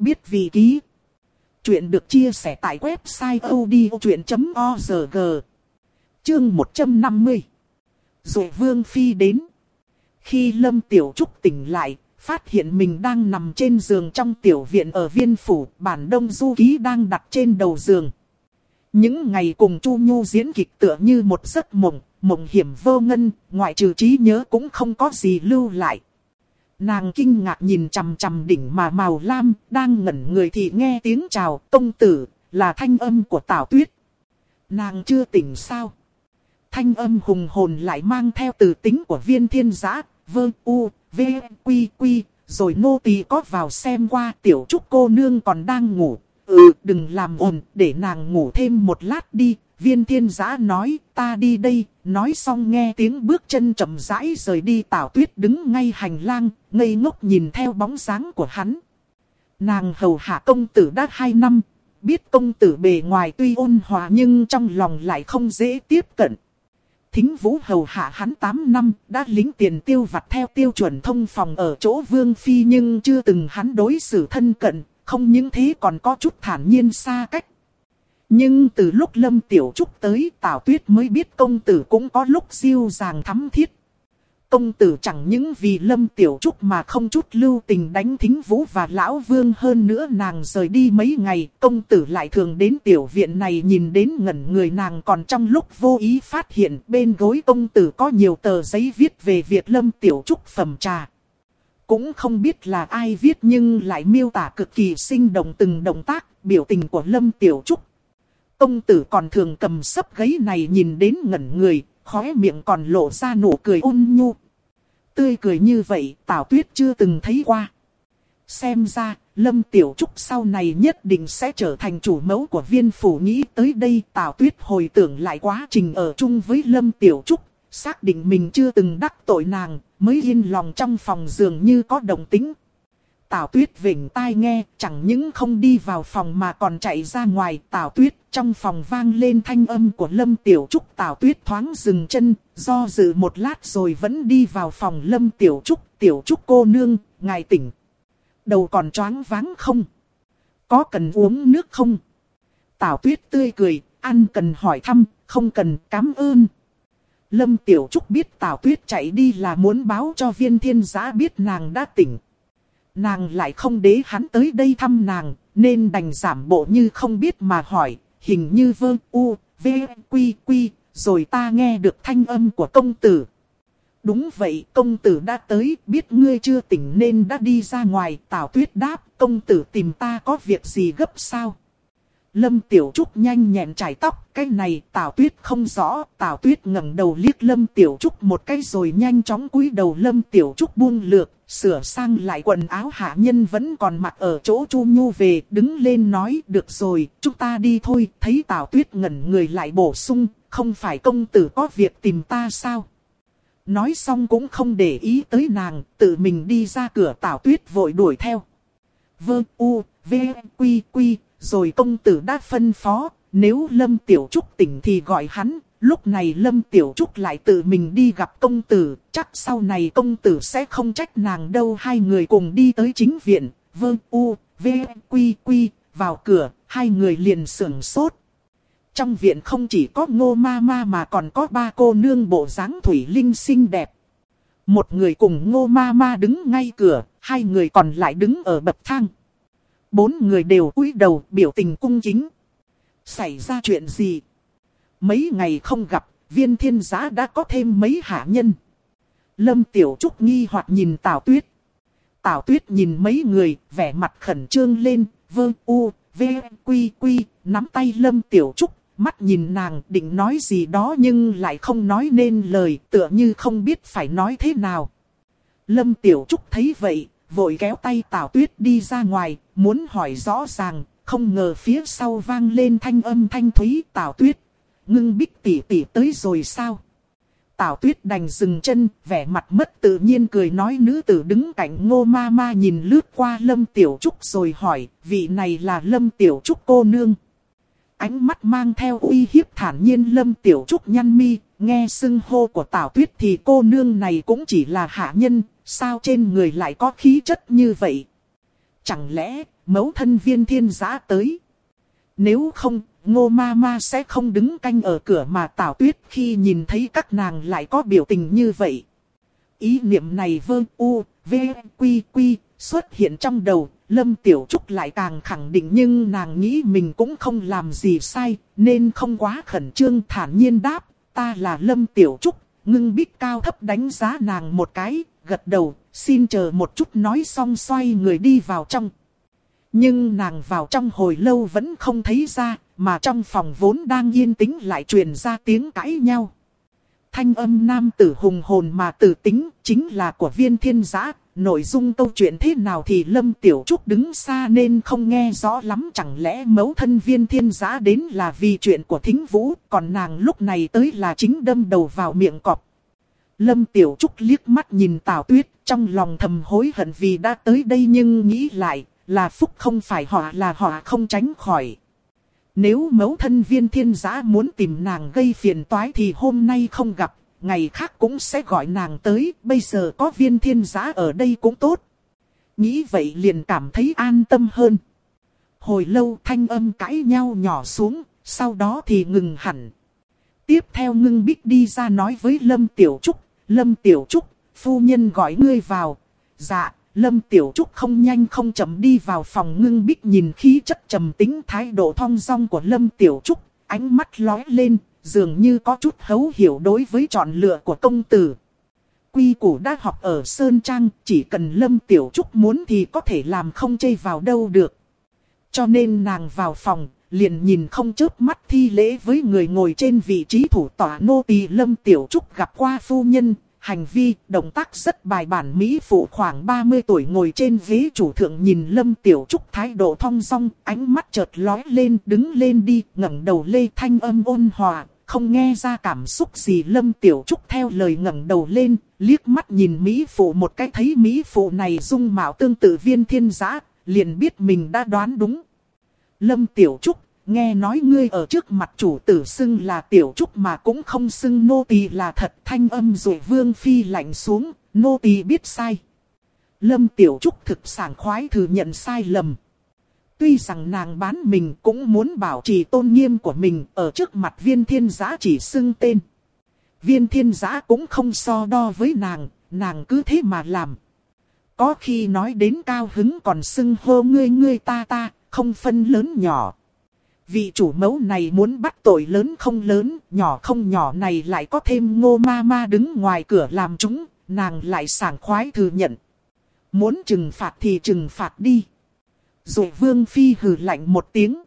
Biết vị ký. Chuyện được chia sẻ tại website odchuyện.org. Chương 150. Rồi Vương Phi đến. Khi Lâm Tiểu Trúc tỉnh lại, phát hiện mình đang nằm trên giường trong tiểu viện ở viên phủ, bản đông du ký đang đặt trên đầu giường. Những ngày cùng Chu Nhu diễn kịch tựa như một giấc mộng, mộng hiểm vô ngân, ngoại trừ trí nhớ cũng không có gì lưu lại. Nàng kinh ngạc nhìn chằm chằm đỉnh mà màu lam, đang ngẩn người thì nghe tiếng chào, công tử, là thanh âm của Tào Tuyết. Nàng chưa tỉnh sao? Thanh âm hùng hồn lại mang theo từ tính của viên thiên giã, vơ u, v, quy quy, rồi nô tỳ có vào xem qua tiểu trúc cô nương còn đang ngủ. Ừ, đừng làm ồn, để nàng ngủ thêm một lát đi. Viên thiên giã nói, ta đi đây, nói xong nghe tiếng bước chân chậm rãi rời đi tảo tuyết đứng ngay hành lang, ngây ngốc nhìn theo bóng dáng của hắn. Nàng hầu hạ công tử đã hai năm, biết công tử bề ngoài tuy ôn hòa nhưng trong lòng lại không dễ tiếp cận. Thính vũ hầu hạ hắn 8 năm, đã lính tiền tiêu vặt theo tiêu chuẩn thông phòng ở chỗ vương phi nhưng chưa từng hắn đối xử thân cận, không những thế còn có chút thản nhiên xa cách. Nhưng từ lúc Lâm Tiểu Trúc tới Tào Tuyết mới biết công tử cũng có lúc siêu dàng thắm thiết. Công tử chẳng những vì Lâm Tiểu Trúc mà không chút lưu tình đánh thính vũ và Lão Vương hơn nữa nàng rời đi mấy ngày. Công tử lại thường đến tiểu viện này nhìn đến ngẩn người nàng còn trong lúc vô ý phát hiện bên gối công tử có nhiều tờ giấy viết về việc Lâm Tiểu Trúc phẩm trà. Cũng không biết là ai viết nhưng lại miêu tả cực kỳ sinh động từng động tác, biểu tình của Lâm Tiểu Trúc. Công tử còn thường cầm sấp gáy này nhìn đến ngẩn người, khóe miệng còn lộ ra nụ cười ôn nhu. Tươi cười như vậy, Tào Tuyết chưa từng thấy qua. Xem ra, Lâm Tiểu Trúc sau này nhất định sẽ trở thành chủ mẫu của viên phủ nghĩ tới đây. Tào Tuyết hồi tưởng lại quá trình ở chung với Lâm Tiểu Trúc, xác định mình chưa từng đắc tội nàng, mới yên lòng trong phòng giường như có đồng tính. Tào Tuyết vỉnh tai nghe, chẳng những không đi vào phòng mà còn chạy ra ngoài. Tào Tuyết trong phòng vang lên thanh âm của Lâm Tiểu Trúc. Tào Tuyết thoáng dừng chân, do dự một lát rồi vẫn đi vào phòng Lâm Tiểu Trúc. Tiểu Trúc cô nương, ngài tỉnh. Đầu còn choáng váng không? Có cần uống nước không? Tào Tuyết tươi cười, ăn cần hỏi thăm, không cần cảm ơn. Lâm Tiểu Trúc biết Tào Tuyết chạy đi là muốn báo cho viên thiên giã biết nàng đã tỉnh. Nàng lại không đế hắn tới đây thăm nàng, nên đành giảm bộ như không biết mà hỏi, hình như vơ u, v, quy quy, rồi ta nghe được thanh âm của công tử. Đúng vậy, công tử đã tới, biết ngươi chưa tỉnh nên đã đi ra ngoài, Tào Tuyết đáp, công tử tìm ta có việc gì gấp sao? Lâm Tiểu Trúc nhanh nhẹn trải tóc, cái này Tào Tuyết không rõ, Tào Tuyết ngẩng đầu liếc Lâm Tiểu Trúc một cái rồi nhanh chóng cúi đầu Lâm Tiểu Trúc buông lược, sửa sang lại quần áo hạ nhân vẫn còn mặc ở chỗ Chu Nhu về, đứng lên nói, được rồi, chúng ta đi thôi, thấy Tào Tuyết ngẩn người lại bổ sung, không phải công tử có việc tìm ta sao? Nói xong cũng không để ý tới nàng, tự mình đi ra cửa Tào Tuyết vội đuổi theo. Vơ u, v, quy quy, rồi công tử đã phân phó, nếu Lâm Tiểu Trúc tỉnh thì gọi hắn, lúc này Lâm Tiểu Trúc lại tự mình đi gặp công tử, chắc sau này công tử sẽ không trách nàng đâu. Hai người cùng đi tới chính viện, vương u, v, quy quy, vào cửa, hai người liền sưởng sốt. Trong viện không chỉ có ngô ma ma mà còn có ba cô nương bộ dáng thủy linh xinh đẹp. Một người cùng ngô ma ma đứng ngay cửa, hai người còn lại đứng ở bậc thang. Bốn người đều cúi đầu biểu tình cung chính. Xảy ra chuyện gì? Mấy ngày không gặp, viên thiên giã đã có thêm mấy hạ nhân. Lâm Tiểu Trúc nghi hoặc nhìn Tào Tuyết. Tào Tuyết nhìn mấy người, vẻ mặt khẩn trương lên, vơ u, v, quy quy, nắm tay Lâm Tiểu Trúc, mắt nhìn nàng định nói gì đó nhưng lại không nói nên lời, tựa như không biết phải nói thế nào. Lâm Tiểu Trúc thấy vậy, vội kéo tay Tào Tuyết đi ra ngoài, muốn hỏi rõ ràng, không ngờ phía sau vang lên thanh âm thanh thúy Tào Tuyết. Ngưng bích tỷ tỷ tới rồi sao? Tào Tuyết đành dừng chân, vẻ mặt mất tự nhiên cười nói nữ tử đứng cạnh ngô ma ma nhìn lướt qua Lâm Tiểu Trúc rồi hỏi, vị này là Lâm Tiểu Trúc cô nương. Ánh mắt mang theo uy hiếp thản nhiên Lâm Tiểu Trúc nhăn mi, nghe xưng hô của Tào Tuyết thì cô nương này cũng chỉ là hạ nhân, sao trên người lại có khí chất như vậy? Chẳng lẽ mẫu thân viên thiên giã tới? Nếu không, ngô ma ma sẽ không đứng canh ở cửa mà tảo tuyết khi nhìn thấy các nàng lại có biểu tình như vậy. Ý niệm này vơ u, v, quy quy, xuất hiện trong đầu, Lâm Tiểu Trúc lại càng khẳng định nhưng nàng nghĩ mình cũng không làm gì sai, nên không quá khẩn trương thản nhiên đáp, ta là Lâm Tiểu Trúc, ngưng bích cao thấp đánh giá nàng một cái, gật đầu, xin chờ một chút nói xong xoay người đi vào trong. Nhưng nàng vào trong hồi lâu vẫn không thấy ra, mà trong phòng vốn đang yên tĩnh lại truyền ra tiếng cãi nhau. Thanh âm nam tử hùng hồn mà tử tính chính là của viên thiên giã, nội dung câu chuyện thế nào thì Lâm Tiểu Trúc đứng xa nên không nghe rõ lắm chẳng lẽ mẫu thân viên thiên giã đến là vì chuyện của thính vũ, còn nàng lúc này tới là chính đâm đầu vào miệng cọp. Lâm Tiểu Trúc liếc mắt nhìn Tào Tuyết, trong lòng thầm hối hận vì đã tới đây nhưng nghĩ lại, là phúc không phải họ là họ không tránh khỏi. Nếu mẫu thân viên thiên giã muốn tìm nàng gây phiền toái thì hôm nay không gặp, ngày khác cũng sẽ gọi nàng tới, bây giờ có viên thiên giã ở đây cũng tốt. Nghĩ vậy liền cảm thấy an tâm hơn. Hồi lâu thanh âm cãi nhau nhỏ xuống, sau đó thì ngừng hẳn. Tiếp theo ngưng bích đi ra nói với Lâm Tiểu Trúc, Lâm Tiểu Trúc, phu nhân gọi ngươi vào. Dạ, Lâm Tiểu Trúc không nhanh không chậm đi vào phòng ngưng bích nhìn khí chất trầm tính thái độ thong dong của Lâm Tiểu Trúc, ánh mắt lóe lên, dường như có chút hấu hiểu đối với chọn lựa của công tử. Quy củ đã học ở Sơn Trang, chỉ cần Lâm Tiểu Trúc muốn thì có thể làm không chây vào đâu được. Cho nên nàng vào phòng, liền nhìn không chớp mắt thi lễ với người ngồi trên vị trí thủ tòa nô tỳ Lâm Tiểu Trúc gặp qua phu nhân, hành vi, động tác rất bài bản Mỹ phụ khoảng 30 tuổi ngồi trên ghế chủ thượng nhìn Lâm Tiểu Trúc thái độ thong dong, ánh mắt chợt lói lên, đứng lên đi, ngẩng đầu lê thanh âm ôn hòa, không nghe ra cảm xúc gì Lâm Tiểu Trúc theo lời ngẩng đầu lên, liếc mắt nhìn Mỹ phụ một cái thấy Mỹ phụ này dung mạo tương tự viên thiên giã, liền biết mình đã đoán đúng. Lâm Tiểu Trúc nghe nói ngươi ở trước mặt chủ tử xưng là tiểu trúc mà cũng không xưng nô tỳ là thật thanh âm rồi vương phi lạnh xuống, nô tỳ biết sai. Lâm tiểu trúc thực sảng khoái thừa nhận sai lầm. Tuy rằng nàng bán mình cũng muốn bảo trì tôn nghiêm của mình ở trước mặt viên thiên giã chỉ xưng tên. Viên thiên giã cũng không so đo với nàng, nàng cứ thế mà làm. Có khi nói đến cao hứng còn xưng hô ngươi ngươi ta ta, không phân lớn nhỏ vị chủ mẫu này muốn bắt tội lớn không lớn, nhỏ không nhỏ này lại có thêm ngô ma ma đứng ngoài cửa làm chúng, nàng lại sảng khoái thừa nhận. Muốn trừng phạt thì trừng phạt đi. Rồi vương phi hừ lạnh một tiếng.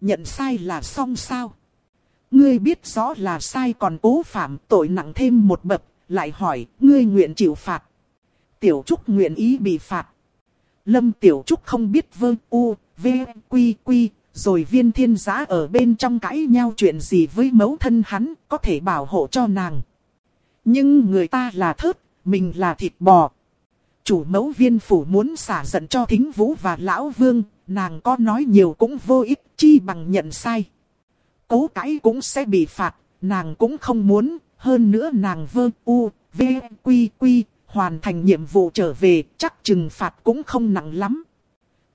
Nhận sai là xong sao? Ngươi biết rõ là sai còn cố phạm tội nặng thêm một bậc, lại hỏi, ngươi nguyện chịu phạt. Tiểu Trúc nguyện ý bị phạt. Lâm Tiểu Trúc không biết vơ u, v, quy quy, rồi viên thiên giã ở bên trong cãi nhau chuyện gì với mẫu thân hắn, có thể bảo hộ cho nàng. Nhưng người ta là thớt, mình là thịt bò. Chủ mẫu viên phủ muốn xả giận cho thính vũ và lão vương, nàng có nói nhiều cũng vô ích, chi bằng nhận sai. Cố cãi cũng sẽ bị phạt, nàng cũng không muốn, hơn nữa nàng vơ u, v, quy quy, hoàn thành nhiệm vụ trở về, chắc trừng phạt cũng không nặng lắm.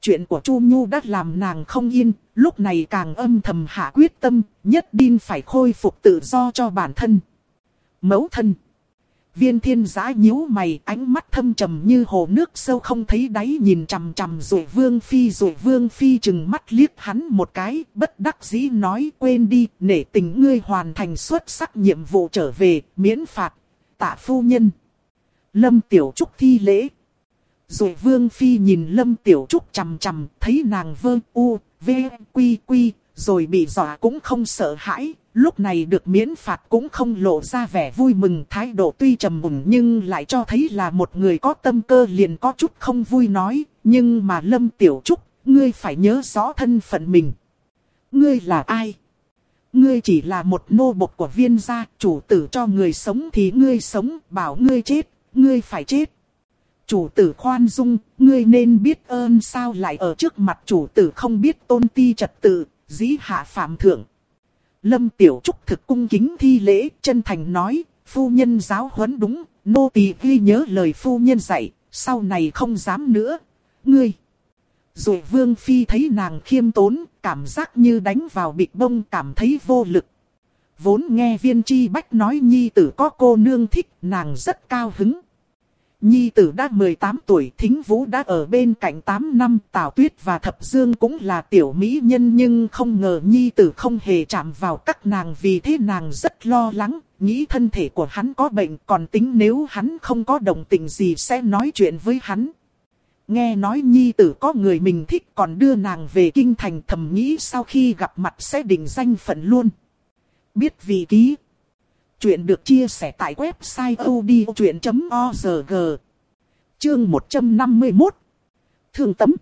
Chuyện của Chu Nhu đã làm nàng không yên, lúc này càng âm thầm hạ quyết tâm, nhất định phải khôi phục tự do cho bản thân. Mẫu thân Viên thiên giã nhíu mày ánh mắt thâm trầm như hồ nước sâu không thấy đáy nhìn chằm chằm rồi vương phi rồi vương phi chừng mắt liếc hắn một cái bất đắc dĩ nói quên đi nể tình ngươi hoàn thành xuất sắc nhiệm vụ trở về miễn phạt tạ phu nhân. Lâm tiểu trúc thi lễ rồi Vương Phi nhìn Lâm Tiểu Trúc chằm chằm, thấy nàng vơ u, v, quy quy, rồi bị dọa cũng không sợ hãi. Lúc này được miễn phạt cũng không lộ ra vẻ vui mừng thái độ tuy trầm mùng nhưng lại cho thấy là một người có tâm cơ liền có chút không vui nói. Nhưng mà Lâm Tiểu Trúc, ngươi phải nhớ rõ thân phận mình. Ngươi là ai? Ngươi chỉ là một nô bộc của viên gia, chủ tử cho người sống thì ngươi sống, bảo ngươi chết, ngươi phải chết chủ tử khoan dung, ngươi nên biết ơn sao lại ở trước mặt chủ tử không biết tôn ti trật tự, dĩ hạ phạm thượng. Lâm Tiểu Trúc thực cung kính thi lễ, chân thành nói, phu nhân giáo huấn đúng, nô tỳ ghi nhớ lời phu nhân dạy, sau này không dám nữa. Ngươi, Rồi Vương Phi thấy nàng khiêm tốn, cảm giác như đánh vào bịch bông cảm thấy vô lực. Vốn nghe viên chi bách nói nhi tử có cô nương thích, nàng rất cao hứng. Nhi tử đã 18 tuổi, thính vũ đã ở bên cạnh 8 năm, Tào Tuyết và Thập Dương cũng là tiểu mỹ nhân nhưng không ngờ Nhi tử không hề chạm vào các nàng vì thế nàng rất lo lắng, nghĩ thân thể của hắn có bệnh còn tính nếu hắn không có đồng tình gì sẽ nói chuyện với hắn. Nghe nói Nhi tử có người mình thích còn đưa nàng về kinh thành thầm nghĩ sau khi gặp mặt sẽ định danh phận luôn. Biết vị ký Chuyện được chia sẻ tại website odchuyện.org Chương 151 Thương tấm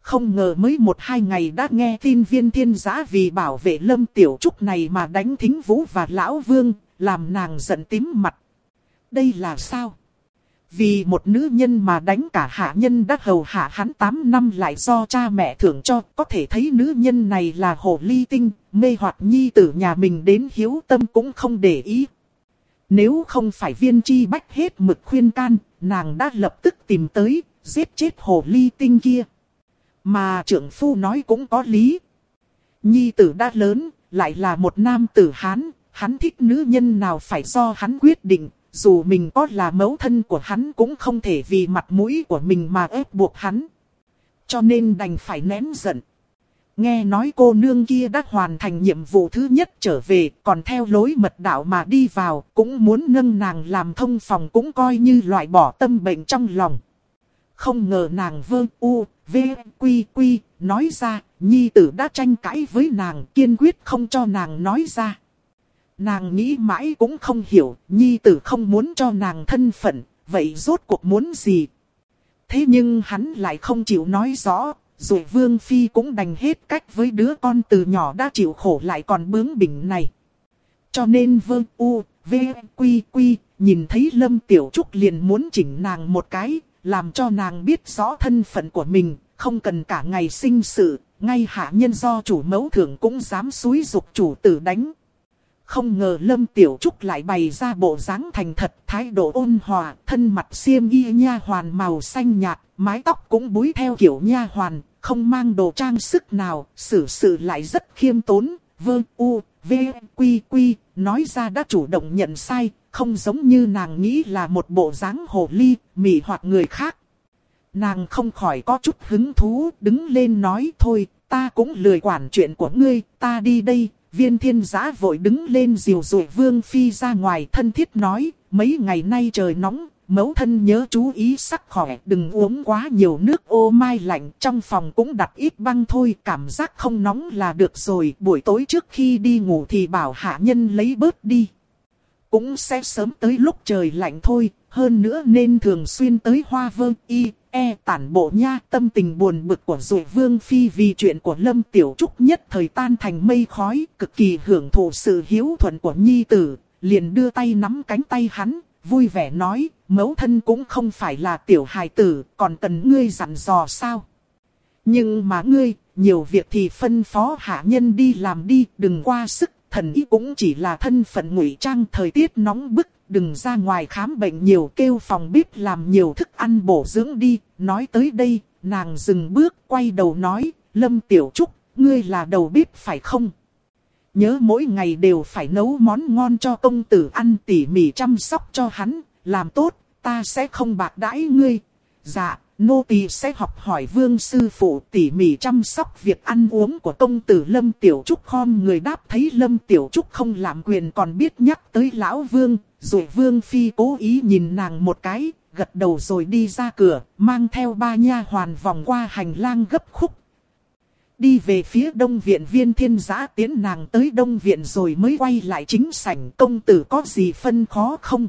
Không ngờ mới một hai ngày đã nghe tin viên thiên giá vì bảo vệ lâm tiểu trúc này mà đánh thính vũ và lão vương, làm nàng giận tím mặt. Đây là sao? Vì một nữ nhân mà đánh cả hạ nhân đã hầu hạ hắn 8 năm lại do cha mẹ thưởng cho, có thể thấy nữ nhân này là hồ ly tinh, mê hoặc nhi tử nhà mình đến hiếu tâm cũng không để ý. Nếu không phải viên chi bách hết mực khuyên can, nàng đã lập tức tìm tới, giết chết hồ ly tinh kia. Mà trưởng phu nói cũng có lý. Nhi tử đã lớn, lại là một nam tử Hán, hắn thích nữ nhân nào phải do hắn quyết định, dù mình có là mẫu thân của hắn cũng không thể vì mặt mũi của mình mà ép buộc hắn. Cho nên đành phải nén giận. Nghe nói cô nương kia đã hoàn thành nhiệm vụ thứ nhất trở về, còn theo lối mật đạo mà đi vào, cũng muốn nâng nàng làm thông phòng cũng coi như loại bỏ tâm bệnh trong lòng. Không ngờ nàng vơ u, v, quy quy, nói ra, nhi tử đã tranh cãi với nàng, kiên quyết không cho nàng nói ra. Nàng nghĩ mãi cũng không hiểu, nhi tử không muốn cho nàng thân phận, vậy rốt cuộc muốn gì? Thế nhưng hắn lại không chịu nói rõ, rồi Vương Phi cũng đành hết cách với đứa con từ nhỏ đã chịu khổ lại còn bướng bỉnh này. Cho nên Vương U, V, Quy, Quy, nhìn thấy Lâm Tiểu Trúc liền muốn chỉnh nàng một cái, làm cho nàng biết rõ thân phận của mình, không cần cả ngày sinh sự, ngay hạ nhân do chủ mẫu thưởng cũng dám xúi dục chủ tử đánh. Không ngờ Lâm Tiểu Trúc lại bày ra bộ dáng thành thật, thái độ ôn hòa, thân mặt xiêm y nha hoàn màu xanh nhạt, mái tóc cũng búi theo kiểu nha hoàn, không mang đồ trang sức nào, xử sự lại rất khiêm tốn, vơ u, v, quy quy, nói ra đã chủ động nhận sai, không giống như nàng nghĩ là một bộ dáng hồ ly, mị hoặc người khác. Nàng không khỏi có chút hứng thú, đứng lên nói thôi, ta cũng lười quản chuyện của ngươi, ta đi đây, viên thiên giã vội đứng lên dìu dụi vương phi ra ngoài thân thiết nói, mấy ngày nay trời nóng, mẫu thân nhớ chú ý sắc khỏe, đừng uống quá nhiều nước ô mai lạnh, trong phòng cũng đặt ít băng thôi, cảm giác không nóng là được rồi, buổi tối trước khi đi ngủ thì bảo hạ nhân lấy bớt đi. Cũng sẽ sớm tới lúc trời lạnh thôi, hơn nữa nên thường xuyên tới hoa vơ y, e tản bộ nha. Tâm tình buồn bực của dụ vương phi vì chuyện của Lâm Tiểu Trúc nhất thời tan thành mây khói, cực kỳ hưởng thụ sự hiếu thuận của nhi tử, liền đưa tay nắm cánh tay hắn, vui vẻ nói, mẫu thân cũng không phải là tiểu hài tử, còn cần ngươi dặn dò sao. Nhưng mà ngươi, nhiều việc thì phân phó hạ nhân đi làm đi, đừng qua sức, thần ý cũng chỉ là thân phận ngụy trang thời tiết nóng bức, đừng ra ngoài khám bệnh nhiều kêu phòng bếp làm nhiều thức ăn bổ dưỡng đi, nói tới đây, nàng dừng bước, quay đầu nói, Lâm Tiểu Trúc, ngươi là đầu bếp phải không? Nhớ mỗi ngày đều phải nấu món ngon cho công tử ăn tỉ mỉ chăm sóc cho hắn, làm tốt, ta sẽ không bạc đãi ngươi. Dạ, nô tỳ sẽ học hỏi vương sư phụ tỉ mỉ chăm sóc việc ăn uống của công tử Lâm Tiểu Trúc. Khom người đáp thấy Lâm Tiểu Trúc không làm quyền còn biết nhắc tới lão vương, rồi vương phi cố ý nhìn nàng một cái, gật đầu rồi đi ra cửa, mang theo ba nha hoàn vòng qua hành lang gấp khúc. Đi về phía đông viện viên thiên giã tiến nàng tới đông viện rồi mới quay lại chính sảnh. Công tử có gì phân khó không?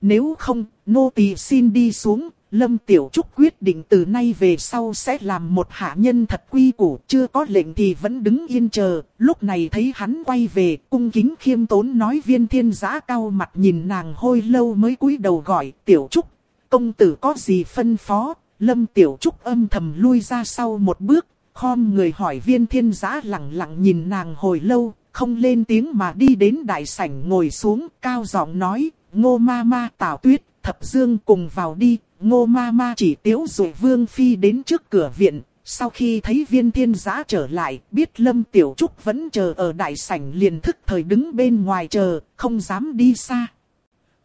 Nếu không, nô tỳ xin đi xuống, Lâm Tiểu Trúc quyết định từ nay về sau sẽ làm một hạ nhân thật quy củ, chưa có lệnh thì vẫn đứng yên chờ, lúc này thấy hắn quay về, cung kính khiêm tốn nói viên thiên giã cao mặt nhìn nàng hôi lâu mới cúi đầu gọi, Tiểu Trúc, công tử có gì phân phó, Lâm Tiểu Trúc âm thầm lui ra sau một bước, khom người hỏi viên thiên giã lặng lặng nhìn nàng hồi lâu, không lên tiếng mà đi đến đại sảnh ngồi xuống, cao giọng nói, ngô ma ma tảo tuyết, thập dương cùng vào đi, ngô ma ma chỉ tiếu rồi vương phi đến trước cửa viện, Sau khi thấy viên thiên giã trở lại, biết Lâm Tiểu Trúc vẫn chờ ở đại sảnh liền thức thời đứng bên ngoài chờ, không dám đi xa.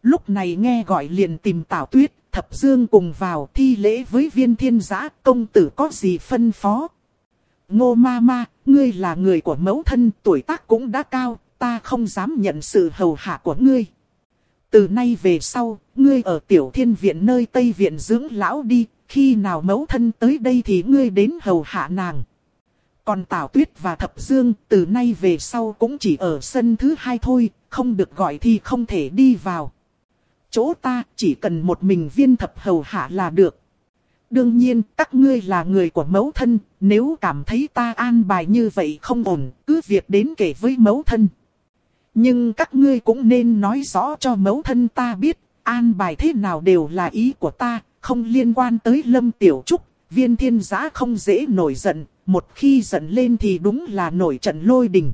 Lúc này nghe gọi liền tìm Tảo Tuyết, Thập Dương cùng vào thi lễ với viên thiên giã, công tử có gì phân phó. Ngô ma ma, ngươi là người của mẫu thân, tuổi tác cũng đã cao, ta không dám nhận sự hầu hạ của ngươi. Từ nay về sau, ngươi ở tiểu thiên viện nơi Tây Viện dưỡng lão đi, khi nào mẫu thân tới đây thì ngươi đến hầu hạ nàng. Còn Tảo Tuyết và Thập Dương từ nay về sau cũng chỉ ở sân thứ hai thôi, không được gọi thì không thể đi vào. Chỗ ta chỉ cần một mình viên thập hầu hạ là được. Đương nhiên, các ngươi là người của mẫu thân, nếu cảm thấy ta an bài như vậy không ổn, cứ việc đến kể với mẫu thân. Nhưng các ngươi cũng nên nói rõ cho mẫu thân ta biết, an bài thế nào đều là ý của ta, không liên quan tới Lâm Tiểu Trúc. Viên thiên giã không dễ nổi giận, một khi giận lên thì đúng là nổi trận lôi đình.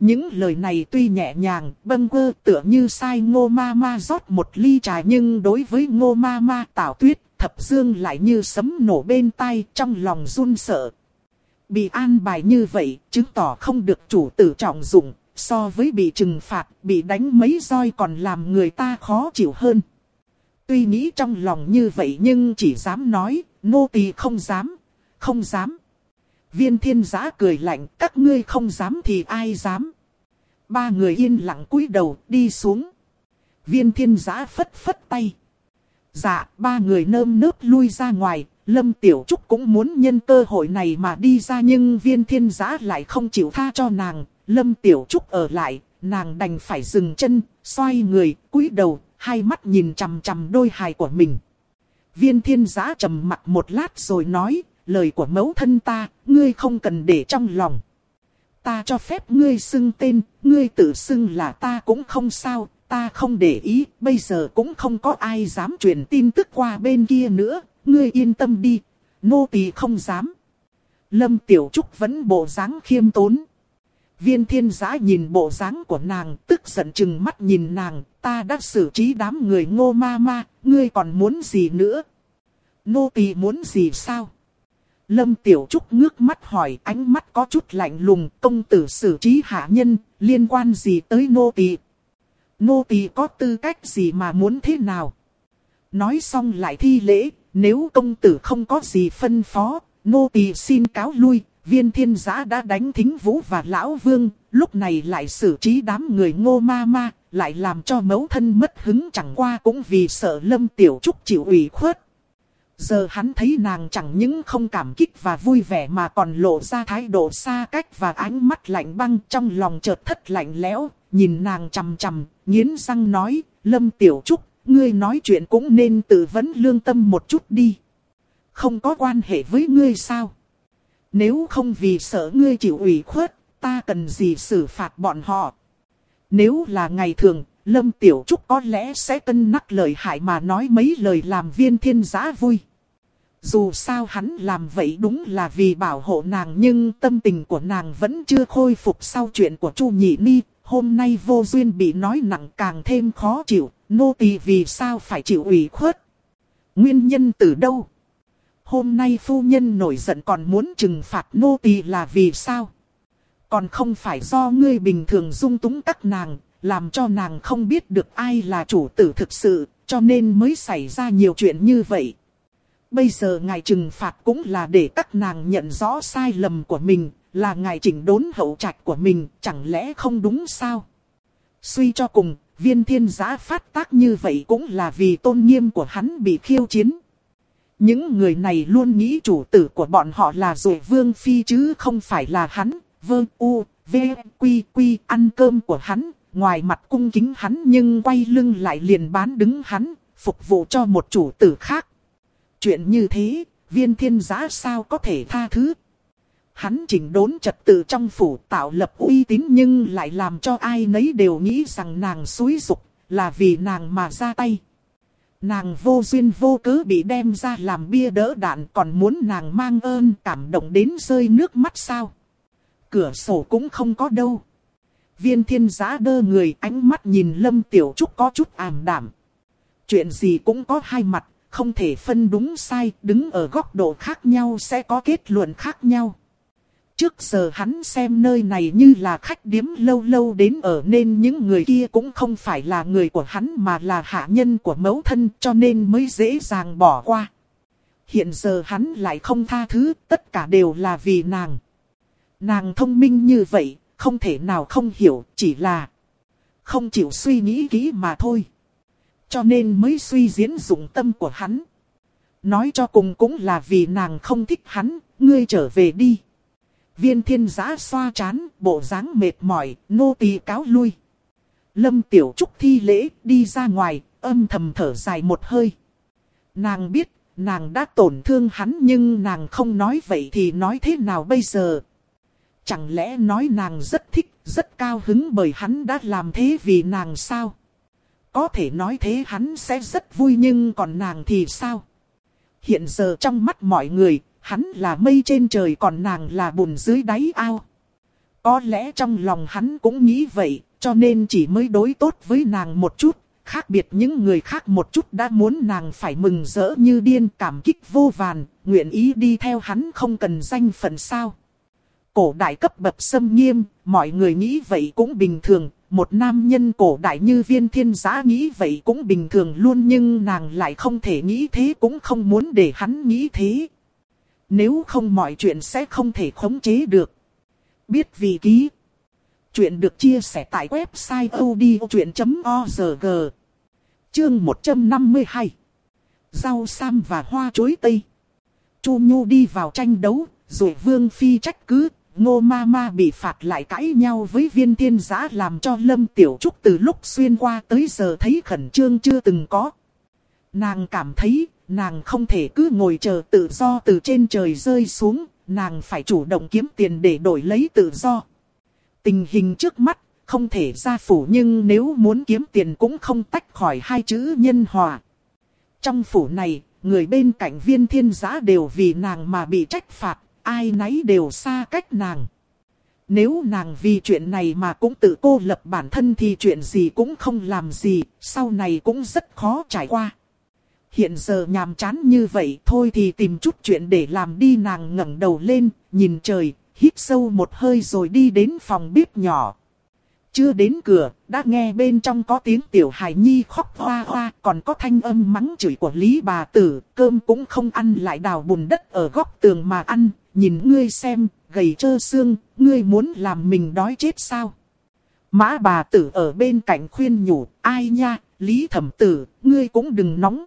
Những lời này tuy nhẹ nhàng, bâng quơ tựa như sai ngô ma ma rót một ly trà nhưng đối với ngô ma ma tảo tuyết, thập dương lại như sấm nổ bên tai trong lòng run sợ. Bị an bài như vậy, chứng tỏ không được chủ tử trọng dụng, so với bị trừng phạt, bị đánh mấy roi còn làm người ta khó chịu hơn. Tuy nghĩ trong lòng như vậy nhưng chỉ dám nói, nô tỳ không dám, không dám. Viên thiên giã cười lạnh, các ngươi không dám thì ai dám. Ba người yên lặng cúi đầu, đi xuống. Viên thiên giã phất phất tay. Dạ, ba người nơm nớp lui ra ngoài, Lâm Tiểu Trúc cũng muốn nhân cơ hội này mà đi ra nhưng viên thiên giã lại không chịu tha cho nàng. Lâm Tiểu Trúc ở lại, nàng đành phải dừng chân, xoay người, cúi đầu, hai mắt nhìn chằm chằm đôi hài của mình. Viên thiên giã trầm mặt một lát rồi nói, lời của mẫu thân ta, ngươi không cần để trong lòng. Ta cho phép ngươi xưng tên, ngươi tự xưng là ta cũng không sao, ta không để ý, bây giờ cũng không có ai dám truyền tin tức qua bên kia nữa, ngươi yên tâm đi, nô tỳ không dám. Lâm Tiểu Trúc vẫn bộ dáng khiêm tốn. Viên thiên giã nhìn bộ dáng của nàng, tức giận chừng mắt nhìn nàng, ta đã xử trí đám người ngô ma ma, ngươi còn muốn gì nữa? Nô tỳ muốn gì sao? Lâm Tiểu Trúc ngước mắt hỏi ánh mắt có chút lạnh lùng công tử xử trí hạ nhân, liên quan gì tới nô tỳ? Nô tỳ có tư cách gì mà muốn thế nào? Nói xong lại thi lễ, nếu công tử không có gì phân phó, nô tỳ xin cáo lui, viên thiên giã đã đánh thính vũ và lão vương, lúc này lại xử trí đám người ngô ma ma, lại làm cho mẫu thân mất hứng chẳng qua cũng vì sợ lâm tiểu trúc chịu ủy khuất. Giờ hắn thấy nàng chẳng những không cảm kích và vui vẻ mà còn lộ ra thái độ xa cách và ánh mắt lạnh băng trong lòng chợt thất lạnh lẽo, nhìn nàng chằm chằm, nghiến răng nói, Lâm Tiểu Trúc, ngươi nói chuyện cũng nên tự vấn lương tâm một chút đi. Không có quan hệ với ngươi sao? Nếu không vì sợ ngươi chịu ủy khuất, ta cần gì xử phạt bọn họ? Nếu là ngày thường, Lâm Tiểu Trúc có lẽ sẽ cân nhắc lời hại mà nói mấy lời làm viên thiên giá vui. Dù sao hắn làm vậy đúng là vì bảo hộ nàng nhưng tâm tình của nàng vẫn chưa khôi phục sau chuyện của Chu Nhị Ni. Hôm nay vô duyên bị nói nặng càng thêm khó chịu, nô tỳ vì sao phải chịu ủy khuất. Nguyên nhân từ đâu? Hôm nay phu nhân nổi giận còn muốn trừng phạt nô tỳ là vì sao? Còn không phải do ngươi bình thường dung túng các nàng, làm cho nàng không biết được ai là chủ tử thực sự, cho nên mới xảy ra nhiều chuyện như vậy. Bây giờ ngài trừng phạt cũng là để các nàng nhận rõ sai lầm của mình, là ngài chỉnh đốn hậu trạch của mình, chẳng lẽ không đúng sao? Suy cho cùng, viên thiên giã phát tác như vậy cũng là vì tôn nghiêm của hắn bị khiêu chiến. Những người này luôn nghĩ chủ tử của bọn họ là rồi vương phi chứ không phải là hắn, vương u, v, quy quy ăn cơm của hắn, ngoài mặt cung kính hắn nhưng quay lưng lại liền bán đứng hắn, phục vụ cho một chủ tử khác. Chuyện như thế, viên thiên giã sao có thể tha thứ. Hắn chỉnh đốn trật tự trong phủ tạo lập uy tín nhưng lại làm cho ai nấy đều nghĩ rằng nàng xúi dục là vì nàng mà ra tay. Nàng vô duyên vô cớ bị đem ra làm bia đỡ đạn còn muốn nàng mang ơn cảm động đến rơi nước mắt sao. Cửa sổ cũng không có đâu. Viên thiên giã đơ người ánh mắt nhìn Lâm Tiểu Trúc có chút ảm đảm. Chuyện gì cũng có hai mặt, không thể phân đúng sai, đứng ở góc độ khác nhau sẽ có kết luận khác nhau. Trước giờ hắn xem nơi này như là khách điếm lâu lâu đến ở nên những người kia cũng không phải là người của hắn mà là hạ nhân của mẫu thân cho nên mới dễ dàng bỏ qua. Hiện giờ hắn lại không tha thứ, tất cả đều là vì nàng. Nàng thông minh như vậy, không thể nào không hiểu, chỉ là không chịu suy nghĩ kỹ mà thôi. Cho nên mới suy diễn dụng tâm của hắn. Nói cho cùng cũng là vì nàng không thích hắn, ngươi trở về đi. Viên thiên giã xoa chán, bộ dáng mệt mỏi, nô tỳ cáo lui. Lâm tiểu trúc thi lễ, đi ra ngoài, âm thầm thở dài một hơi. Nàng biết, nàng đã tổn thương hắn nhưng nàng không nói vậy thì nói thế nào bây giờ? Chẳng lẽ nói nàng rất thích, rất cao hứng bởi hắn đã làm thế vì nàng sao? Có thể nói thế hắn sẽ rất vui nhưng còn nàng thì sao? Hiện giờ trong mắt mọi người, hắn là mây trên trời còn nàng là bùn dưới đáy ao. Có lẽ trong lòng hắn cũng nghĩ vậy, cho nên chỉ mới đối tốt với nàng một chút, khác biệt những người khác một chút đã muốn nàng phải mừng rỡ như điên cảm kích vô vàn, nguyện ý đi theo hắn không cần danh phận sao. Cổ đại cấp bậc xâm nghiêm, mọi người nghĩ vậy cũng bình thường, một nam nhân cổ đại như viên thiên giá nghĩ vậy cũng bình thường luôn nhưng nàng lại không thể nghĩ thế cũng không muốn để hắn nghĩ thế. Nếu không mọi chuyện sẽ không thể khống chế được. Biết vì ký. Chuyện được chia sẻ tại website odchuyện.org. Chương 152. Rau sam và hoa chuối tây. Chu Nhu đi vào tranh đấu, rồi Vương Phi trách cứ, Ngô Ma Ma bị phạt lại cãi nhau với viên thiên giã làm cho Lâm Tiểu Trúc từ lúc xuyên qua tới giờ thấy khẩn trương chưa từng có. Nàng cảm thấy nàng không thể cứ ngồi chờ tự do từ trên trời rơi xuống, nàng phải chủ động kiếm tiền để đổi lấy tự do. Tình hình trước mắt, không thể ra phủ nhưng nếu muốn kiếm tiền cũng không tách khỏi hai chữ nhân hòa. Trong phủ này, người bên cạnh viên thiên giã đều vì nàng mà bị trách phạt, ai nấy đều xa cách nàng. Nếu nàng vì chuyện này mà cũng tự cô lập bản thân thì chuyện gì cũng không làm gì, sau này cũng rất khó trải qua. Hiện giờ nhàm chán như vậy thôi thì tìm chút chuyện để làm đi nàng ngẩng đầu lên, nhìn trời, hít sâu một hơi rồi đi đến phòng bếp nhỏ. Chưa đến cửa, đã nghe bên trong có tiếng tiểu hài nhi khóc hoa hoa, còn có thanh âm mắng chửi của Lý bà tử, cơm cũng không ăn lại đào bùn đất ở góc tường mà ăn, nhìn ngươi xem, gầy trơ xương, ngươi muốn làm mình đói chết sao? Mã bà tử ở bên cạnh khuyên nhủ, ai nha, Lý thẩm tử, ngươi cũng đừng nóng.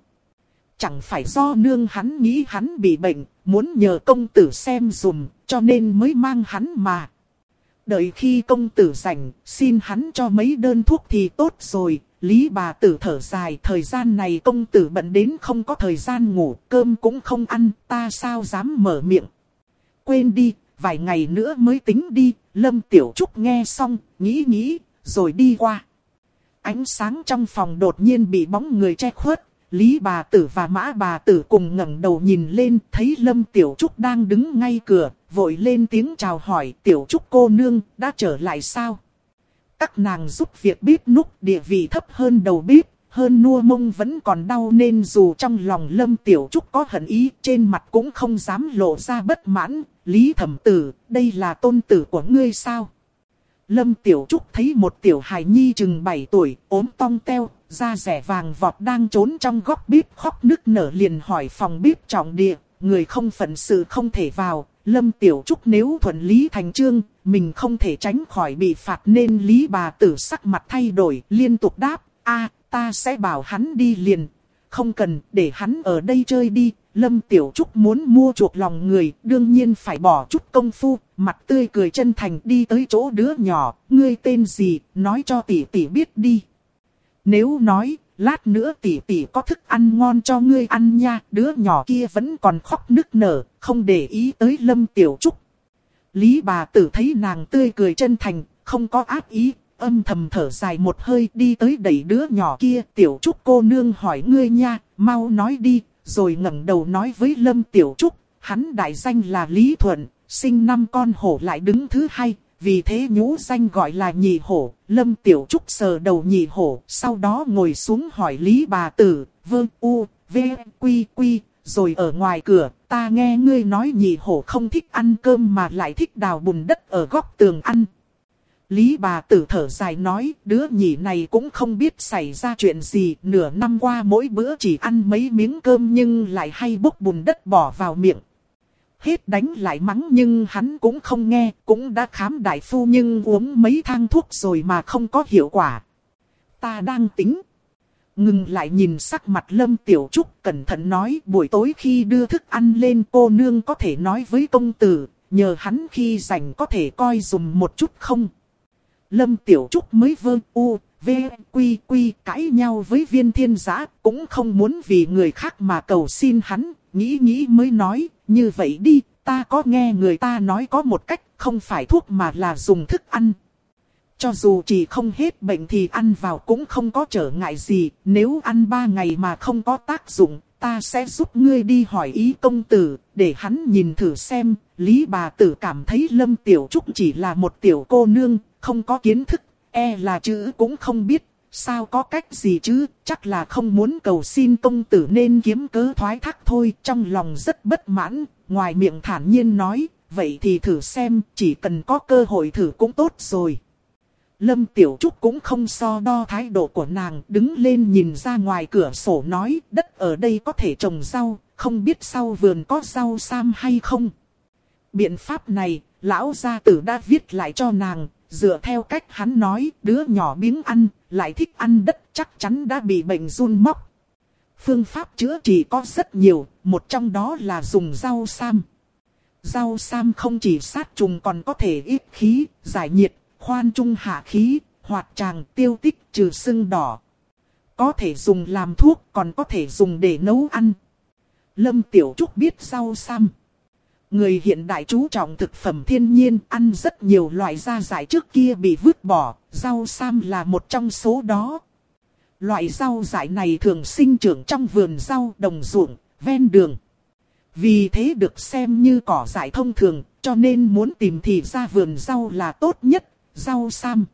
Chẳng phải do nương hắn nghĩ hắn bị bệnh, muốn nhờ công tử xem dùm, cho nên mới mang hắn mà. Đợi khi công tử rảnh, xin hắn cho mấy đơn thuốc thì tốt rồi. Lý bà tử thở dài, thời gian này công tử bận đến không có thời gian ngủ, cơm cũng không ăn, ta sao dám mở miệng. Quên đi, vài ngày nữa mới tính đi, Lâm Tiểu Trúc nghe xong, nghĩ nghĩ, rồi đi qua. Ánh sáng trong phòng đột nhiên bị bóng người che khuất, Lý bà tử và mã bà tử cùng ngẩng đầu nhìn lên, thấy Lâm Tiểu Trúc đang đứng ngay cửa, vội lên tiếng chào hỏi Tiểu Trúc cô nương, đã trở lại sao? Các nàng giúp việc bếp núc địa vị thấp hơn đầu bếp, hơn nua mông vẫn còn đau nên dù trong lòng Lâm Tiểu Trúc có hận ý, trên mặt cũng không dám lộ ra bất mãn. Lý thẩm tử, đây là tôn tử của ngươi sao? Lâm Tiểu Trúc thấy một tiểu hài nhi chừng 7 tuổi, ốm tong teo, da rẻ vàng vọt đang trốn trong góc bếp khóc nức nở liền hỏi phòng bếp trọng địa, người không phận sự không thể vào. Lâm Tiểu Trúc nếu thuận lý thành trương, mình không thể tránh khỏi bị phạt nên lý bà tử sắc mặt thay đổi, liên tục đáp, a ta sẽ bảo hắn đi liền, không cần để hắn ở đây chơi đi. Lâm Tiểu Trúc muốn mua chuộc lòng người, đương nhiên phải bỏ chút công phu, mặt tươi cười chân thành đi tới chỗ đứa nhỏ, ngươi tên gì, nói cho tỷ tỷ biết đi. Nếu nói, lát nữa tỷ tỷ có thức ăn ngon cho ngươi ăn nha, đứa nhỏ kia vẫn còn khóc nức nở, không để ý tới Lâm Tiểu Trúc. Lý bà tử thấy nàng tươi cười chân thành, không có ác ý, âm thầm thở dài một hơi đi tới đẩy đứa nhỏ kia. Tiểu Trúc cô nương hỏi ngươi nha, mau nói đi, rồi ngẩng đầu nói với Lâm Tiểu Trúc, hắn đại danh là Lý Thuận, sinh năm con hổ lại đứng thứ hai, vì thế nhũ danh gọi là nhị hổ, lâm tiểu trúc sờ đầu nhị hổ, sau đó ngồi xuống hỏi Lý bà tử, vương u, V, Quy, Quy, rồi ở ngoài cửa, ta nghe ngươi nói nhị hổ không thích ăn cơm mà lại thích đào bùn đất ở góc tường ăn. Lý bà tử thở dài nói, đứa nhị này cũng không biết xảy ra chuyện gì, nửa năm qua mỗi bữa chỉ ăn mấy miếng cơm nhưng lại hay bốc bùn đất bỏ vào miệng. Hết đánh lại mắng nhưng hắn cũng không nghe, cũng đã khám đại phu nhưng uống mấy thang thuốc rồi mà không có hiệu quả. Ta đang tính. Ngừng lại nhìn sắc mặt Lâm Tiểu Trúc cẩn thận nói buổi tối khi đưa thức ăn lên cô nương có thể nói với công tử, nhờ hắn khi rảnh có thể coi dùm một chút không. Lâm Tiểu Trúc mới vơ u, v, quy quy cãi nhau với viên thiên giã, cũng không muốn vì người khác mà cầu xin hắn, nghĩ nghĩ mới nói, như vậy đi, ta có nghe người ta nói có một cách, không phải thuốc mà là dùng thức ăn. Cho dù chỉ không hết bệnh thì ăn vào cũng không có trở ngại gì, nếu ăn ba ngày mà không có tác dụng, ta sẽ giúp ngươi đi hỏi ý công tử, để hắn nhìn thử xem, Lý bà tử cảm thấy Lâm Tiểu Trúc chỉ là một tiểu cô nương, không có kiến thức, e là chữ cũng không biết, sao có cách gì chứ, chắc là không muốn cầu xin công tử nên kiếm cớ thoái thác thôi, trong lòng rất bất mãn, ngoài miệng thản nhiên nói, vậy thì thử xem, chỉ cần có cơ hội thử cũng tốt rồi. Lâm Tiểu Trúc cũng không so đo thái độ của nàng, đứng lên nhìn ra ngoài cửa sổ nói, đất ở đây có thể trồng rau, không biết sau vườn có rau sam hay không. Biện pháp này, lão gia tử đã viết lại cho nàng, dựa theo cách hắn nói, đứa nhỏ biếng ăn, lại thích ăn đất chắc chắn đã bị bệnh run móc. Phương pháp chữa trị có rất nhiều, một trong đó là dùng rau sam. Rau sam không chỉ sát trùng còn có thể ít khí, giải nhiệt, khoan trung hạ khí, hoạt tràng tiêu tích trừ sưng đỏ. Có thể dùng làm thuốc còn có thể dùng để nấu ăn. Lâm Tiểu Trúc biết rau sam. Người hiện đại chú trọng thực phẩm thiên nhiên ăn rất nhiều loại gia giải trước kia bị vứt bỏ, rau sam là một trong số đó. Loại rau giải này thường sinh trưởng trong vườn rau đồng ruộng, ven đường. Vì thế được xem như cỏ giải thông thường, cho nên muốn tìm thì ra vườn rau là tốt nhất, rau sam.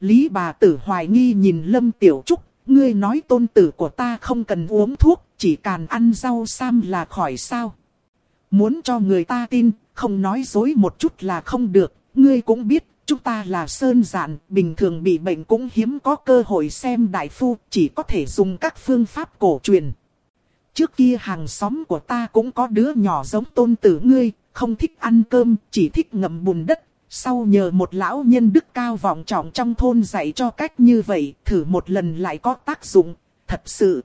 Lý bà tử hoài nghi nhìn Lâm Tiểu Trúc, ngươi nói tôn tử của ta không cần uống thuốc, chỉ cần ăn rau sam là khỏi sao. Muốn cho người ta tin, không nói dối một chút là không được, ngươi cũng biết, chúng ta là sơn giản, bình thường bị bệnh cũng hiếm có cơ hội xem đại phu, chỉ có thể dùng các phương pháp cổ truyền. Trước kia hàng xóm của ta cũng có đứa nhỏ giống tôn tử ngươi, không thích ăn cơm, chỉ thích ngậm bùn đất. Sau nhờ một lão nhân đức cao vọng trọng trong thôn dạy cho cách như vậy, thử một lần lại có tác dụng, thật sự.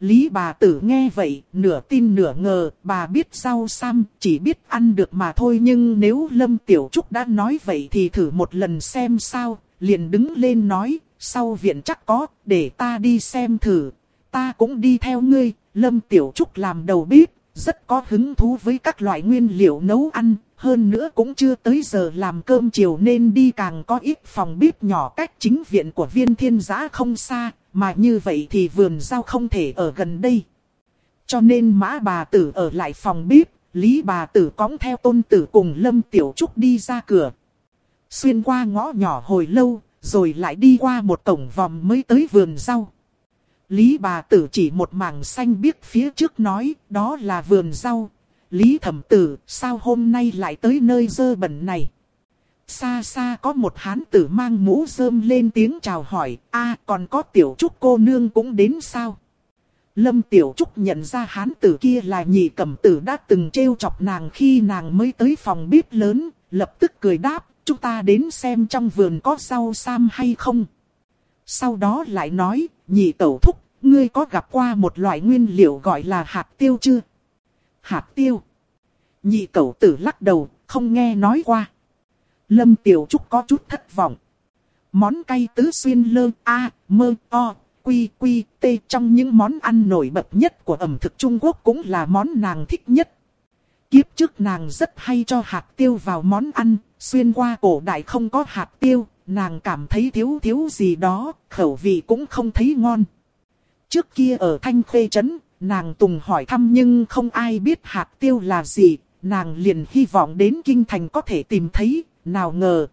Lý bà tử nghe vậy, nửa tin nửa ngờ, bà biết rau sam, chỉ biết ăn được mà thôi nhưng nếu Lâm Tiểu Trúc đã nói vậy thì thử một lần xem sao, liền đứng lên nói, sau viện chắc có, để ta đi xem thử, ta cũng đi theo ngươi, Lâm Tiểu Trúc làm đầu bếp, rất có hứng thú với các loại nguyên liệu nấu ăn, hơn nữa cũng chưa tới giờ làm cơm chiều nên đi càng có ít phòng bếp nhỏ cách chính viện của viên thiên giã không xa, mà như vậy thì vườn rau không thể ở gần đây. Cho nên mã bà tử ở lại phòng bếp, Lý bà tử cõng theo tôn tử cùng Lâm Tiểu Trúc đi ra cửa. Xuyên qua ngõ nhỏ hồi lâu, rồi lại đi qua một cổng vòng mới tới vườn rau. Lý bà tử chỉ một mảng xanh biếc phía trước nói, đó là vườn rau. Lý thẩm tử, sao hôm nay lại tới nơi dơ bẩn này? Xa xa có một hán tử mang mũ rơm lên tiếng chào hỏi, a còn có tiểu trúc cô nương cũng đến sao? Lâm tiểu trúc nhận ra hán tử kia là nhị cẩm tử đã từng trêu chọc nàng khi nàng mới tới phòng bếp lớn, lập tức cười đáp, chúng ta đến xem trong vườn có rau sam hay không. Sau đó lại nói, nhị tẩu thúc, ngươi có gặp qua một loại nguyên liệu gọi là hạt tiêu chưa? Hạt tiêu. Nhị cẩu tử lắc đầu, không nghe nói qua. Lâm Tiểu Trúc có chút thất vọng. Món cay tứ xuyên lơ A, mơ, o, quy, quy, t trong những món ăn nổi bật nhất của ẩm thực Trung Quốc cũng là món nàng thích nhất. Kiếp trước nàng rất hay cho hạt tiêu vào món ăn, xuyên qua cổ đại không có hạt tiêu, nàng cảm thấy thiếu thiếu gì đó, khẩu vị cũng không thấy ngon. Trước kia ở Thanh Khê Trấn, nàng tùng hỏi thăm nhưng không ai biết hạt tiêu là gì, nàng liền hy vọng đến Kinh Thành có thể tìm thấy, nào ngờ.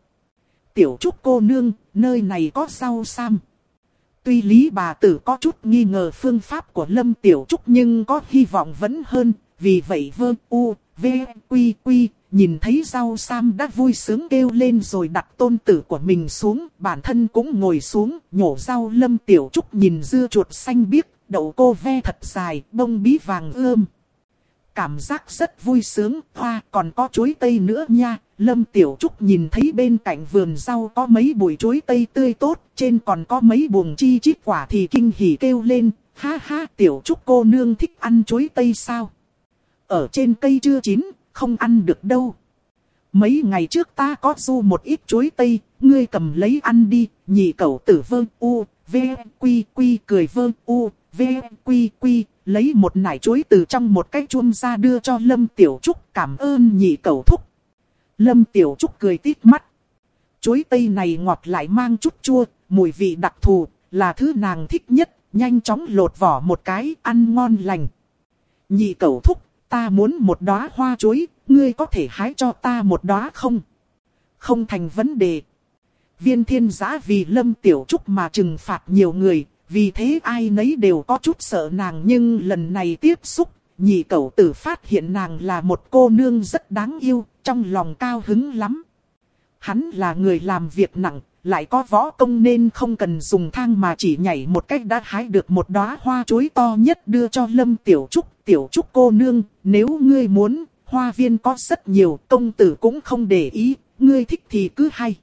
Tiểu Trúc cô nương, nơi này có rau sam. Tuy Lý bà tử có chút nghi ngờ phương pháp của Lâm Tiểu Trúc nhưng có hy vọng vẫn hơn, vì vậy vơ u, v, quy quy, nhìn thấy rau sam đã vui sướng kêu lên rồi đặt tôn tử của mình xuống, bản thân cũng ngồi xuống, nhổ rau Lâm Tiểu Trúc nhìn dưa chuột xanh biếc, đậu cô ve thật dài, bông bí vàng ươm. Cảm giác rất vui sướng, hoa còn có chuối tây nữa nha. Lâm Tiểu Trúc nhìn thấy bên cạnh vườn rau có mấy bụi chuối tây tươi tốt, trên còn có mấy buồng chi chít quả thì kinh hỉ kêu lên, ha ha Tiểu Trúc cô nương thích ăn chuối tây sao? Ở trên cây chưa chín, không ăn được đâu. Mấy ngày trước ta có du một ít chuối tây, ngươi cầm lấy ăn đi, nhị cậu tử vơ u, v, quy quy cười vơ u, v, quy quy, lấy một nải chuối từ trong một cái chuông ra đưa cho Lâm Tiểu Trúc cảm ơn nhị cầu thúc. Lâm Tiểu Trúc cười tít mắt. Chuối tây này ngọt lại mang chút chua, mùi vị đặc thù, là thứ nàng thích nhất, nhanh chóng lột vỏ một cái, ăn ngon lành. Nhị cầu thúc, ta muốn một đóa hoa chuối, ngươi có thể hái cho ta một đóa không? Không thành vấn đề. Viên thiên giã vì Lâm Tiểu Trúc mà trừng phạt nhiều người, vì thế ai nấy đều có chút sợ nàng nhưng lần này tiếp xúc, nhị cậu tử phát hiện nàng là một cô nương rất đáng yêu, trong lòng cao hứng lắm. Hắn là người làm việc nặng, lại có võ công nên không cần dùng thang mà chỉ nhảy một cách đã hái được một đóa hoa chuối to nhất đưa cho Lâm Tiểu Trúc. Tiểu Trúc cô nương, nếu ngươi muốn, hoa viên có rất nhiều, công tử cũng không để ý, ngươi thích thì cứ hay.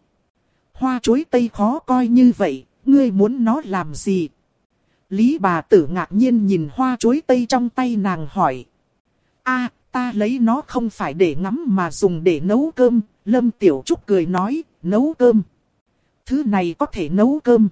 Hoa chuối tây khó coi như vậy, ngươi muốn nó làm gì? Lý bà tử ngạc nhiên nhìn hoa chuối tây trong tay nàng hỏi. a ta lấy nó không phải để ngắm mà dùng để nấu cơm. Lâm Tiểu Trúc cười nói, nấu cơm. Thứ này có thể nấu cơm.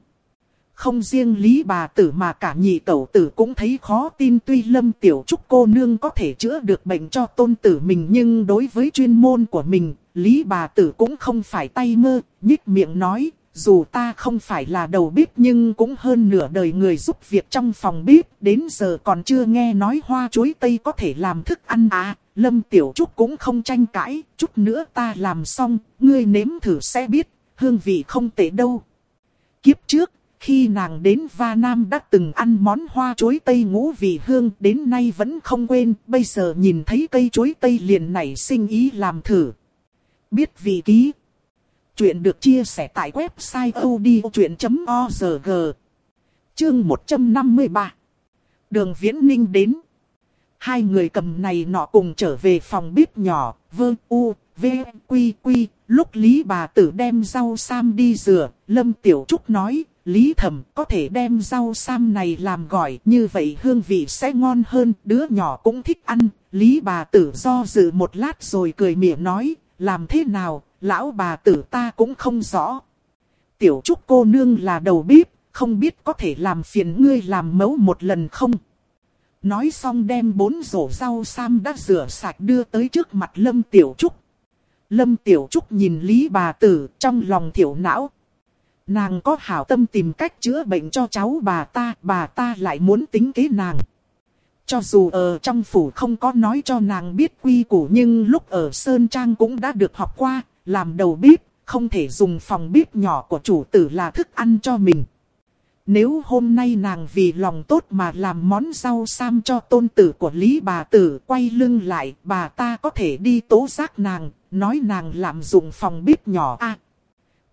Không riêng Lý bà tử mà cả nhị tẩu tử cũng thấy khó tin tuy Lâm Tiểu Trúc cô nương có thể chữa được bệnh cho tôn tử mình nhưng đối với chuyên môn của mình, Lý bà tử cũng không phải tay mơ, nhích miệng nói, dù ta không phải là đầu bếp nhưng cũng hơn nửa đời người giúp việc trong phòng bếp, đến giờ còn chưa nghe nói hoa chuối tây có thể làm thức ăn à. Lâm Tiểu Trúc cũng không tranh cãi, chút nữa ta làm xong, ngươi nếm thử sẽ biết, hương vị không tệ đâu. Kiếp trước, khi nàng đến Va Nam đã từng ăn món hoa chuối tây ngũ vị hương, đến nay vẫn không quên, bây giờ nhìn thấy cây chuối tây liền nảy sinh ý làm thử. Biết vị ký Chuyện được chia sẻ tại website odchuyện.org Chương 153 Đường Viễn Ninh đến Hai người cầm này nọ cùng trở về phòng bếp nhỏ, vơ u, v, quy quy. Lúc Lý bà tử đem rau sam đi rửa, Lâm Tiểu Trúc nói, Lý thẩm có thể đem rau sam này làm gỏi, như vậy hương vị sẽ ngon hơn, đứa nhỏ cũng thích ăn. Lý bà tử do dự một lát rồi cười miệng nói, làm thế nào, lão bà tử ta cũng không rõ. Tiểu trúc cô nương là đầu bếp, không biết có thể làm phiền ngươi làm mấu một lần không? Nói xong đem bốn rổ rau sam đã rửa sạch đưa tới trước mặt Lâm Tiểu Trúc. Lâm Tiểu Trúc nhìn Lý bà tử trong lòng thiểu não. Nàng có hảo tâm tìm cách chữa bệnh cho cháu bà ta, bà ta lại muốn tính kế nàng. Cho dù ở trong phủ không có nói cho nàng biết quy củ nhưng lúc ở Sơn Trang cũng đã được học qua, làm đầu bếp, không thể dùng phòng bếp nhỏ của chủ tử là thức ăn cho mình. Nếu hôm nay nàng vì lòng tốt mà làm món rau sam cho tôn tử của Lý bà tử quay lưng lại, bà ta có thể đi tố giác nàng, nói nàng làm dụng phòng bếp nhỏ a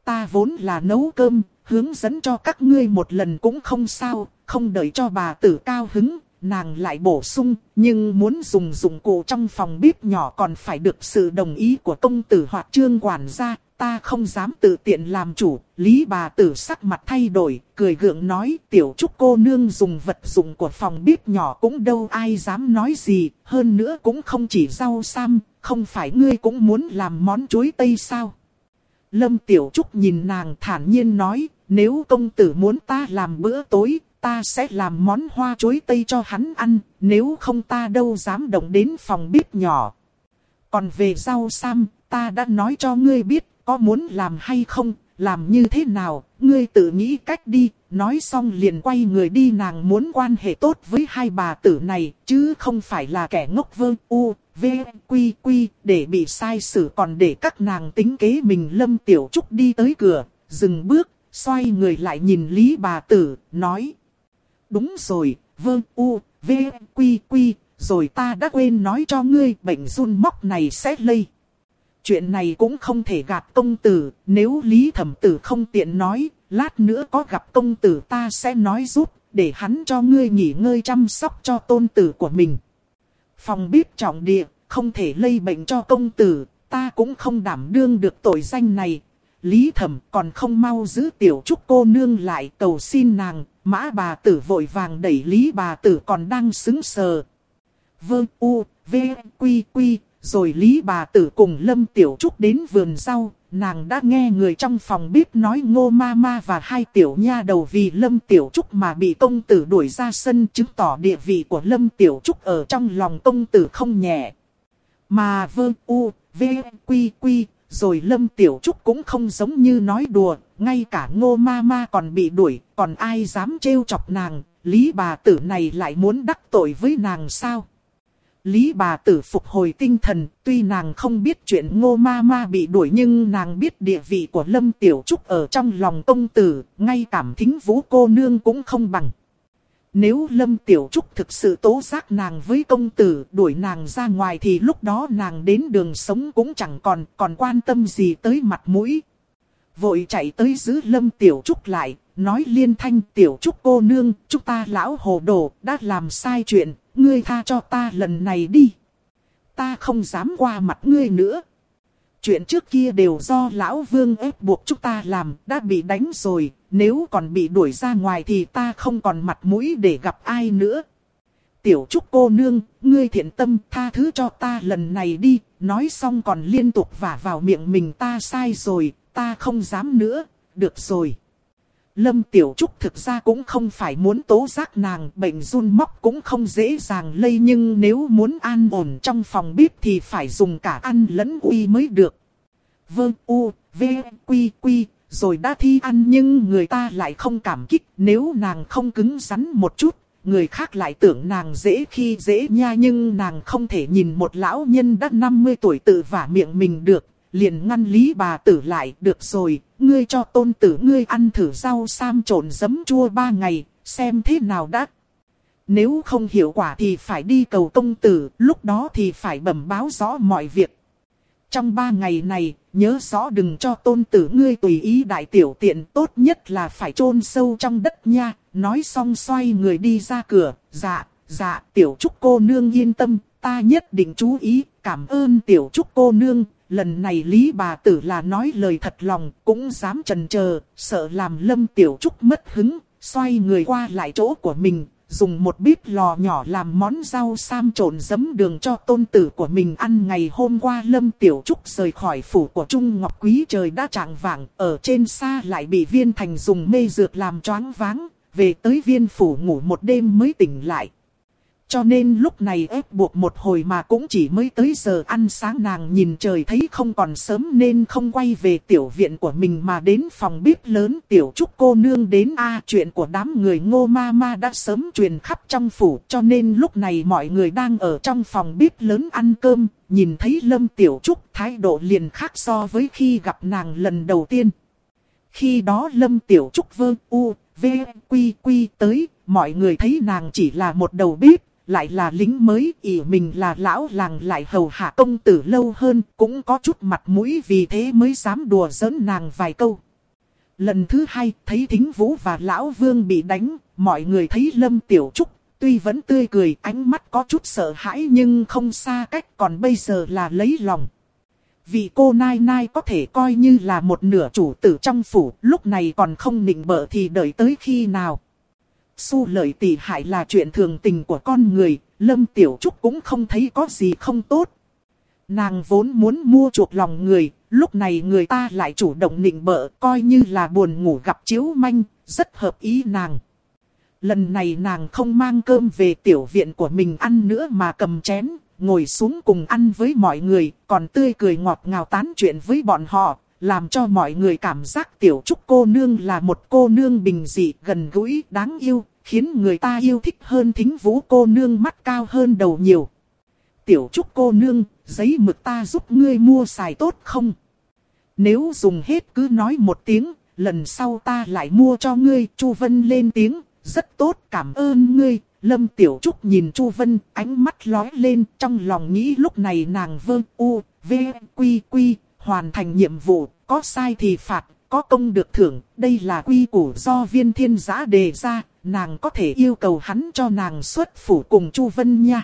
Ta vốn là nấu cơm, hướng dẫn cho các ngươi một lần cũng không sao, không đợi cho bà tử cao hứng, nàng lại bổ sung, nhưng muốn dùng dụng cụ trong phòng bếp nhỏ còn phải được sự đồng ý của công tử hoặc trương quản gia, ta không dám tự tiện làm chủ. Lý bà tử sắc mặt thay đổi, cười gượng nói tiểu trúc cô nương dùng vật dụng của phòng bếp nhỏ cũng đâu ai dám nói gì, hơn nữa cũng không chỉ rau sam, không phải ngươi cũng muốn làm món chuối tây sao. Lâm tiểu trúc nhìn nàng thản nhiên nói, nếu công tử muốn ta làm bữa tối, ta sẽ làm món hoa chuối tây cho hắn ăn, nếu không ta đâu dám động đến phòng bếp nhỏ. Còn về rau sam, ta đã nói cho ngươi biết, có muốn làm hay không, làm như thế nào, ngươi tự nghĩ cách đi, nói xong liền quay người đi nàng muốn quan hệ tốt với hai bà tử này, chứ không phải là kẻ ngốc vơ u, v, quy quy, để bị sai xử còn để các nàng tính kế mình lâm tiểu trúc đi tới cửa, dừng bước, xoay người lại nhìn Lý bà tử, nói. Đúng rồi, vương u, v, quy quy, rồi ta đã quên nói cho ngươi bệnh run móc này sẽ lây. Chuyện này cũng không thể gạt công tử, nếu Lý thẩm tử không tiện nói, lát nữa có gặp công tử ta sẽ nói giúp, để hắn cho ngươi nghỉ ngơi chăm sóc cho tôn tử của mình. Phòng bếp trọng địa, không thể lây bệnh cho công tử, ta cũng không đảm đương được tội danh này. Lý thẩm còn không mau giữ tiểu trúc cô nương lại cầu xin nàng, mã bà tử vội vàng đẩy lý bà tử còn đang xứng sờ. Vơ u, v, quy quy, rồi lý bà tử cùng lâm tiểu trúc đến vườn rau, nàng đã nghe người trong phòng bếp nói ngô ma ma và hai tiểu nha đầu vì lâm tiểu trúc mà bị công tử đuổi ra sân chứng tỏ địa vị của lâm tiểu trúc ở trong lòng công tử không nhẹ. Mà vơ u, v, quy quy, rồi lâm tiểu trúc cũng không giống như nói đùa, ngay cả ngô ma ma còn bị đuổi, còn ai dám trêu chọc nàng, lý bà tử này lại muốn đắc tội với nàng sao? Lý bà tử phục hồi tinh thần, tuy nàng không biết chuyện ngô ma ma bị đuổi nhưng nàng biết địa vị của Lâm Tiểu Trúc ở trong lòng công tử, ngay cảm thính vũ cô nương cũng không bằng. Nếu Lâm Tiểu Trúc thực sự tố giác nàng với công tử đuổi nàng ra ngoài thì lúc đó nàng đến đường sống cũng chẳng còn còn quan tâm gì tới mặt mũi. Vội chạy tới giữ Lâm Tiểu Trúc lại, nói liên thanh Tiểu Trúc cô nương, chúng ta lão hồ đồ đã làm sai chuyện, ngươi tha cho ta lần này đi. Ta không dám qua mặt ngươi nữa. Chuyện trước kia đều do lão vương ép buộc chúng ta làm, đã bị đánh rồi, nếu còn bị đuổi ra ngoài thì ta không còn mặt mũi để gặp ai nữa. Tiểu trúc cô nương, ngươi thiện tâm tha thứ cho ta lần này đi, nói xong còn liên tục vả vào miệng mình ta sai rồi, ta không dám nữa, được rồi. Lâm Tiểu Trúc thực ra cũng không phải muốn tố giác nàng bệnh run móc cũng không dễ dàng lây nhưng nếu muốn an ổn trong phòng bếp thì phải dùng cả ăn lẫn uy mới được. Vương U, V, Quy, Quy, rồi đã thi ăn nhưng người ta lại không cảm kích nếu nàng không cứng rắn một chút. Người khác lại tưởng nàng dễ khi dễ nha nhưng nàng không thể nhìn một lão nhân đã 50 tuổi tự vả miệng mình được liền ngăn lý bà tử lại, được rồi, ngươi cho tôn tử ngươi ăn thử rau sam trộn giấm chua ba ngày, xem thế nào đã. Nếu không hiệu quả thì phải đi cầu công tử, lúc đó thì phải bẩm báo rõ mọi việc. Trong ba ngày này, nhớ rõ đừng cho tôn tử ngươi tùy ý đại tiểu tiện tốt nhất là phải chôn sâu trong đất nha. Nói xong xoay người đi ra cửa, dạ, dạ, tiểu trúc cô nương yên tâm, ta nhất định chú ý, cảm ơn tiểu trúc cô nương, lần này Lý bà tử là nói lời thật lòng, cũng dám trần chờ sợ làm Lâm Tiểu Trúc mất hứng, xoay người qua lại chỗ của mình, dùng một bếp lò nhỏ làm món rau sam trộn giấm đường cho tôn tử của mình ăn ngày hôm qua Lâm Tiểu Trúc rời khỏi phủ của Trung Ngọc Quý trời đã trạng vàng ở trên xa lại bị viên thành dùng mê dược làm choáng váng, về tới viên phủ ngủ một đêm mới tỉnh lại. Cho nên lúc này ép buộc một hồi mà cũng chỉ mới tới giờ ăn sáng nàng nhìn trời thấy không còn sớm nên không quay về tiểu viện của mình mà đến phòng bếp lớn. Tiểu trúc cô nương đến a chuyện của đám người ngô ma ma đã sớm truyền khắp trong phủ cho nên lúc này mọi người đang ở trong phòng bếp lớn ăn cơm, nhìn thấy lâm tiểu trúc thái độ liền khác so với khi gặp nàng lần đầu tiên. Khi đó lâm tiểu trúc vơ u, v, quy quy tới, mọi người thấy nàng chỉ là một đầu bếp lại là lính mới, ỷ mình là lão làng lại hầu hạ công tử lâu hơn, cũng có chút mặt mũi vì thế mới dám đùa giỡn nàng vài câu. Lần thứ hai, thấy thính vũ và lão vương bị đánh, mọi người thấy lâm tiểu trúc, tuy vẫn tươi cười, ánh mắt có chút sợ hãi nhưng không xa cách, còn bây giờ là lấy lòng. Vì cô Nai Nai có thể coi như là một nửa chủ tử trong phủ, lúc này còn không nịnh bợ thì đợi tới khi nào. Su lợi tỷ hại là chuyện thường tình của con người, Lâm Tiểu Trúc cũng không thấy có gì không tốt. Nàng vốn muốn mua chuộc lòng người, lúc này người ta lại chủ động nịnh bợ coi như là buồn ngủ gặp chiếu manh, rất hợp ý nàng. Lần này nàng không mang cơm về tiểu viện của mình ăn nữa mà cầm chén, ngồi xuống cùng ăn với mọi người, còn tươi cười ngọt ngào tán chuyện với bọn họ, làm cho mọi người cảm giác tiểu trúc cô nương là một cô nương bình dị, gần gũi, đáng yêu, khiến người ta yêu thích hơn thính vũ cô nương mắt cao hơn đầu nhiều. Tiểu trúc cô nương, giấy mực ta giúp ngươi mua xài tốt không? Nếu dùng hết cứ nói một tiếng, lần sau ta lại mua cho ngươi. Chu Vân lên tiếng, rất tốt cảm ơn ngươi. Lâm Tiểu Trúc nhìn Chu Vân, ánh mắt lóe lên, trong lòng nghĩ lúc này nàng vơ u, v, quy quy, hoàn thành nhiệm vụ, có sai thì phạt, có công được thưởng, đây là quy củ do viên thiên giã đề ra, nàng có thể yêu cầu hắn cho nàng xuất phủ cùng Chu Vân nha.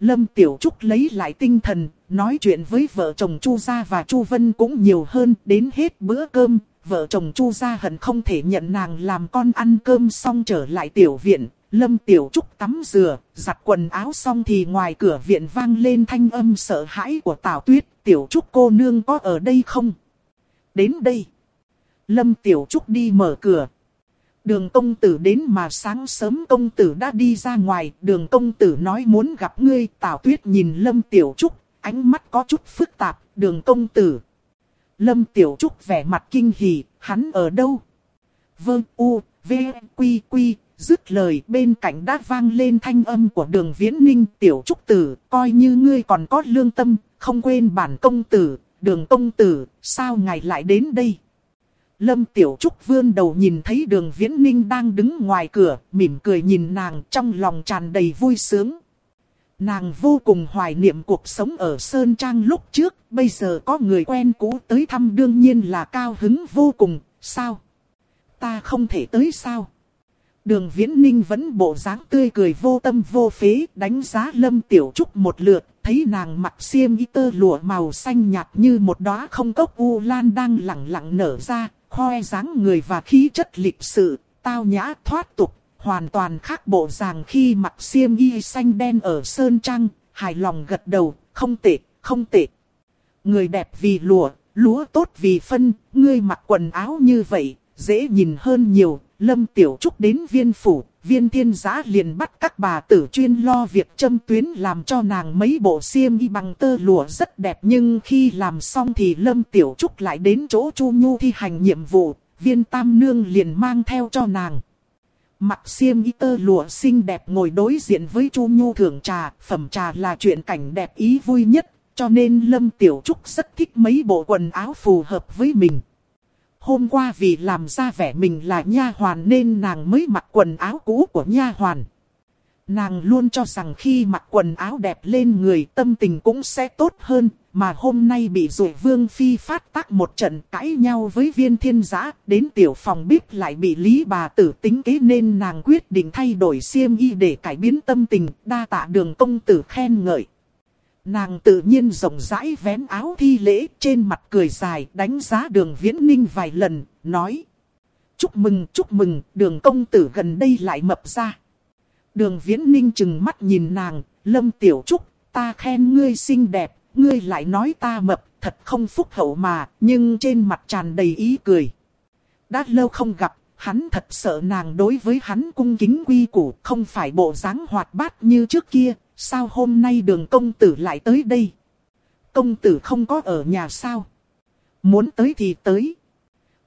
Lâm Tiểu Trúc lấy lại tinh thần, nói chuyện với vợ chồng Chu Gia và Chu Vân cũng nhiều hơn, đến hết bữa cơm, vợ chồng Chu Gia hận không thể nhận nàng làm con ăn cơm xong trở lại tiểu viện. Lâm Tiểu Trúc tắm rửa, giặt quần áo xong thì ngoài cửa viện vang lên thanh âm sợ hãi của Tào Tuyết, Tiểu Trúc cô nương có ở đây không? Đến đây. Lâm Tiểu Trúc đi mở cửa. Đường công tử đến mà sáng sớm công tử đã đi ra ngoài. Đường công tử nói muốn gặp ngươi. Tào Tuyết nhìn Lâm Tiểu Trúc, ánh mắt có chút phức tạp. Đường công tử. Lâm Tiểu Trúc vẻ mặt kinh hỉ, hắn ở đâu? Vương U, V, Quy, Quy, dứt lời bên cạnh đã vang lên thanh âm của đường viễn ninh tiểu trúc tử, coi như ngươi còn có lương tâm, không quên bản công tử, đường công tử, sao ngài lại đến đây? Lâm Tiểu Trúc vươn đầu nhìn thấy đường Viễn Ninh đang đứng ngoài cửa, mỉm cười nhìn nàng trong lòng tràn đầy vui sướng. Nàng vô cùng hoài niệm cuộc sống ở Sơn Trang lúc trước, bây giờ có người quen cũ tới thăm đương nhiên là cao hứng vô cùng, sao? Ta không thể tới sao? Đường Viễn Ninh vẫn bộ dáng tươi cười vô tâm vô phế, đánh giá Lâm Tiểu Trúc một lượt, thấy nàng mặc xiêm y tơ lụa màu xanh nhạt như một đóa không cốc u lan đang lẳng lặng nở ra, khoe dáng người và khí chất lịch sự, tao nhã thoát tục, hoàn toàn khác bộ dáng khi mặc xiêm y xanh đen ở Sơn Trăng, hài lòng gật đầu, không tệ, không tệ. Người đẹp vì lụa, lúa tốt vì phân, ngươi mặc quần áo như vậy, dễ nhìn hơn nhiều, Lâm Tiểu Trúc đến viên phủ, viên thiên giã liền bắt các bà tử chuyên lo việc châm tuyến làm cho nàng mấy bộ xiêm y bằng tơ lụa rất đẹp. Nhưng khi làm xong thì Lâm Tiểu Trúc lại đến chỗ Chu Nhu thi hành nhiệm vụ, viên tam nương liền mang theo cho nàng. Mặc xiêm y tơ lụa xinh đẹp ngồi đối diện với Chu Nhu thưởng trà, phẩm trà là chuyện cảnh đẹp ý vui nhất, cho nên Lâm Tiểu Trúc rất thích mấy bộ quần áo phù hợp với mình. Hôm qua vì làm ra vẻ mình là nha hoàn nên nàng mới mặc quần áo cũ của nha hoàn. Nàng luôn cho rằng khi mặc quần áo đẹp lên người tâm tình cũng sẽ tốt hơn, mà hôm nay bị rủi vương phi phát tác một trận cãi nhau với viên thiên giã, đến tiểu phòng bếp lại bị lý bà tử tính kế nên nàng quyết định thay đổi xiêm y để cải biến tâm tình, đa tạ đường công tử khen ngợi. Nàng tự nhiên rộng rãi vén áo thi lễ trên mặt cười dài đánh giá đường viễn ninh vài lần, nói. Chúc mừng, chúc mừng, đường công tử gần đây lại mập ra. Đường viễn ninh chừng mắt nhìn nàng, lâm tiểu trúc, ta khen ngươi xinh đẹp, ngươi lại nói ta mập, thật không phúc hậu mà, nhưng trên mặt tràn đầy ý cười. Đã lâu không gặp, hắn thật sợ nàng đối với hắn cung kính quy củ, không phải bộ dáng hoạt bát như trước kia, sao hôm nay đường công tử lại tới đây? Công tử không có ở nhà sao? Muốn tới thì tới.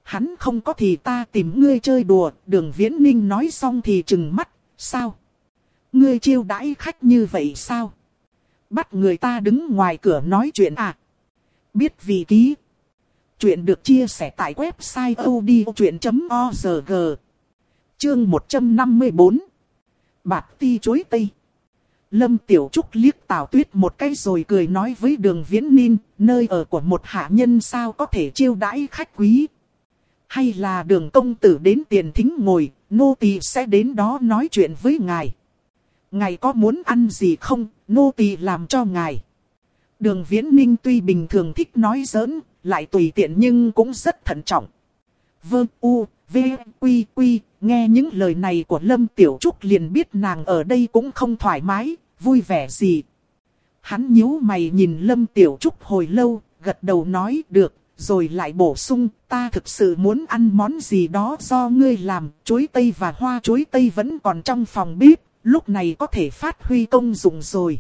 Hắn không có thì ta tìm ngươi chơi đùa, đường viễn ninh nói xong thì trừng mắt, sao? Ngươi chiêu đãi khách như vậy sao? Bắt người ta đứng ngoài cửa nói chuyện à? Biết vì ký. Chuyện được chia sẻ tại website odchuyện.org Chương 154 Bạc ti chối tây Lâm Tiểu Trúc liếc Tào Tuyết một cái rồi cười nói với đường Viễn Ninh, nơi ở của một hạ nhân sao có thể chiêu đãi khách quý. Hay là đường công tử đến tiền thính ngồi, nô tỳ sẽ đến đó nói chuyện với ngài. Ngài có muốn ăn gì không, nô tỳ làm cho ngài. Đường Viễn Ninh tuy bình thường thích nói giỡn, lại tùy tiện nhưng cũng rất thận trọng. Vương U, V, Quy, Quy, nghe những lời này của Lâm Tiểu Trúc liền biết nàng ở đây cũng không thoải mái, vui vẻ gì. Hắn nhíu mày nhìn Lâm Tiểu Trúc hồi lâu, gật đầu nói được, rồi lại bổ sung, ta thực sự muốn ăn món gì đó do ngươi làm, chuối tây và hoa chuối tây vẫn còn trong phòng bếp, lúc này có thể phát huy công dụng rồi.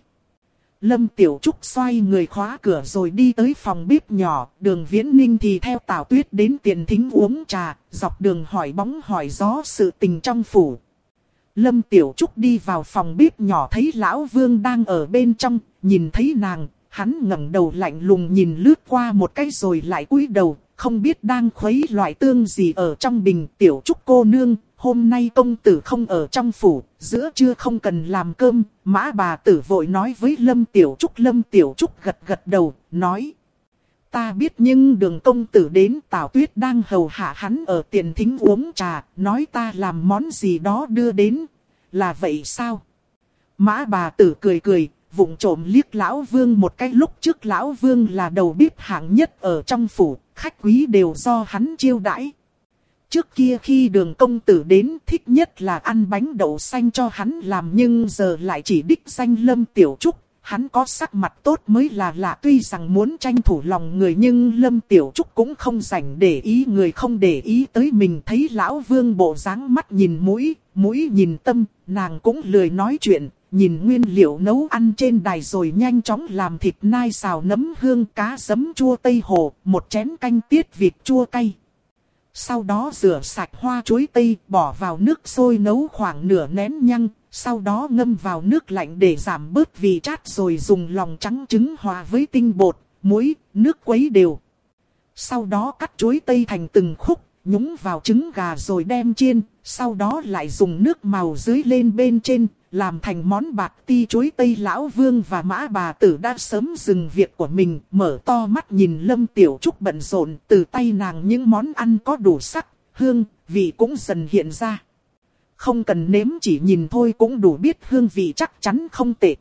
Lâm Tiểu Trúc xoay người khóa cửa rồi đi tới phòng bếp nhỏ, đường viễn ninh thì theo Tào Tuyết đến tiền thính uống trà, dọc đường hỏi bóng hỏi gió sự tình trong phủ. Lâm Tiểu Trúc đi vào phòng bếp nhỏ thấy Lão Vương đang ở bên trong, nhìn thấy nàng, hắn ngẩng đầu lạnh lùng nhìn lướt qua một cái rồi lại cúi đầu, không biết đang khuấy loại tương gì ở trong bình tiểu trúc cô nương, hôm nay công tử không ở trong phủ, giữa trưa không cần làm cơm, mã bà tử vội nói với Lâm Tiểu Trúc. Lâm Tiểu Trúc gật gật đầu, nói. Ta biết nhưng đường công tử đến Tào Tuyết đang hầu hạ hắn ở tiền thính uống trà, nói ta làm món gì đó đưa đến, là vậy sao? Mã bà tử cười cười, vụng trộm liếc lão vương một cái lúc trước lão vương là đầu bếp hạng nhất ở trong phủ, khách quý đều do hắn chiêu đãi. Trước kia khi đường công tử đến thích nhất là ăn bánh đậu xanh cho hắn làm nhưng giờ lại chỉ đích danh lâm tiểu trúc. Hắn có sắc mặt tốt mới là lạ tuy rằng muốn tranh thủ lòng người nhưng Lâm Tiểu Trúc cũng không rảnh để ý người không để ý tới mình thấy lão vương bộ dáng mắt nhìn mũi, mũi nhìn tâm, nàng cũng lười nói chuyện, nhìn nguyên liệu nấu ăn trên đài rồi nhanh chóng làm thịt nai xào nấm hương cá sấm chua tây hồ, một chén canh tiết vịt chua cay. Sau đó rửa sạch hoa chuối tây, bỏ vào nước sôi nấu khoảng nửa nén nhăng, sau đó ngâm vào nước lạnh để giảm bớt vị chát rồi dùng lòng trắng trứng hòa với tinh bột, muối, nước quấy đều. Sau đó cắt chuối tây thành từng khúc, nhúng vào trứng gà rồi đem chiên, sau đó lại dùng nước màu dưới lên bên trên, làm thành món bạc ti chuối tây lão vương và mã bà tử đã sớm dừng việc của mình, mở to mắt nhìn lâm tiểu trúc bận rộn, từ tay nàng những món ăn có đủ sắc, hương, vị cũng dần hiện ra. Không cần nếm chỉ nhìn thôi cũng đủ biết hương vị chắc chắn không tệ.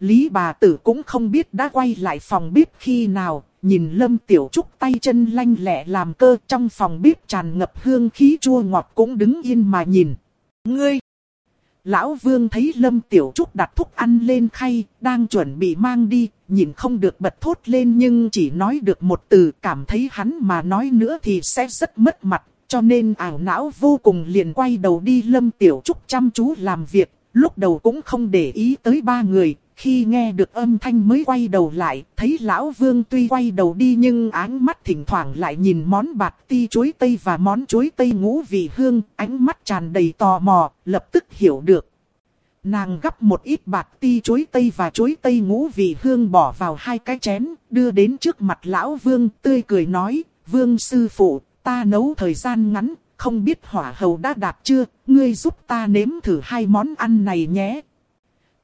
Lý bà tử cũng không biết đã quay lại phòng bếp khi nào, nhìn Lâm Tiểu Trúc tay chân lanh lẹ làm cơ trong phòng bếp tràn ngập hương khí chua ngọt cũng đứng yên mà nhìn. Ngươi! Lão Vương thấy Lâm Tiểu Trúc đặt thuốc ăn lên khay, đang chuẩn bị mang đi, nhìn không được bật thốt lên nhưng chỉ nói được một từ cảm thấy hắn mà nói nữa thì sẽ rất mất mặt, cho nên ảo não vô cùng liền quay đầu đi Lâm Tiểu Trúc chăm chú làm việc, lúc đầu cũng không để ý tới ba người, khi nghe được âm thanh mới quay đầu lại, thấy lão vương tuy quay đầu đi nhưng ánh mắt thỉnh thoảng lại nhìn món bạc ti chuối tây và món chuối tây ngũ vị hương, ánh mắt tràn đầy tò mò, lập tức hiểu được. Nàng gấp một ít bạc ti chuối tây và chuối tây ngũ vị hương bỏ vào hai cái chén, đưa đến trước mặt lão vương, tươi cười nói, vương sư phụ, ta nấu thời gian ngắn, không biết hỏa hầu đã đạt chưa, ngươi giúp ta nếm thử hai món ăn này nhé.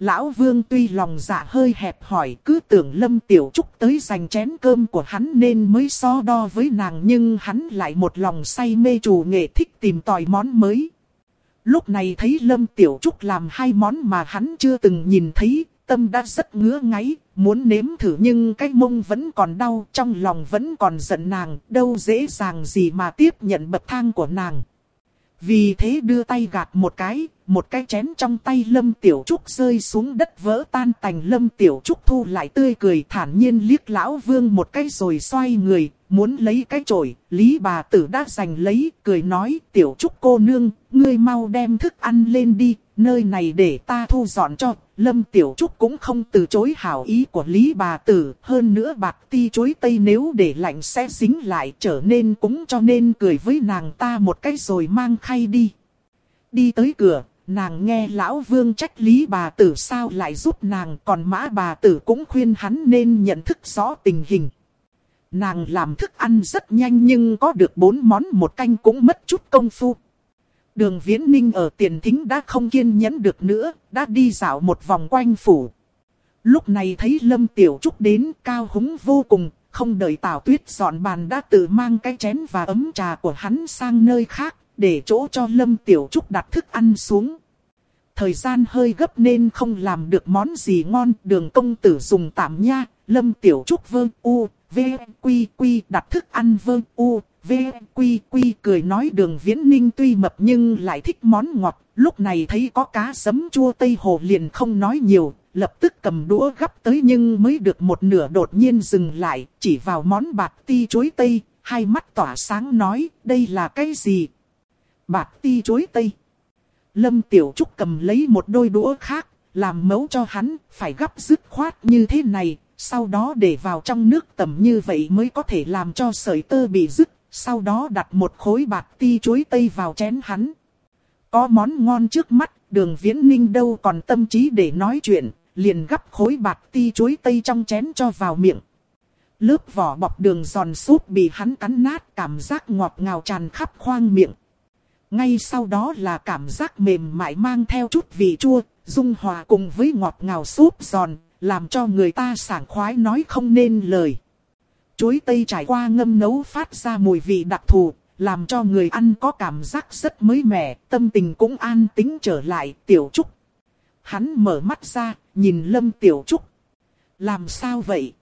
Lão Vương tuy lòng dạ hơi hẹp hỏi cứ tưởng Lâm Tiểu Trúc tới giành chén cơm của hắn nên mới so đo với nàng nhưng hắn lại một lòng say mê chủ nghệ thích tìm tòi món mới. Lúc này thấy Lâm Tiểu Trúc làm hai món mà hắn chưa từng nhìn thấy, tâm đã rất ngứa ngáy, muốn nếm thử nhưng cái mông vẫn còn đau, trong lòng vẫn còn giận nàng, đâu dễ dàng gì mà tiếp nhận bậc thang của nàng. Vì thế đưa tay gạt một cái, một cái chén trong tay Lâm Tiểu Trúc rơi xuống đất vỡ tan tành Lâm Tiểu Trúc thu lại tươi cười thản nhiên liếc lão vương một cái rồi xoay người, muốn lấy cái chổi, Lý bà tử đã giành lấy, cười nói Tiểu Trúc cô nương, ngươi mau đem thức ăn lên đi, nơi này để ta thu dọn cho. Lâm Tiểu Trúc cũng không từ chối hảo ý của Lý bà tử, hơn nữa bạc ti chối tây nếu để lạnh sẽ dính lại trở nên cũng cho nên cười với nàng ta một cái rồi mang khay đi. Đi tới cửa, nàng nghe lão vương trách Lý bà tử sao lại giúp nàng còn mã bà tử cũng khuyên hắn nên nhận thức rõ tình hình. Nàng làm thức ăn rất nhanh nhưng có được bốn món một canh cũng mất chút công phu. Đường Viễn Ninh ở tiền thính đã không kiên nhẫn được nữa, đã đi dạo một vòng quanh phủ. Lúc này thấy Lâm Tiểu Trúc đến cao hứng vô cùng, không đợi Tào Tuyết dọn bàn đã tự mang cái chén và ấm trà của hắn sang nơi khác, để chỗ cho Lâm Tiểu Trúc đặt thức ăn xuống. Thời gian hơi gấp nên không làm được món gì ngon, đường công tử dùng tạm nha, Lâm Tiểu Trúc vơ u, v, quy quy đặt thức ăn vơ u, V, Quy, Quy cười nói đường viễn ninh tuy mập nhưng lại thích món ngọt. Lúc này thấy có cá sấm chua Tây Hồ liền không nói nhiều, lập tức cầm đũa gắp tới nhưng mới được một nửa đột nhiên dừng lại, chỉ vào món bạc ti chuối Tây, hai mắt tỏa sáng nói, đây là cái gì? Bạc ti chuối Tây. Lâm Tiểu Trúc cầm lấy một đôi đũa khác, làm mấu cho hắn, phải gắp dứt khoát như thế này, sau đó để vào trong nước tầm như vậy mới có thể làm cho sợi tơ bị dứt, sau đó đặt một khối bạc ti chuối tây vào chén hắn. Có món ngon trước mắt, đường viễn ninh đâu còn tâm trí để nói chuyện, liền gắp khối bạc ti chuối tây trong chén cho vào miệng. Lớp vỏ bọc đường giòn súp bị hắn cắn nát cảm giác ngọt ngào tràn khắp khoang miệng. Ngay sau đó là cảm giác mềm mại mang theo chút vị chua, dung hòa cùng với ngọt ngào súp giòn, làm cho người ta sảng khoái nói không nên lời. Chuối tây trải qua ngâm nấu phát ra mùi vị đặc thù, làm cho người ăn có cảm giác rất mới mẻ, tâm tình cũng an tính trở lại, tiểu trúc. Hắn mở mắt ra, nhìn Lâm Tiểu Trúc. Làm sao vậy?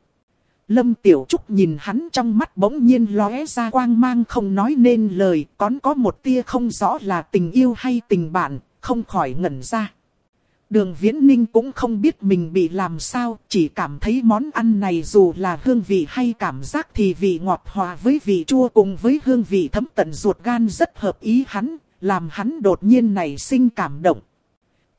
Lâm Tiểu Trúc nhìn hắn trong mắt bỗng nhiên lóe ra quang mang không nói nên lời, còn có một tia không rõ là tình yêu hay tình bạn, không khỏi ngẩn ra. Đường Viễn Ninh cũng không biết mình bị làm sao, chỉ cảm thấy món ăn này dù là hương vị hay cảm giác thì vị ngọt hòa với vị chua cùng với hương vị thấm tận ruột gan rất hợp ý hắn, làm hắn đột nhiên nảy sinh cảm động.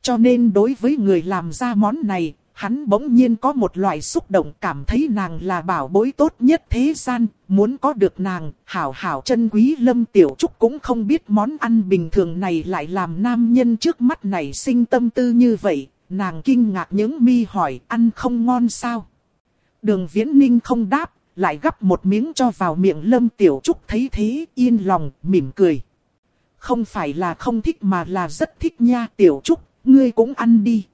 Cho nên đối với người làm ra món này, hắn bỗng nhiên có một loại xúc động cảm thấy nàng là bảo bối tốt nhất thế gian, muốn có được nàng, hảo hảo chân quý lâm tiểu trúc cũng không biết món ăn bình thường này lại làm nam nhân trước mắt này sinh tâm tư như vậy, nàng kinh ngạc những mi hỏi ăn không ngon sao. Đường viễn ninh không đáp, lại gắp một miếng cho vào miệng lâm tiểu trúc thấy thế yên lòng, mỉm cười. Không phải là không thích mà là rất thích nha tiểu trúc, ngươi cũng ăn đi.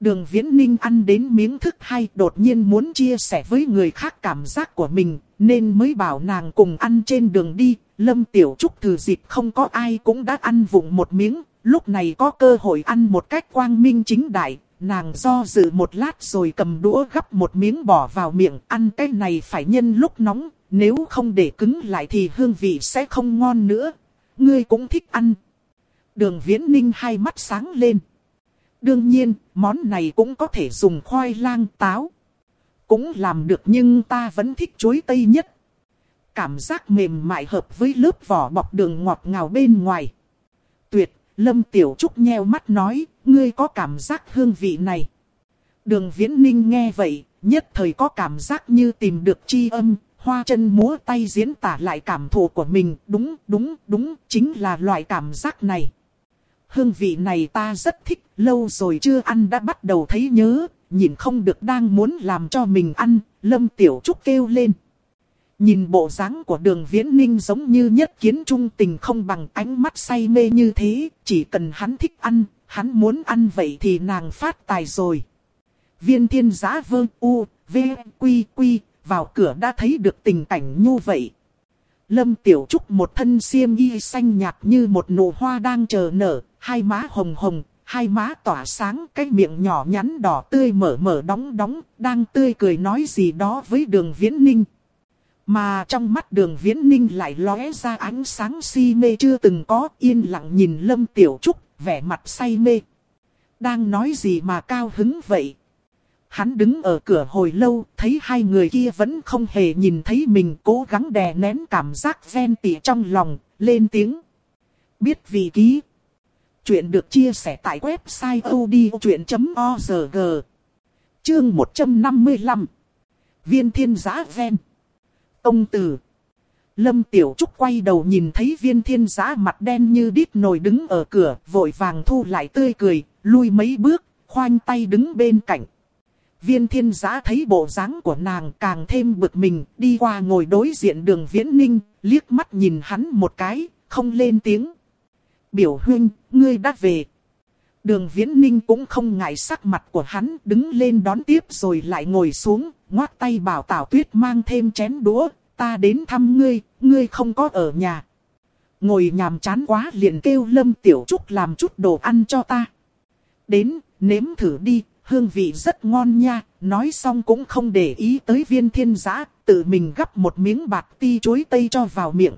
Đường Viễn Ninh ăn đến miếng thức hay đột nhiên muốn chia sẻ với người khác cảm giác của mình, nên mới bảo nàng cùng ăn trên đường đi. Lâm Tiểu Trúc thử dịp không có ai cũng đã ăn vụng một miếng, lúc này có cơ hội ăn một cách quang minh chính đại. Nàng do dự một lát rồi cầm đũa gắp một miếng bỏ vào miệng, ăn cái này phải nhân lúc nóng, nếu không để cứng lại thì hương vị sẽ không ngon nữa. Ngươi cũng thích ăn. Đường Viễn Ninh hai mắt sáng lên. Đương nhiên, món này cũng có thể dùng khoai lang táo. Cũng làm được nhưng ta vẫn thích chuối tây nhất. Cảm giác mềm mại hợp với lớp vỏ bọc đường ngọt ngào bên ngoài. Tuyệt, Lâm Tiểu Trúc nheo mắt nói, ngươi có cảm giác hương vị này. Đường Viễn Ninh nghe vậy, nhất thời có cảm giác như tìm được chi âm, hoa chân múa tay diễn tả lại cảm thụ của mình. Đúng, đúng, đúng, chính là loại cảm giác này hương vị này ta rất thích, lâu rồi chưa ăn đã bắt đầu thấy nhớ, nhìn không được đang muốn làm cho mình ăn, Lâm Tiểu Trúc kêu lên. Nhìn bộ dáng của đường viễn ninh giống như nhất kiến trung tình không bằng ánh mắt say mê như thế, chỉ cần hắn thích ăn, hắn muốn ăn vậy thì nàng phát tài rồi. Viên thiên giá vơ u, v, quy quy, vào cửa đã thấy được tình cảnh như vậy. Lâm Tiểu Trúc một thân xiêm y xanh nhạt như một nụ hoa đang chờ nở, hai má hồng hồng, hai má tỏa sáng, cái miệng nhỏ nhắn đỏ tươi mở mở đóng đóng, đang tươi cười nói gì đó với đường viễn ninh. Mà trong mắt đường viễn ninh lại lóe ra ánh sáng si mê chưa từng có, yên lặng nhìn Lâm Tiểu Trúc, vẻ mặt say mê. Đang nói gì mà cao hứng vậy? Hắn đứng ở cửa hồi lâu, thấy hai người kia vẫn không hề nhìn thấy mình cố gắng đè nén cảm giác ven tỉ trong lòng, lên tiếng. Biết vị ký. Chuyện được chia sẻ tại website odchuyện.org Chương 155 Viên thiên giã ven. Ông tử. Lâm Tiểu Trúc quay đầu nhìn thấy viên thiên giã mặt đen như đít nồi đứng ở cửa, vội vàng thu lại tươi cười, lui mấy bước, khoanh tay đứng bên cạnh. Viên thiên giã thấy bộ dáng của nàng càng thêm bực mình, đi qua ngồi đối diện đường viễn ninh, liếc mắt nhìn hắn một cái, không lên tiếng biểu huynh, ngươi đã về. Đường Viễn Ninh cũng không ngại sắc mặt của hắn, đứng lên đón tiếp rồi lại ngồi xuống, ngoát tay bảo Tào Tuyết mang thêm chén đũa, ta đến thăm ngươi, ngươi không có ở nhà. Ngồi nhàm chán quá liền kêu Lâm Tiểu Trúc làm chút đồ ăn cho ta. Đến, nếm thử đi, hương vị rất ngon nha, nói xong cũng không để ý tới viên thiên giã, tự mình gắp một miếng bạc ti chuối tây cho vào miệng.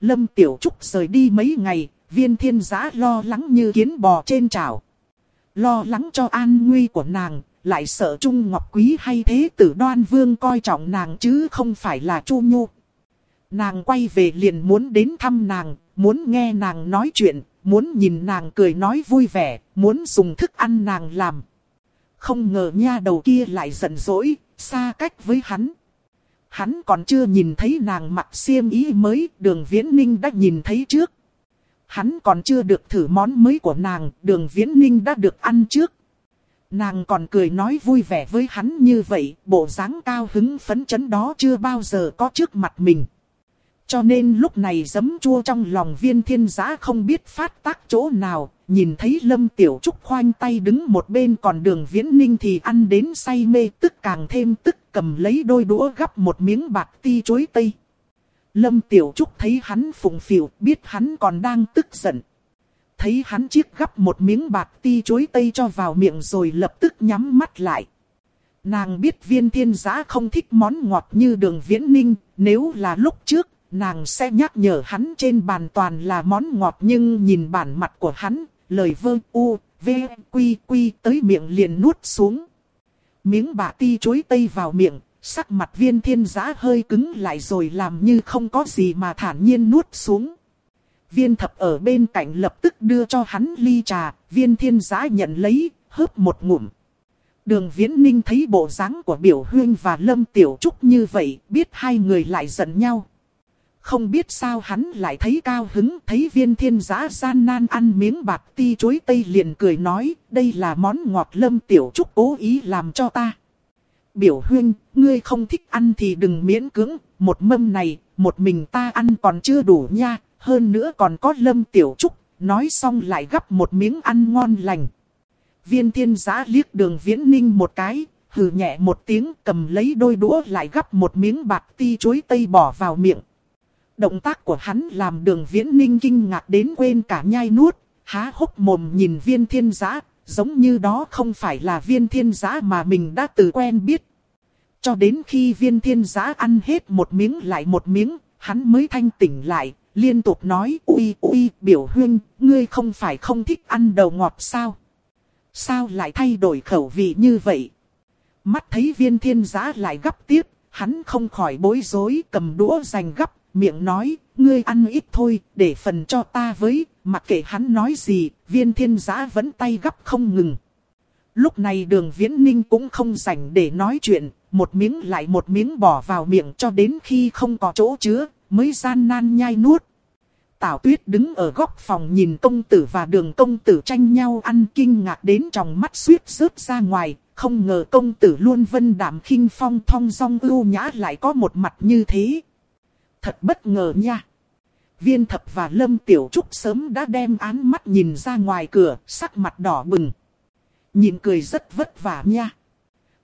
Lâm Tiểu Trúc rời đi mấy ngày, viên thiên giã lo lắng như kiến bò trên chảo. Lo lắng cho an nguy của nàng, lại sợ Trung Ngọc Quý hay thế tử đoan vương coi trọng nàng chứ không phải là Chu Nhu. Nàng quay về liền muốn đến thăm nàng, muốn nghe nàng nói chuyện, muốn nhìn nàng cười nói vui vẻ, muốn dùng thức ăn nàng làm. Không ngờ nha đầu kia lại giận dỗi, xa cách với hắn. Hắn còn chưa nhìn thấy nàng mặc xiêm ý mới, đường viễn ninh đã nhìn thấy trước. Hắn còn chưa được thử món mới của nàng, đường viễn ninh đã được ăn trước. Nàng còn cười nói vui vẻ với hắn như vậy, bộ dáng cao hứng phấn chấn đó chưa bao giờ có trước mặt mình. Cho nên lúc này giấm chua trong lòng viên thiên giã không biết phát tác chỗ nào, nhìn thấy Lâm Tiểu Trúc khoanh tay đứng một bên còn đường viễn ninh thì ăn đến say mê tức càng thêm tức cầm lấy đôi đũa gắp một miếng bạc ti chuối tây. Lâm Tiểu Trúc thấy hắn phùng phiểu, biết hắn còn đang tức giận. Thấy hắn chiếc gắp một miếng bạc ti chuối tây cho vào miệng rồi lập tức nhắm mắt lại. Nàng biết viên thiên giã không thích món ngọt như đường viễn ninh, nếu là lúc trước, nàng sẽ nhắc nhở hắn trên bàn toàn là món ngọt nhưng nhìn bản mặt của hắn, lời vơ u, v, quy quy tới miệng liền nuốt xuống. Miếng bạc ti chuối tây vào miệng, sắc mặt viên thiên giã hơi cứng lại rồi làm như không có gì mà thản nhiên nuốt xuống. Viên thập ở bên cạnh lập tức đưa cho hắn ly trà, viên thiên giã nhận lấy, hớp một ngụm. Đường Viễn Ninh thấy bộ dáng của Biểu Huyên và Lâm Tiểu Trúc như vậy, biết hai người lại giận nhau. Không biết sao hắn lại thấy cao hứng, thấy viên thiên giã gian nan ăn miếng bạc ti chuối tây liền cười nói, đây là món ngọt Lâm Tiểu Trúc cố ý làm cho ta. Biểu Huyên, ngươi không thích ăn thì đừng miễn cưỡng, một mâm này, một mình ta ăn còn chưa đủ nha, hơn nữa còn có lâm tiểu trúc, nói xong lại gắp một miếng ăn ngon lành. Viên thiên giã liếc đường viễn ninh một cái, hừ nhẹ một tiếng cầm lấy đôi đũa lại gắp một miếng bạc ti chuối tây bỏ vào miệng. Động tác của hắn làm đường viễn ninh kinh ngạc đến quên cả nhai nuốt, há hốc mồm nhìn viên thiên giã giống như đó không phải là viên thiên giá mà mình đã từ quen biết. Cho đến khi viên thiên giá ăn hết một miếng lại một miếng, hắn mới thanh tỉnh lại, liên tục nói uy uy biểu huynh, ngươi không phải không thích ăn đầu ngọt sao? Sao lại thay đổi khẩu vị như vậy? Mắt thấy viên thiên giá lại gấp tiếp, hắn không khỏi bối rối cầm đũa dành gấp, miệng nói, ngươi ăn ít thôi, để phần cho ta với, mặc kệ hắn nói gì, viên thiên giã vẫn tay gấp không ngừng. Lúc này đường viễn ninh cũng không rảnh để nói chuyện, một miếng lại một miếng bỏ vào miệng cho đến khi không có chỗ chứa, mới gian nan nhai nuốt. Tảo tuyết đứng ở góc phòng nhìn công tử và đường công tử tranh nhau ăn kinh ngạc đến trong mắt suýt rớt ra ngoài. Không ngờ công tử luôn vân đảm khinh phong thong dong ưu nhã lại có một mặt như thế. Thật bất ngờ nha. Viên thập và lâm tiểu trúc sớm đã đem án mắt nhìn ra ngoài cửa, sắc mặt đỏ bừng. Nhìn cười rất vất vả nha.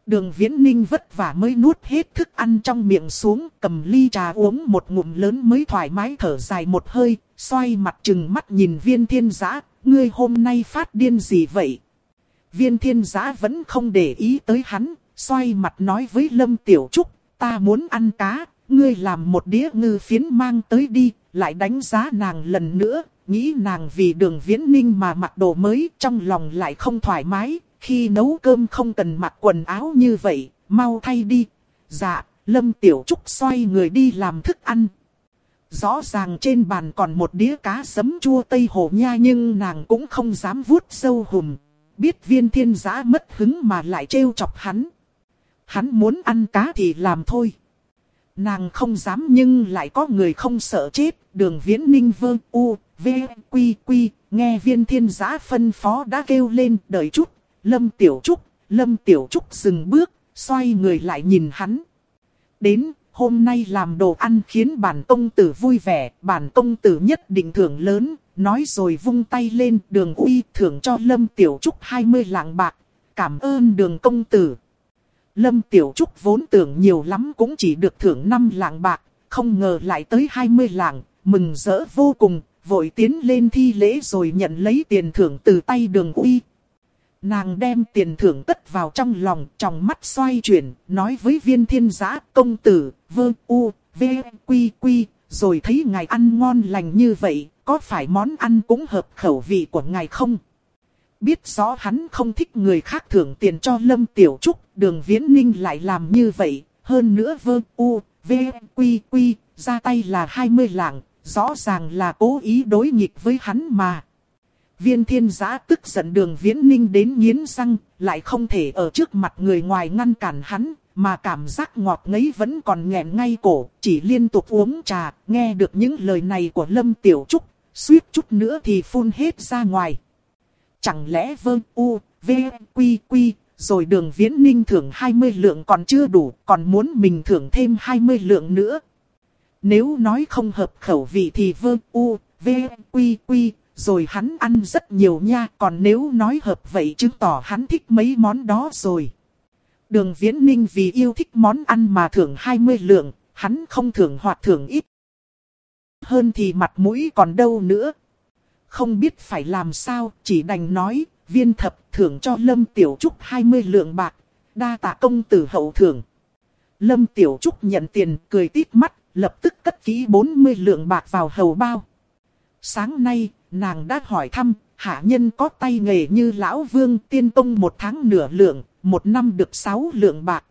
Đường viễn ninh vất vả mới nuốt hết thức ăn trong miệng xuống, cầm ly trà uống một ngụm lớn mới thoải mái thở dài một hơi, xoay mặt chừng mắt nhìn viên thiên giã, ngươi hôm nay phát điên gì vậy? Viên thiên giã vẫn không để ý tới hắn, xoay mặt nói với Lâm Tiểu Trúc, ta muốn ăn cá, ngươi làm một đĩa ngư phiến mang tới đi, lại đánh giá nàng lần nữa, nghĩ nàng vì đường viễn ninh mà mặc đồ mới trong lòng lại không thoải mái, khi nấu cơm không cần mặc quần áo như vậy, mau thay đi. Dạ, Lâm Tiểu Trúc xoay người đi làm thức ăn. Rõ ràng trên bàn còn một đĩa cá sấm chua tây hồ nha nhưng nàng cũng không dám vuốt sâu hùm. Biết viên thiên giã mất hứng mà lại trêu chọc hắn. Hắn muốn ăn cá thì làm thôi. Nàng không dám nhưng lại có người không sợ chết. Đường viễn ninh vơ u, v, quy quy, nghe viên thiên giã phân phó đã kêu lên đợi chút Lâm Tiểu Trúc, Lâm Tiểu Trúc dừng bước, xoay người lại nhìn hắn. Đến, hôm nay làm đồ ăn khiến bản công tử vui vẻ, bản công tử nhất định thưởng lớn, nói rồi vung tay lên đường uy thưởng cho Lâm Tiểu Trúc 20 lạng bạc, cảm ơn đường công tử. Lâm Tiểu Trúc vốn tưởng nhiều lắm cũng chỉ được thưởng 5 lạng bạc, không ngờ lại tới 20 lạng, mừng rỡ vô cùng, vội tiến lên thi lễ rồi nhận lấy tiền thưởng từ tay đường uy. Nàng đem tiền thưởng tất vào trong lòng, trong mắt xoay chuyển, nói với viên thiên giã công tử, vơ u, v, quy quy, rồi thấy ngài ăn ngon lành như vậy, có phải món ăn cũng hợp khẩu vị của ngài không? Biết rõ hắn không thích người khác thưởng tiền cho Lâm Tiểu Trúc, đường viễn ninh lại làm như vậy, hơn nữa vơ u, v, quy quy, ra tay là 20 lạng, rõ ràng là cố ý đối nghịch với hắn mà. Viên thiên giã tức giận đường viễn ninh đến nghiến răng, lại không thể ở trước mặt người ngoài ngăn cản hắn, mà cảm giác ngọt ngấy vẫn còn nghẹn ngay cổ, chỉ liên tục uống trà, nghe được những lời này của Lâm Tiểu Trúc, suýt chút nữa thì phun hết ra ngoài chẳng lẽ vơ u, v, quy quy, rồi đường viễn ninh thưởng 20 lượng còn chưa đủ, còn muốn mình thưởng thêm 20 lượng nữa. Nếu nói không hợp khẩu vị thì vơ u, v, quy quy, rồi hắn ăn rất nhiều nha, còn nếu nói hợp vậy chứng tỏ hắn thích mấy món đó rồi. Đường Viễn Ninh vì yêu thích món ăn mà thưởng 20 lượng, hắn không thưởng hoặc thưởng ít. Hơn thì mặt mũi còn đâu nữa. Không biết phải làm sao, chỉ đành nói, viên thập thưởng cho Lâm Tiểu Trúc 20 lượng bạc, đa tạ công tử hậu thưởng. Lâm Tiểu Trúc nhận tiền, cười tít mắt, lập tức cất kỹ 40 lượng bạc vào hầu bao. Sáng nay, nàng đã hỏi thăm, hạ nhân có tay nghề như lão vương tiên công một tháng nửa lượng, một năm được 6 lượng bạc.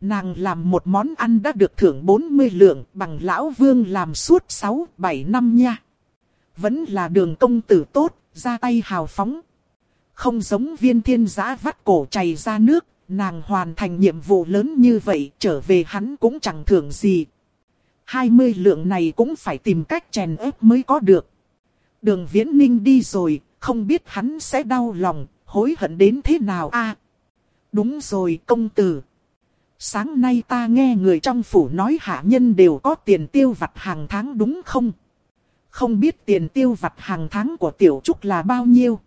Nàng làm một món ăn đã được thưởng 40 lượng bằng lão vương làm suốt 6-7 năm nha. Vẫn là đường công tử tốt, ra tay hào phóng. Không giống viên thiên giã vắt cổ chảy ra nước, nàng hoàn thành nhiệm vụ lớn như vậy, trở về hắn cũng chẳng thưởng gì. 20 lượng này cũng phải tìm cách chèn ép mới có được. Đường viễn ninh đi rồi, không biết hắn sẽ đau lòng, hối hận đến thế nào a Đúng rồi công tử. Sáng nay ta nghe người trong phủ nói hạ nhân đều có tiền tiêu vặt hàng tháng đúng không? Không biết tiền tiêu vặt hàng tháng của Tiểu Trúc là bao nhiêu?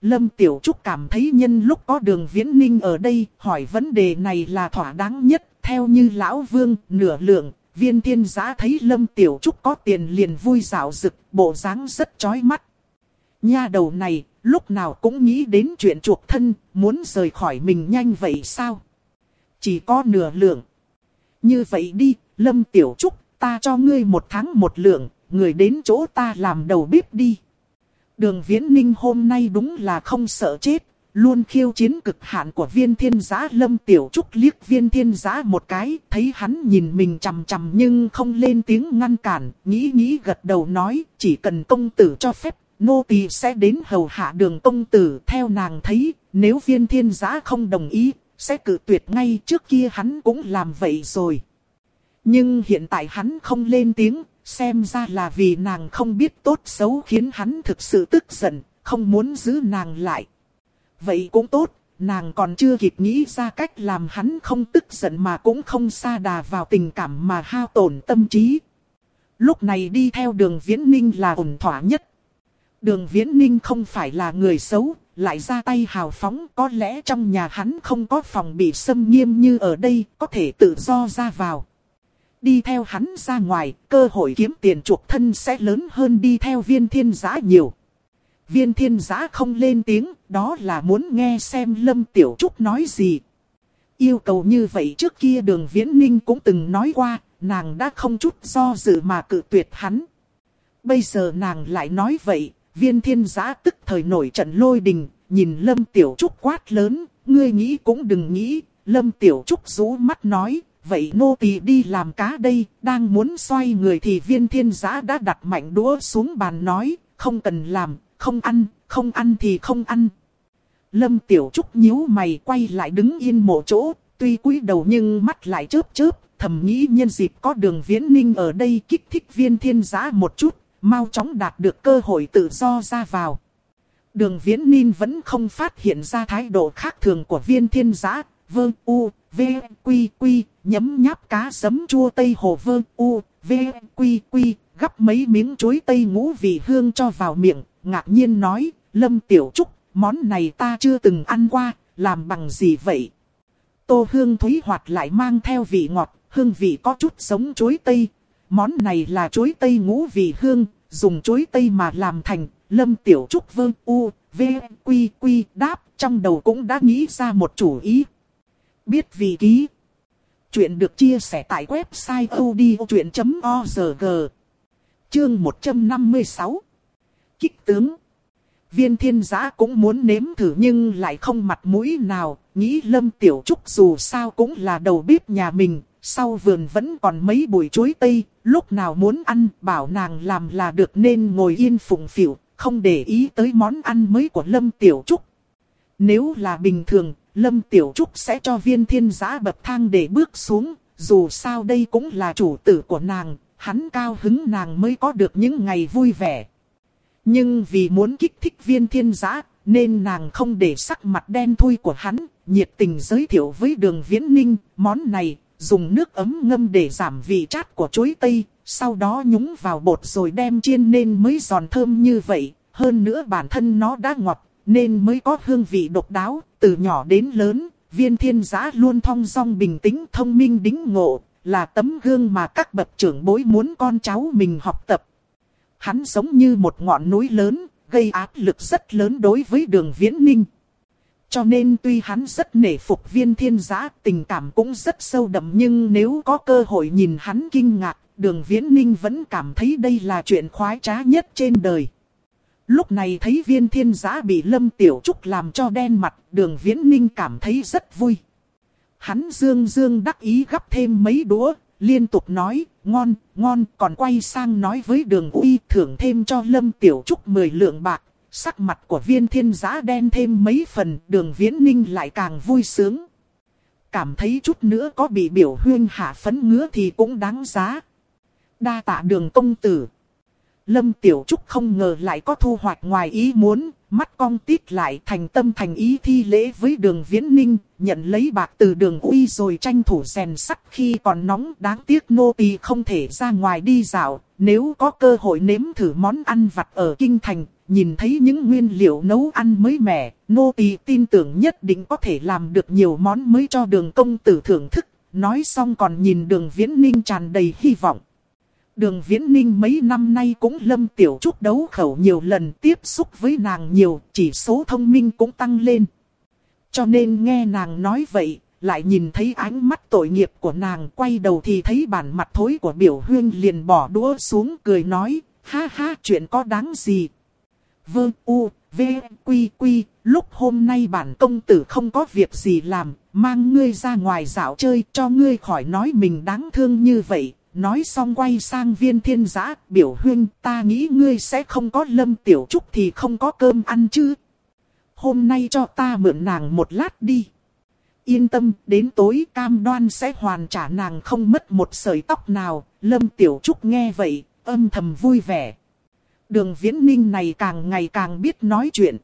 Lâm Tiểu Trúc cảm thấy nhân lúc có đường viễn ninh ở đây, hỏi vấn đề này là thỏa đáng nhất, theo như Lão Vương, nửa lượng, viên thiên giã thấy Lâm Tiểu Trúc có tiền liền vui rạo rực, bộ dáng rất chói mắt. Nha đầu này, lúc nào cũng nghĩ đến chuyện chuộc thân, muốn rời khỏi mình nhanh vậy sao? Chỉ có nửa lượng. Như vậy đi, Lâm Tiểu Trúc, ta cho ngươi một tháng một lượng, người đến chỗ ta làm đầu bếp đi. Đường Viễn Ninh hôm nay đúng là không sợ chết, luôn khiêu chiến cực hạn của viên thiên Giá lâm tiểu trúc liếc viên thiên Giá một cái, thấy hắn nhìn mình chằm chằm nhưng không lên tiếng ngăn cản, nghĩ nghĩ gật đầu nói, chỉ cần công tử cho phép, nô tỳ sẽ đến hầu hạ đường công tử theo nàng thấy, nếu viên thiên Giá không đồng ý, sẽ cử tuyệt ngay trước kia hắn cũng làm vậy rồi. Nhưng hiện tại hắn không lên tiếng, xem ra là vì nàng không biết tốt xấu khiến hắn thực sự tức giận, không muốn giữ nàng lại. Vậy cũng tốt, nàng còn chưa kịp nghĩ ra cách làm hắn không tức giận mà cũng không xa đà vào tình cảm mà hao tổn tâm trí. Lúc này đi theo đường Viễn Ninh là ổn thỏa nhất. Đường Viễn Ninh không phải là người xấu, lại ra tay hào phóng. Có lẽ trong nhà hắn không có phòng bị xâm nghiêm như ở đây, có thể tự do ra vào. Đi theo hắn ra ngoài, cơ hội kiếm tiền chuộc thân sẽ lớn hơn đi theo viên thiên giã nhiều. Viên thiên giã không lên tiếng, đó là muốn nghe xem Lâm Tiểu Trúc nói gì. Yêu cầu như vậy trước kia đường Viễn Ninh cũng từng nói qua, nàng đã không chút do dự mà cự tuyệt hắn. Bây giờ nàng lại nói vậy, viên thiên giã tức thời nổi trận lôi đình, nhìn Lâm Tiểu Trúc quát lớn, ngươi nghĩ cũng đừng nghĩ, Lâm Tiểu Trúc rú mắt nói, vậy nô tỳ đi làm cá đây, đang muốn xoay người thì viên thiên giã đã đặt mạnh đũa xuống bàn nói, không cần làm, không ăn, không ăn thì không ăn. Lâm Tiểu Trúc nhíu mày quay lại đứng yên một chỗ, tuy cúi đầu nhưng mắt lại chớp chớp, thầm nghĩ nhân dịp có đường viễn ninh ở đây kích thích viên thiên giã một chút, mau chóng đạt được cơ hội tự do ra vào. Đường viễn ninh vẫn không phát hiện ra thái độ khác thường của viên thiên giã, vơ u, v, quy quy, nhấm nháp cá sấm chua tây hồ vơ u, v, quy quy, gắp mấy miếng chuối tây ngũ vị hương cho vào miệng, ngạc nhiên nói, Lâm Tiểu Trúc, món này ta chưa từng ăn qua, làm bằng gì vậy? Tô hương thúy hoạt lại mang theo vị ngọt, hương vị có chút giống chuối tây. Món này là chuối tây ngũ vị hương, dùng chuối tây mà làm thành, Lâm Tiểu Trúc vơ u, v, quy quy đáp, trong đầu cũng đã nghĩ ra một chủ ý. Biết vị ký. Chuyện được chia sẻ tại website odchuyện.org. Chương 156 kích tướng. Viên thiên giã cũng muốn nếm thử nhưng lại không mặt mũi nào, nghĩ Lâm Tiểu Trúc dù sao cũng là đầu bếp nhà mình, sau vườn vẫn còn mấy bụi chuối tây, lúc nào muốn ăn bảo nàng làm là được nên ngồi yên phụng phịu, không để ý tới món ăn mới của Lâm Tiểu Trúc. Nếu là bình thường, Lâm Tiểu Trúc sẽ cho viên thiên giã bậc thang để bước xuống, dù sao đây cũng là chủ tử của nàng, hắn cao hứng nàng mới có được những ngày vui vẻ. Nhưng vì muốn kích thích viên thiên giã, nên nàng không để sắc mặt đen thui của hắn, nhiệt tình giới thiệu với đường viễn ninh, món này, dùng nước ấm ngâm để giảm vị chát của chuối tây, sau đó nhúng vào bột rồi đem chiên nên mới giòn thơm như vậy, hơn nữa bản thân nó đã ngọt, nên mới có hương vị độc đáo, từ nhỏ đến lớn, viên thiên giã luôn thong dong bình tĩnh thông minh đính ngộ, là tấm gương mà các bậc trưởng bối muốn con cháu mình học tập. Hắn giống như một ngọn núi lớn, gây áp lực rất lớn đối với đường viễn ninh. Cho nên tuy hắn rất nể phục viên thiên giã, tình cảm cũng rất sâu đậm nhưng nếu có cơ hội nhìn hắn kinh ngạc, đường viễn ninh vẫn cảm thấy đây là chuyện khoái trá nhất trên đời. Lúc này thấy viên thiên giã bị Lâm Tiểu Trúc làm cho đen mặt, đường viễn ninh cảm thấy rất vui. Hắn dương dương đắc ý gắp thêm mấy đũa, liên tục nói, ngon, ngon, còn quay sang nói với đường uy thưởng thêm cho Lâm Tiểu Trúc 10 lượng bạc. Sắc mặt của viên thiên giã đen thêm mấy phần, đường viễn ninh lại càng vui sướng. Cảm thấy chút nữa có bị biểu huyên hạ phấn ngứa thì cũng đáng giá. Đa tạ đường công tử. Lâm Tiểu Trúc không ngờ lại có thu hoạch ngoài ý muốn, mắt cong tít lại thành tâm thành ý thi lễ với đường viễn ninh, nhận lấy bạc từ đường uy rồi tranh thủ rèn sắt khi còn nóng đáng tiếc nô tỳ không thể ra ngoài đi dạo, nếu có cơ hội nếm thử món ăn vặt ở Kinh Thành, nhìn thấy những nguyên liệu nấu ăn mới mẻ, nô tỳ tin tưởng nhất định có thể làm được nhiều món mới cho đường công tử thưởng thức, nói xong còn nhìn đường viễn ninh tràn đầy hy vọng. Đường Viễn Ninh mấy năm nay cũng lâm tiểu trúc đấu khẩu nhiều lần tiếp xúc với nàng nhiều, chỉ số thông minh cũng tăng lên. Cho nên nghe nàng nói vậy, lại nhìn thấy ánh mắt tội nghiệp của nàng quay đầu thì thấy bản mặt thối của biểu huyên liền bỏ đũa xuống cười nói, ha ha chuyện có đáng gì. vương u, v, quy quy, lúc hôm nay bản công tử không có việc gì làm, mang ngươi ra ngoài dạo chơi cho ngươi khỏi nói mình đáng thương như vậy, Nói xong quay sang viên thiên giã, biểu huyên ta nghĩ ngươi sẽ không có lâm tiểu trúc thì không có cơm ăn chứ. Hôm nay cho ta mượn nàng một lát đi. Yên tâm, đến tối cam đoan sẽ hoàn trả nàng không mất một sợi tóc nào. Lâm tiểu trúc nghe vậy, âm thầm vui vẻ. Đường viễn ninh này càng ngày càng biết nói chuyện.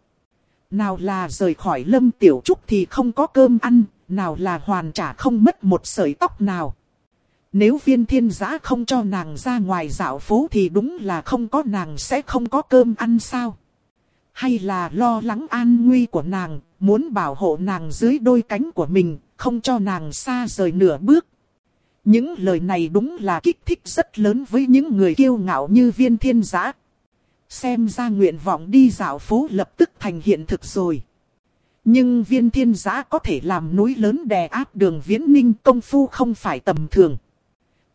Nào là rời khỏi lâm tiểu trúc thì không có cơm ăn, nào là hoàn trả không mất một sợi tóc nào. Nếu viên thiên giã không cho nàng ra ngoài dạo phố thì đúng là không có nàng sẽ không có cơm ăn sao? Hay là lo lắng an nguy của nàng, muốn bảo hộ nàng dưới đôi cánh của mình, không cho nàng xa rời nửa bước? Những lời này đúng là kích thích rất lớn với những người kiêu ngạo như viên thiên giã. Xem ra nguyện vọng đi dạo phố lập tức thành hiện thực rồi. Nhưng viên thiên giã có thể làm núi lớn đè áp đường viễn ninh công phu không phải tầm thường.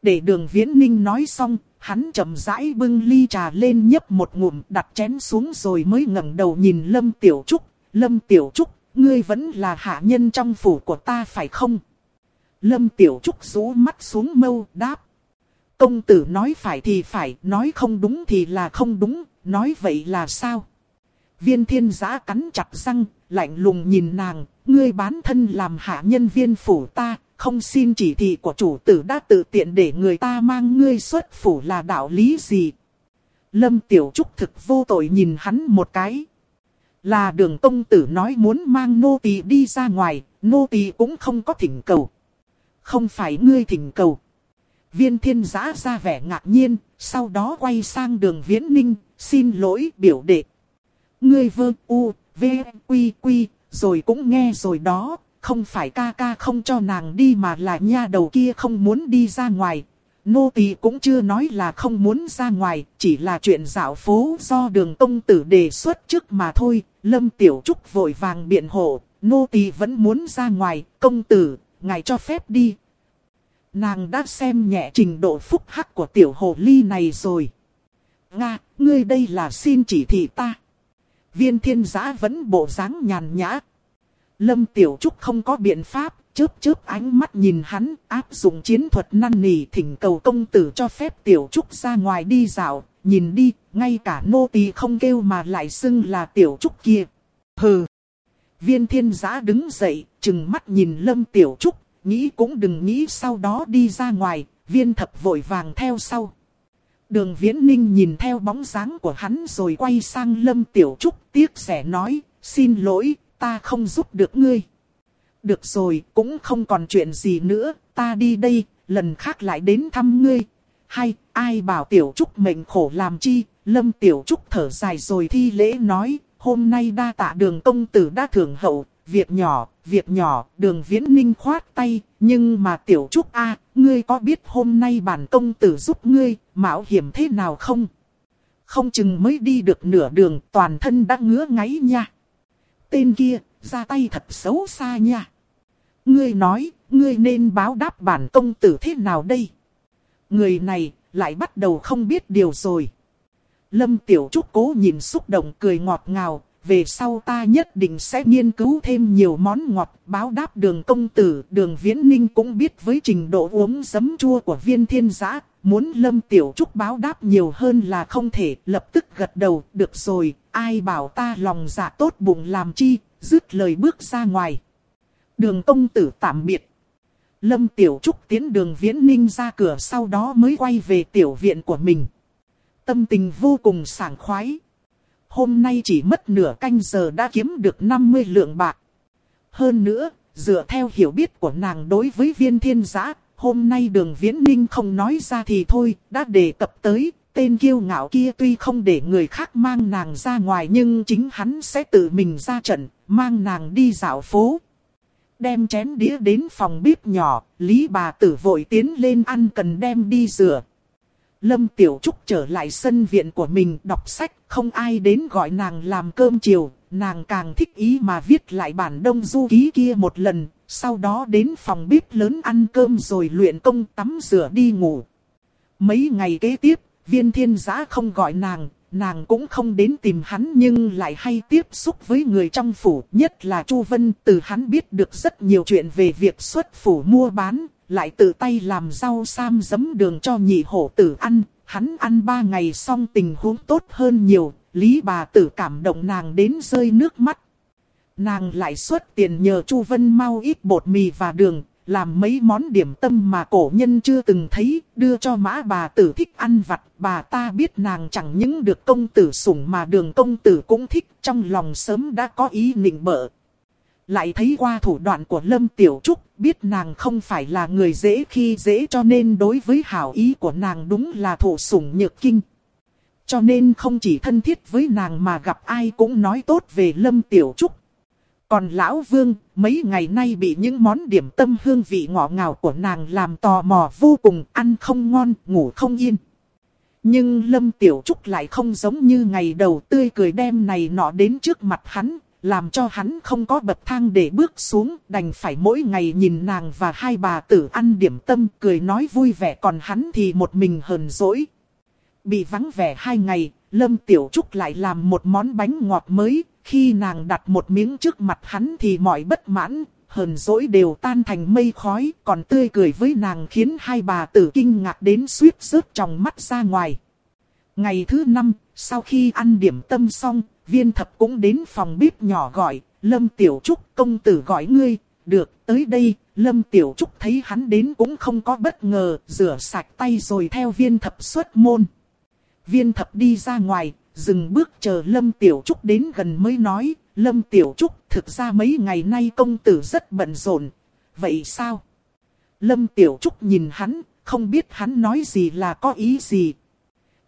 Để đường viễn ninh nói xong, hắn chậm rãi bưng ly trà lên nhấp một ngụm đặt chén xuống rồi mới ngẩng đầu nhìn Lâm Tiểu Trúc. Lâm Tiểu Trúc, ngươi vẫn là hạ nhân trong phủ của ta phải không? Lâm Tiểu Trúc rũ mắt xuống mâu đáp. Công tử nói phải thì phải, nói không đúng thì là không đúng, nói vậy là sao? Viên thiên giã cắn chặt răng, lạnh lùng nhìn nàng, ngươi bán thân làm hạ nhân viên phủ ta, không xin chỉ thị của chủ tử đã tự tiện để người ta mang ngươi xuất phủ là đạo lý gì. Lâm Tiểu Trúc thực vô tội nhìn hắn một cái. Là đường công tử nói muốn mang nô tỳ đi ra ngoài, nô tỳ cũng không có thỉnh cầu. Không phải ngươi thỉnh cầu. Viên thiên giã ra vẻ ngạc nhiên, sau đó quay sang đường viễn ninh, xin lỗi biểu đệ. Ngươi vơ u, v, quy quy, rồi cũng nghe rồi đó, không phải ca ca không cho nàng đi mà là nha đầu kia không muốn đi ra ngoài. Nô tỳ cũng chưa nói là không muốn ra ngoài, chỉ là chuyện dạo phố do đường công tử đề xuất trước mà thôi. Lâm Tiểu Trúc vội vàng biện hộ, nô tỳ vẫn muốn ra ngoài, công tử, ngài cho phép đi. Nàng đã xem nhẹ trình độ phúc hắc của tiểu hồ ly này rồi. Nga, ngươi đây là xin chỉ thị ta. Viên thiên giã vẫn bộ dáng nhàn nhã, Lâm Tiểu Trúc không có biện pháp, chớp chớp ánh mắt nhìn hắn, áp dụng chiến thuật năn nỉ thỉnh cầu công tử cho phép Tiểu Trúc ra ngoài đi dạo, nhìn đi, ngay cả nô tỳ không kêu mà lại xưng là Tiểu Trúc kia. Hừ! Viên thiên giã đứng dậy, chừng mắt nhìn Lâm Tiểu Trúc, nghĩ cũng đừng nghĩ sau đó đi ra ngoài, viên thập vội vàng theo sau. Đường Viễn Ninh nhìn theo bóng dáng của hắn rồi quay sang Lâm Tiểu Trúc tiếc rẻ nói, xin lỗi, ta không giúp được ngươi. Được rồi, cũng không còn chuyện gì nữa, ta đi đây, lần khác lại đến thăm ngươi. Hay, ai bảo tiểu trúc mệnh khổ làm chi, lâm tiểu trúc thở dài rồi thi lễ nói, hôm nay đa tạ đường công tử đã thưởng hậu, việc nhỏ, việc nhỏ, đường viễn ninh khoát tay, nhưng mà tiểu trúc a ngươi có biết hôm nay bản công tử giúp ngươi, mạo hiểm thế nào không? Không chừng mới đi được nửa đường, toàn thân đã ngứa ngáy nha. Tên kia, ra tay thật xấu xa nha. Ngươi nói, ngươi nên báo đáp bản công tử thế nào đây? Người này, lại bắt đầu không biết điều rồi. Lâm Tiểu Trúc cố nhìn xúc động cười ngọt ngào, về sau ta nhất định sẽ nghiên cứu thêm nhiều món ngọt báo đáp đường công tử. Đường Viễn Ninh cũng biết với trình độ uống giấm chua của viên thiên giã, muốn Lâm Tiểu Trúc báo đáp nhiều hơn là không thể, lập tức gật đầu, được rồi, ai bảo ta lòng dạ tốt bụng làm chi, dứt lời bước ra ngoài. Đường công tử tạm biệt. Lâm Tiểu Trúc tiến đường Viễn Ninh ra cửa sau đó mới quay về tiểu viện của mình. Tâm tình vô cùng sảng khoái. Hôm nay chỉ mất nửa canh giờ đã kiếm được 50 lượng bạc. Hơn nữa, dựa theo hiểu biết của nàng đối với viên thiên giã, hôm nay đường viễn ninh không nói ra thì thôi, đã đề cập tới, tên kiêu ngạo kia tuy không để người khác mang nàng ra ngoài nhưng chính hắn sẽ tự mình ra trận, mang nàng đi dạo phố. Đem chén đĩa đến phòng bếp nhỏ, Lý bà tử vội tiến lên ăn cần đem đi rửa. Lâm Tiểu Trúc trở lại sân viện của mình đọc sách, không ai đến gọi nàng làm cơm chiều, nàng càng thích ý mà viết lại bản đông du ký kia một lần, sau đó đến phòng bếp lớn ăn cơm rồi luyện công tắm rửa đi ngủ. Mấy ngày kế tiếp, viên thiên giã không gọi nàng, nàng cũng không đến tìm hắn nhưng lại hay tiếp xúc với người trong phủ, nhất là Chu Vân, từ hắn biết được rất nhiều chuyện về việc xuất phủ mua bán, lại tự tay làm rau sam giấm đường cho nhị hổ tử ăn, hắn ăn ba ngày xong tình huống tốt hơn nhiều, lý bà tử cảm động nàng đến rơi nước mắt. Nàng lại xuất tiền nhờ Chu Vân mau ít bột mì và đường, làm mấy món điểm tâm mà cổ nhân chưa từng thấy, đưa cho mã bà tử thích ăn vặt. Bà ta biết nàng chẳng những được công tử sủng mà đường công tử cũng thích, trong lòng sớm đã có ý nịnh bợ. Lại thấy qua thủ đoạn của Lâm Tiểu Trúc, biết nàng không phải là người dễ khi dễ cho nên đối với hảo ý của nàng đúng là thủ sủng nhược kinh. Cho nên không chỉ thân thiết với nàng mà gặp ai cũng nói tốt về Lâm Tiểu Trúc. Còn Lão Vương, mấy ngày nay bị những món điểm tâm hương vị ngọt ngào của nàng làm tò mò vô cùng, ăn không ngon, ngủ không yên. Nhưng Lâm Tiểu Trúc lại không giống như ngày đầu tươi cười đem này nọ đến trước mặt hắn, làm cho hắn không có bậc thang để bước xuống, đành phải mỗi ngày nhìn nàng và hai bà tử ăn điểm tâm cười nói vui vẻ còn hắn thì một mình hờn dỗi. Bị vắng vẻ hai ngày, Lâm Tiểu Trúc lại làm một món bánh ngọt mới, khi nàng đặt một miếng trước mặt hắn thì mọi bất mãn, hờn dỗi đều tan thành mây khói, còn tươi cười với nàng khiến hai bà tử kinh ngạc đến suýt rớt trong mắt ra ngoài. Ngày thứ năm, sau khi ăn điểm tâm xong, viên thập cũng đến phòng bếp nhỏ gọi, Lâm Tiểu Trúc công tử gọi ngươi, được, tới đây, Lâm Tiểu Trúc thấy hắn đến cũng không có bất ngờ, rửa sạch tay rồi theo viên thập xuất môn. Viên thập đi ra ngoài, dừng bước chờ Lâm Tiểu Trúc đến gần mới nói, Lâm Tiểu Trúc thực ra mấy ngày nay công tử rất bận rộn, vậy sao? Lâm Tiểu Trúc nhìn hắn, không biết hắn nói gì là có ý gì,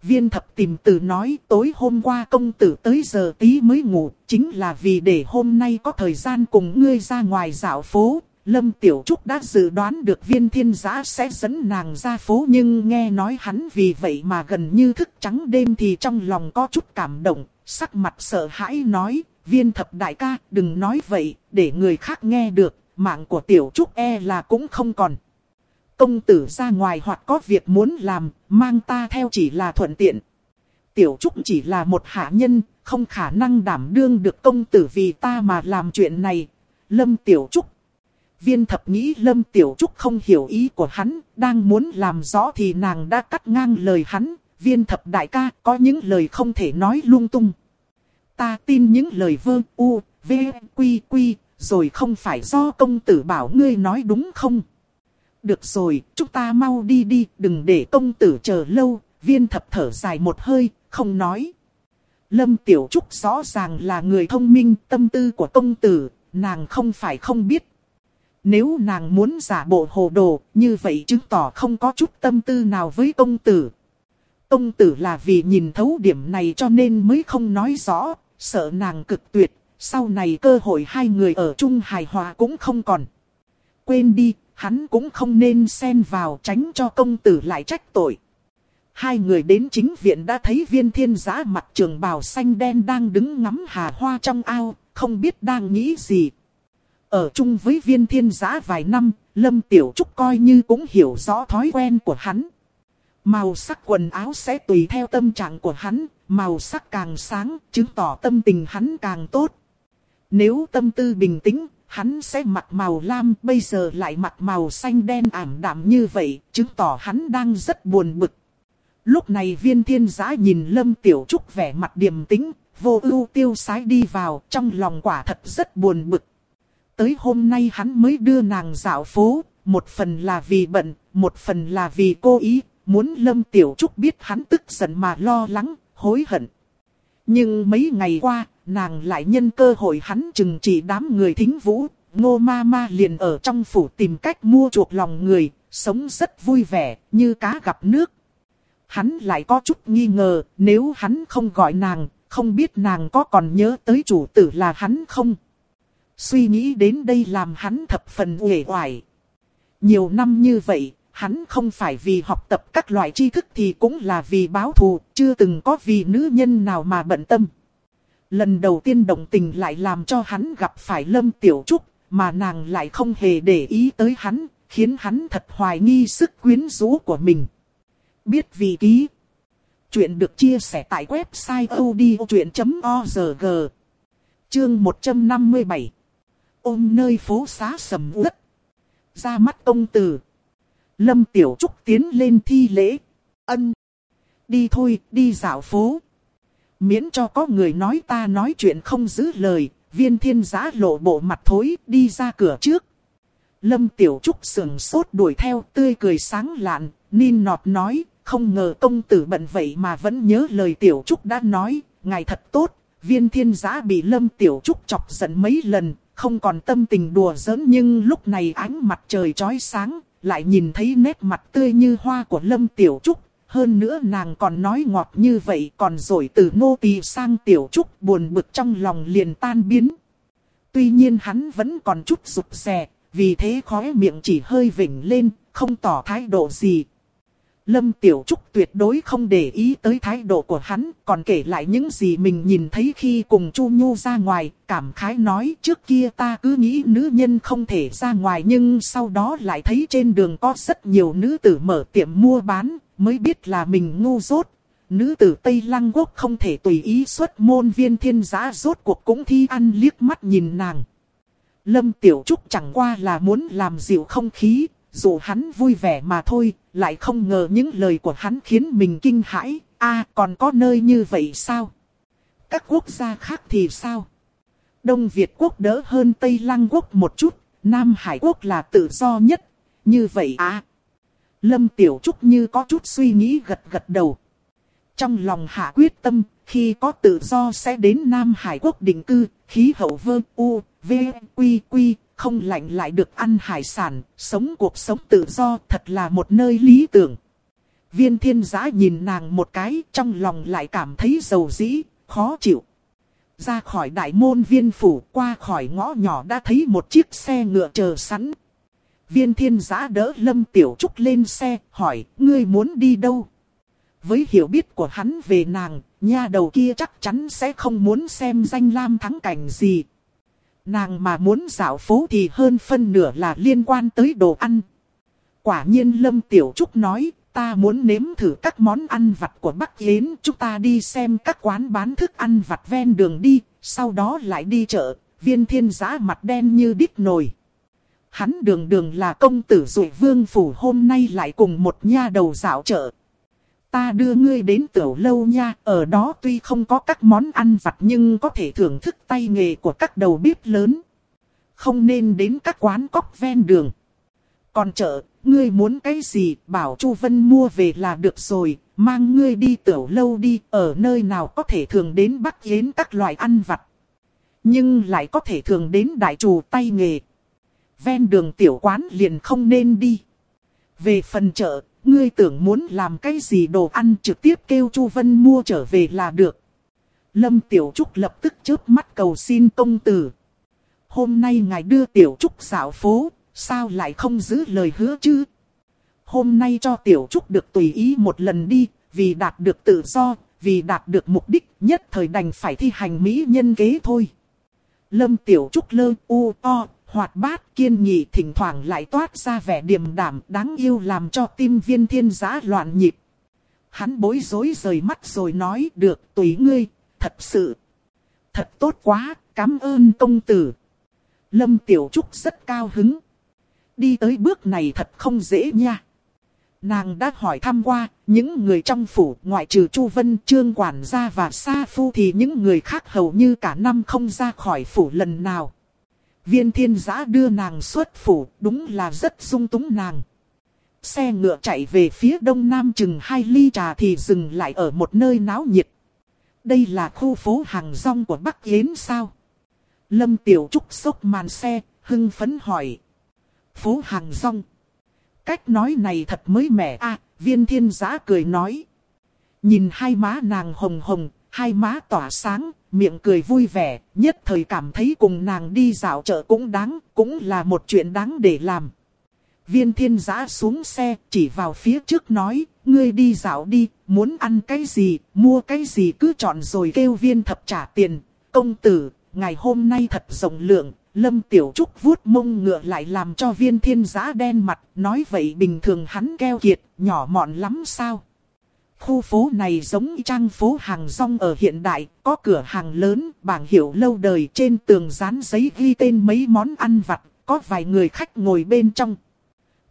Viên thập tìm từ nói tối hôm qua công tử tới giờ tí mới ngủ, chính là vì để hôm nay có thời gian cùng ngươi ra ngoài dạo phố. Lâm Tiểu Trúc đã dự đoán được viên thiên giã sẽ dẫn nàng ra phố nhưng nghe nói hắn vì vậy mà gần như thức trắng đêm thì trong lòng có chút cảm động, sắc mặt sợ hãi nói, viên thập đại ca đừng nói vậy, để người khác nghe được, mạng của Tiểu Trúc e là cũng không còn công tử ra ngoài hoặc có việc muốn làm, mang ta theo chỉ là thuận tiện. Tiểu Trúc chỉ là một hạ nhân, không khả năng đảm đương được công tử vì ta mà làm chuyện này. Lâm Tiểu Trúc Viên thập nghĩ Lâm Tiểu Trúc không hiểu ý của hắn, đang muốn làm rõ thì nàng đã cắt ngang lời hắn. Viên thập đại ca có những lời không thể nói lung tung. Ta tin những lời vơ u, v, quy quy, rồi không phải do công tử bảo ngươi nói đúng không? Được rồi, chúng ta mau đi đi, đừng để công tử chờ lâu, viên thập thở dài một hơi, không nói. Lâm Tiểu Trúc rõ ràng là người thông minh, tâm tư của công tử, nàng không phải không biết. Nếu nàng muốn giả bộ hồ đồ, như vậy chứng tỏ không có chút tâm tư nào với công tử. Công tử là vì nhìn thấu điểm này cho nên mới không nói rõ, sợ nàng cực tuyệt, sau này cơ hội hai người ở chung hài hòa cũng không còn. Quên đi, hắn cũng không nên xen vào tránh cho công tử lại trách tội. Hai người đến chính viện đã thấy viên thiên giã mặt trường bào xanh đen đang đứng ngắm hà hoa trong ao, không biết đang nghĩ gì. Ở chung với viên thiên giã vài năm, Lâm Tiểu Trúc coi như cũng hiểu rõ thói quen của hắn. Màu sắc quần áo sẽ tùy theo tâm trạng của hắn, màu sắc càng sáng, chứng tỏ tâm tình hắn càng tốt. Nếu tâm tư bình tĩnh, hắn sẽ mặc màu lam, bây giờ lại mặc màu xanh đen ảm đạm như vậy, chứng tỏ hắn đang rất buồn bực. Lúc này viên thiên giã nhìn Lâm Tiểu Trúc vẻ mặt điềm tĩnh, vô ưu tiêu sái đi vào, trong lòng quả thật rất buồn bực. Tới hôm nay hắn mới đưa nàng dạo phố, một phần là vì bận, một phần là vì cô ý, muốn Lâm Tiểu Trúc biết hắn tức giận mà lo lắng, hối hận. Nhưng mấy ngày qua, nàng lại nhân cơ hội hắn chừng trị đám người thính vũ, ngô ma ma liền ở trong phủ tìm cách mua chuộc lòng người, sống rất vui vẻ, như cá gặp nước. Hắn lại có chút nghi ngờ, nếu hắn không gọi nàng, không biết nàng có còn nhớ tới chủ tử là hắn không? Suy nghĩ đến đây làm hắn thập phần uể oải. Nhiều năm như vậy, hắn không phải vì học tập các loại tri thức thì cũng là vì báo thù, chưa từng có vì nữ nhân nào mà bận tâm. Lần đầu tiên động tình lại làm cho hắn gặp phải Lâm Tiểu Trúc, mà nàng lại không hề để ý tới hắn, khiến hắn thật hoài nghi sức quyến rũ của mình. Biết vì ký. Chuyện được chia sẻ tại website odchuyện.org. Chương 157. Ôm nơi phố xá sầm uất. Ra mắt công tử. Lâm Tiểu Trúc tiến lên thi lễ. Ân. Đi thôi, đi dạo phố. Miễn cho có người nói ta nói chuyện không giữ lời, viên thiên giã lộ bộ mặt thối đi ra cửa trước. Lâm Tiểu Trúc sườn sốt đuổi theo tươi cười sáng lạn, Nin nọt nói, không ngờ công tử bận vậy mà vẫn nhớ lời Tiểu Trúc đã nói, ngài thật tốt, viên thiên giã bị Lâm Tiểu Trúc chọc giận mấy lần, không còn tâm tình đùa giỡn nhưng lúc này ánh mặt trời chói sáng, lại nhìn thấy nét mặt tươi như hoa của Lâm Tiểu Trúc, hơn nữa nàng còn nói ngọt như vậy còn rồi từ nô tỳ sang tiểu trúc buồn bực trong lòng liền tan biến. Tuy nhiên hắn vẫn còn chút rụt rè, vì thế khóe miệng chỉ hơi vỉnh lên, không tỏ thái độ gì. Lâm Tiểu Trúc tuyệt đối không để ý tới thái độ của hắn, còn kể lại những gì mình nhìn thấy khi cùng Chu Nhu ra ngoài, cảm khái nói trước kia ta cứ nghĩ nữ nhân không thể ra ngoài nhưng sau đó lại thấy trên đường có rất nhiều nữ tử mở tiệm mua bán, mới biết là mình ngu dốt. Nữ tử Tây Lăng Quốc không thể tùy ý xuất môn viên thiên giã rốt cuộc cũng thi ăn liếc mắt nhìn nàng. Lâm Tiểu Trúc chẳng qua là muốn làm dịu không khí, dù hắn vui vẻ mà thôi, lại không ngờ những lời của hắn khiến mình kinh hãi. a còn có nơi như vậy sao? Các quốc gia khác thì sao? Đông Việt quốc đỡ hơn Tây Lăng quốc một chút, Nam Hải quốc là tự do nhất. Như vậy à? Lâm Tiểu Trúc như có chút suy nghĩ gật gật đầu. Trong lòng hạ quyết tâm, khi có tự do sẽ đến Nam Hải quốc định cư, khí hậu vơ u, v, quy quy, không lạnh lại được ăn hải sản, sống cuộc sống tự do thật là một nơi lý tưởng. Viên thiên giã nhìn nàng một cái, trong lòng lại cảm thấy dầu dĩ, khó chịu. Ra khỏi đại môn viên phủ, qua khỏi ngõ nhỏ đã thấy một chiếc xe ngựa chờ sẵn. Viên thiên giã đỡ Lâm Tiểu Trúc lên xe, hỏi, ngươi muốn đi đâu? Với hiểu biết của hắn về nàng, nha đầu kia chắc chắn sẽ không muốn xem danh lam thắng cảnh gì. Nàng mà muốn dạo phố thì hơn phân nửa là liên quan tới đồ ăn. Quả nhiên Lâm Tiểu Trúc nói, ta muốn nếm thử các món ăn vặt của Bắc Yến. Chúng ta đi xem các quán bán thức ăn vặt ven đường đi, sau đó lại đi chợ. Viên thiên giã mặt đen như đít nồi. Hắn đường đường là công tử dụ vương phủ hôm nay lại cùng một nha đầu dạo chợ. Ta đưa ngươi đến tiểu lâu nha, ở đó tuy không có các món ăn vặt nhưng có thể thưởng thức tay nghề của các đầu bếp lớn. Không nên đến các quán cóc ven đường. Còn chợ, ngươi muốn cái gì, bảo Chu Vân mua về là được rồi, mang ngươi đi tiểu lâu đi, ở nơi nào có thể thường đến bắt Yến các loại ăn vặt. Nhưng lại có thể thường đến đại trù tay nghề. Ven đường tiểu quán liền không nên đi. Về phần chợ, ngươi tưởng muốn làm cái gì đồ ăn trực tiếp kêu Chu Vân mua trở về là được. Lâm Tiểu Trúc lập tức chớp mắt cầu xin công tử. Hôm nay ngài đưa Tiểu Trúc dạo phố, sao lại không giữ lời hứa chứ? Hôm nay cho Tiểu Trúc được tùy ý một lần đi, vì đạt được tự do, vì đạt được mục đích nhất thời đành phải thi hành mỹ nhân kế thôi. Lâm Tiểu Trúc lơ u o, hoạt bát kiên nghị thỉnh thoảng lại toát ra vẻ điềm đạm đáng yêu làm cho tim viên thiên giã loạn nhịp. Hắn bối rối rời mắt rồi nói được tùy ngươi, thật sự. Thật tốt quá, cảm ơn công tử. Lâm Tiểu Trúc rất cao hứng. Đi tới bước này thật không dễ nha. Nàng đã hỏi thăm qua, những người trong phủ ngoại trừ Chu Vân, Trương Quản gia và Sa Phu thì những người khác hầu như cả năm không ra khỏi phủ lần nào. Viên thiên giã đưa nàng xuất phủ, đúng là rất sung túng nàng. Xe ngựa chạy về phía đông nam chừng hai ly trà thì dừng lại ở một nơi náo nhiệt. Đây là khu phố hàng rong của Bắc Yến sao? Lâm Tiểu Trúc sốc màn xe, hưng phấn hỏi. Phố hàng rong. Cách nói này thật mới mẻ a viên thiên giã cười nói. Nhìn hai má nàng hồng hồng, hai má tỏa sáng, miệng cười vui vẻ, nhất thời cảm thấy cùng nàng đi dạo chợ cũng đáng, cũng là một chuyện đáng để làm. Viên thiên giã xuống xe, chỉ vào phía trước nói, ngươi đi dạo đi, muốn ăn cái gì, mua cái gì cứ chọn rồi kêu viên thập trả tiền. Công tử, ngày hôm nay thật rộng lượng, Lâm Tiểu Trúc vuốt mông ngựa lại làm cho viên thiên giã đen mặt, nói vậy bình thường hắn keo kiệt, nhỏ mọn lắm sao? Khu phố này giống trang phố hàng rong ở hiện đại, có cửa hàng lớn, bảng hiệu lâu đời trên tường dán giấy ghi tên mấy món ăn vặt, có vài người khách ngồi bên trong.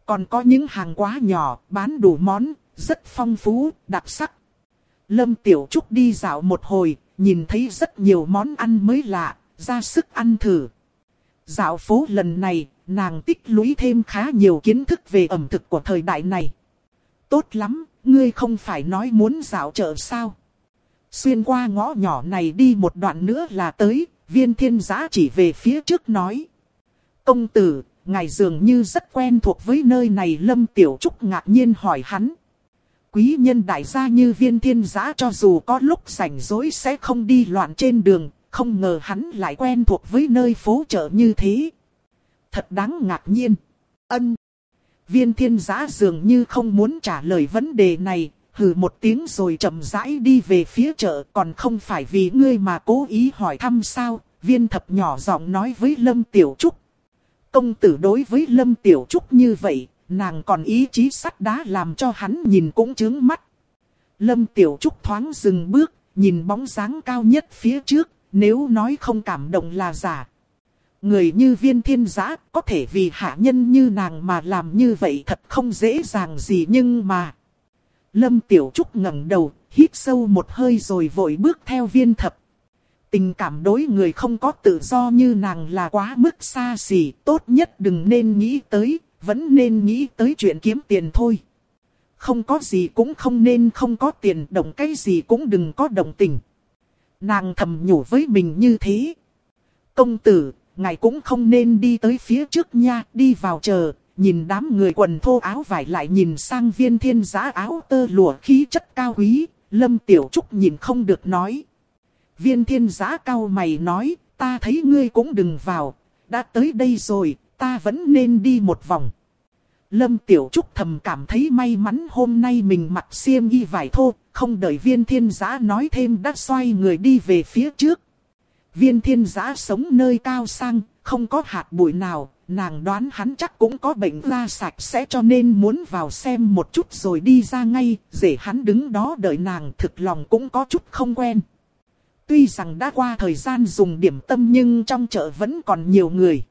Còn có những hàng quá nhỏ, bán đủ món, rất phong phú, đặc sắc. Lâm Tiểu Trúc đi dạo một hồi, nhìn thấy rất nhiều món ăn mới lạ, ra sức ăn thử. Dạo phố lần này, nàng tích lũy thêm khá nhiều kiến thức về ẩm thực của thời đại này. Tốt lắm, ngươi không phải nói muốn dạo chợ sao? Xuyên qua ngõ nhỏ này đi một đoạn nữa là tới, viên thiên giã chỉ về phía trước nói. Công tử, ngài dường như rất quen thuộc với nơi này Lâm Tiểu Trúc ngạc nhiên hỏi hắn. Quý nhân đại gia như viên thiên giã cho dù có lúc rảnh rỗi sẽ không đi loạn trên đường, không ngờ hắn lại quen thuộc với nơi phố chợ như thế. Thật đáng ngạc nhiên. Ân. Viên thiên giã dường như không muốn trả lời vấn đề này, hừ một tiếng rồi chậm rãi đi về phía chợ còn không phải vì ngươi mà cố ý hỏi thăm sao, viên thập nhỏ giọng nói với Lâm Tiểu Trúc. Công tử đối với Lâm Tiểu Trúc như vậy, nàng còn ý chí sắt đá làm cho hắn nhìn cũng chướng mắt. Lâm Tiểu Trúc thoáng dừng bước, nhìn bóng dáng cao nhất phía trước, nếu nói không cảm động là giả. Người như viên thiên giã có thể vì hạ nhân như nàng mà làm như vậy thật không dễ dàng gì nhưng mà. Lâm Tiểu Trúc ngẩng đầu, hít sâu một hơi rồi vội bước theo viên thập. Tình cảm đối người không có tự do như nàng là quá mức xa xỉ, tốt nhất đừng nên nghĩ tới, vẫn nên nghĩ tới chuyện kiếm tiền thôi. Không có gì cũng không nên không có tiền, động cái gì cũng đừng có động tình. Nàng thầm nhủ với mình như thế. Công tử, ngài cũng không nên đi tới phía trước nha, đi vào chờ, nhìn đám người quần thô áo vải lại nhìn sang viên thiên giá áo tơ lụa khí chất cao quý, lâm tiểu trúc nhìn không được nói. Viên thiên giá cao mày nói, ta thấy ngươi cũng đừng vào, đã tới đây rồi, ta vẫn nên đi một vòng. Lâm Tiểu Trúc thầm cảm thấy may mắn hôm nay mình mặc xiêm y vải thô, không đợi viên thiên giá nói thêm đã xoay người đi về phía trước. Viên thiên giã sống nơi cao sang, không có hạt bụi nào, nàng đoán hắn chắc cũng có bệnh da sạch sẽ cho nên muốn vào xem một chút rồi đi ra ngay, để hắn đứng đó đợi nàng thực lòng cũng có chút không quen. Tuy rằng đã qua thời gian dùng điểm tâm nhưng trong chợ vẫn còn nhiều người.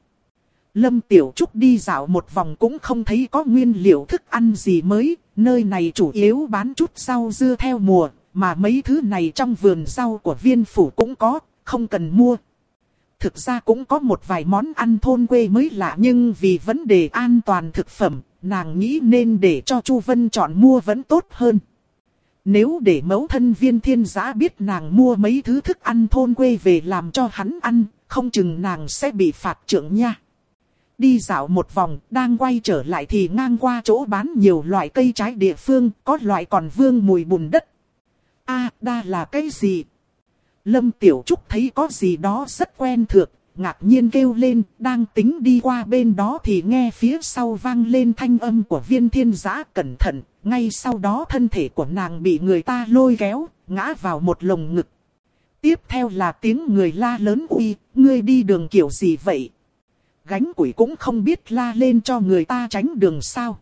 Lâm Tiểu Trúc đi dạo một vòng cũng không thấy có nguyên liệu thức ăn gì mới, nơi này chủ yếu bán chút rau dưa theo mùa, mà mấy thứ này trong vườn rau của viên phủ cũng có, không cần mua. Thực ra cũng có một vài món ăn thôn quê mới lạ nhưng vì vấn đề an toàn thực phẩm, nàng nghĩ nên để cho Chu Vân chọn mua vẫn tốt hơn. Nếu để mẫu thân viên thiên giã biết nàng mua mấy thứ thức ăn thôn quê về làm cho hắn ăn, không chừng nàng sẽ bị phạt trưởng nha. Đi dạo một vòng, đang quay trở lại thì ngang qua chỗ bán nhiều loại cây trái địa phương, có loại còn vương mùi bùn đất. a đa là cái gì? Lâm Tiểu Trúc thấy có gì đó rất quen thuộc, ngạc nhiên kêu lên, đang tính đi qua bên đó thì nghe phía sau vang lên thanh âm của viên thiên giã cẩn thận, ngay sau đó thân thể của nàng bị người ta lôi kéo, ngã vào một lồng ngực. Tiếp theo là tiếng người la lớn uy, ngươi đi đường kiểu gì vậy? Gánh củi cũng không biết la lên cho người ta tránh đường sao.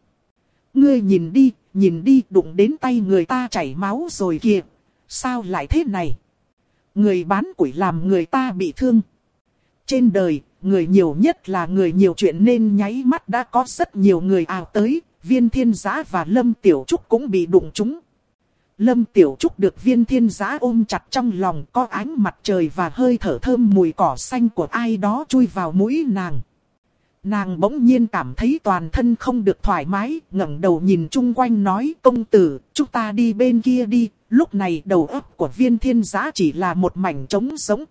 Ngươi nhìn đi, nhìn đi đụng đến tay người ta chảy máu rồi kìa. Sao lại thế này? Người bán quỷ làm người ta bị thương. Trên đời, người nhiều nhất là người nhiều chuyện nên nháy mắt đã có rất nhiều người ào tới, viên thiên giã và lâm tiểu trúc cũng bị đụng trúng. Lâm Tiểu Trúc được viên thiên giá ôm chặt trong lòng có ánh mặt trời và hơi thở thơm mùi cỏ xanh của ai đó chui vào mũi nàng. Nàng bỗng nhiên cảm thấy toàn thân không được thoải mái, ngẩng đầu nhìn chung quanh nói công tử, chúng ta đi bên kia đi, lúc này đầu óc của viên thiên giá chỉ là một mảnh trống sống.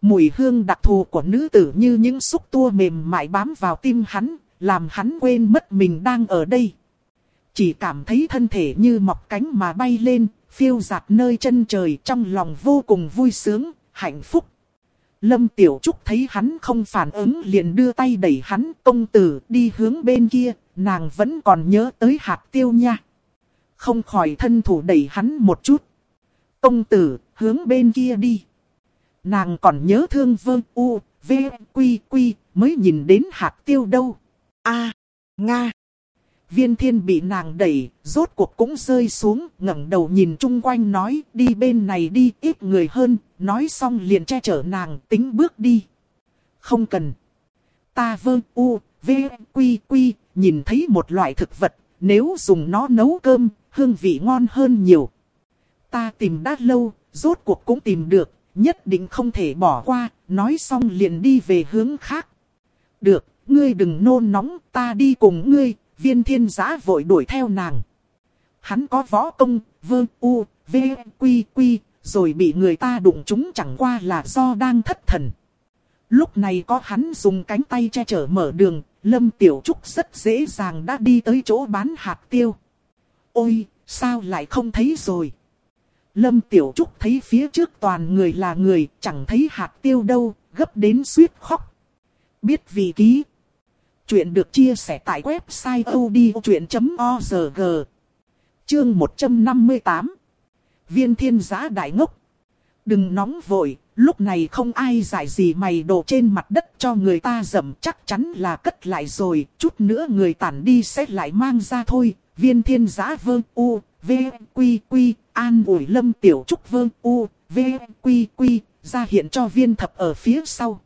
Mùi hương đặc thù của nữ tử như những xúc tua mềm mại bám vào tim hắn, làm hắn quên mất mình đang ở đây. Chỉ cảm thấy thân thể như mọc cánh mà bay lên, phiêu giạt nơi chân trời trong lòng vô cùng vui sướng, hạnh phúc. Lâm Tiểu Trúc thấy hắn không phản ứng liền đưa tay đẩy hắn công tử đi hướng bên kia, nàng vẫn còn nhớ tới hạt tiêu nha. Không khỏi thân thủ đẩy hắn một chút. Công tử, hướng bên kia đi. Nàng còn nhớ thương Vương u, v, quy quy, mới nhìn đến hạt tiêu đâu. a Nga. Viên thiên bị nàng đẩy, rốt cuộc cũng rơi xuống, ngẩng đầu nhìn chung quanh nói, đi bên này đi, ít người hơn, nói xong liền che chở nàng, tính bước đi. Không cần. Ta vơ u, v, quy quy, nhìn thấy một loại thực vật, nếu dùng nó nấu cơm, hương vị ngon hơn nhiều. Ta tìm đã lâu, rốt cuộc cũng tìm được, nhất định không thể bỏ qua, nói xong liền đi về hướng khác. Được, ngươi đừng nôn nóng, ta đi cùng ngươi, viên thiên giã vội đuổi theo nàng. Hắn có võ công, vương u, v, quy quy, rồi bị người ta đụng chúng chẳng qua là do đang thất thần. Lúc này có hắn dùng cánh tay che chở mở đường, Lâm Tiểu Trúc rất dễ dàng đã đi tới chỗ bán hạt tiêu. Ôi, sao lại không thấy rồi? Lâm Tiểu Trúc thấy phía trước toàn người là người, chẳng thấy hạt tiêu đâu, gấp đến suýt khóc. Biết vị ký. Chuyện được chia sẻ tại website odchuyện.org Chương 158 Viên thiên Giá đại ngốc Đừng nóng vội, lúc này không ai giải gì mày đổ trên mặt đất cho người ta dầm chắc chắn là cất lại rồi, chút nữa người tản đi sẽ lại mang ra thôi. Viên thiên giã vương u, v, quy quy, an ủi lâm tiểu trúc vương u, v, quy quy, ra hiện cho viên thập ở phía sau.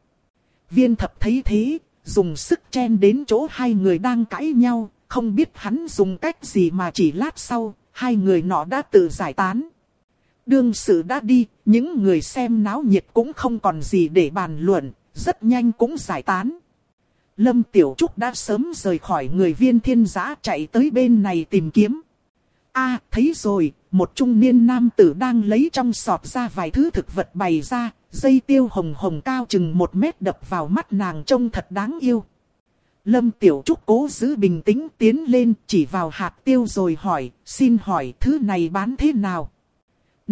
Viên thập thấy thế, dùng sức chen đến chỗ hai người đang cãi nhau, không biết hắn dùng cách gì mà chỉ lát sau, hai người nọ đã tự giải tán. Đương sự đã đi, những người xem náo nhiệt cũng không còn gì để bàn luận, rất nhanh cũng giải tán. Lâm Tiểu Trúc đã sớm rời khỏi người viên thiên giã chạy tới bên này tìm kiếm. a thấy rồi, một trung niên nam tử đang lấy trong sọt ra vài thứ thực vật bày ra, dây tiêu hồng hồng cao chừng một mét đập vào mắt nàng trông thật đáng yêu. Lâm Tiểu Trúc cố giữ bình tĩnh tiến lên chỉ vào hạt tiêu rồi hỏi, xin hỏi thứ này bán thế nào?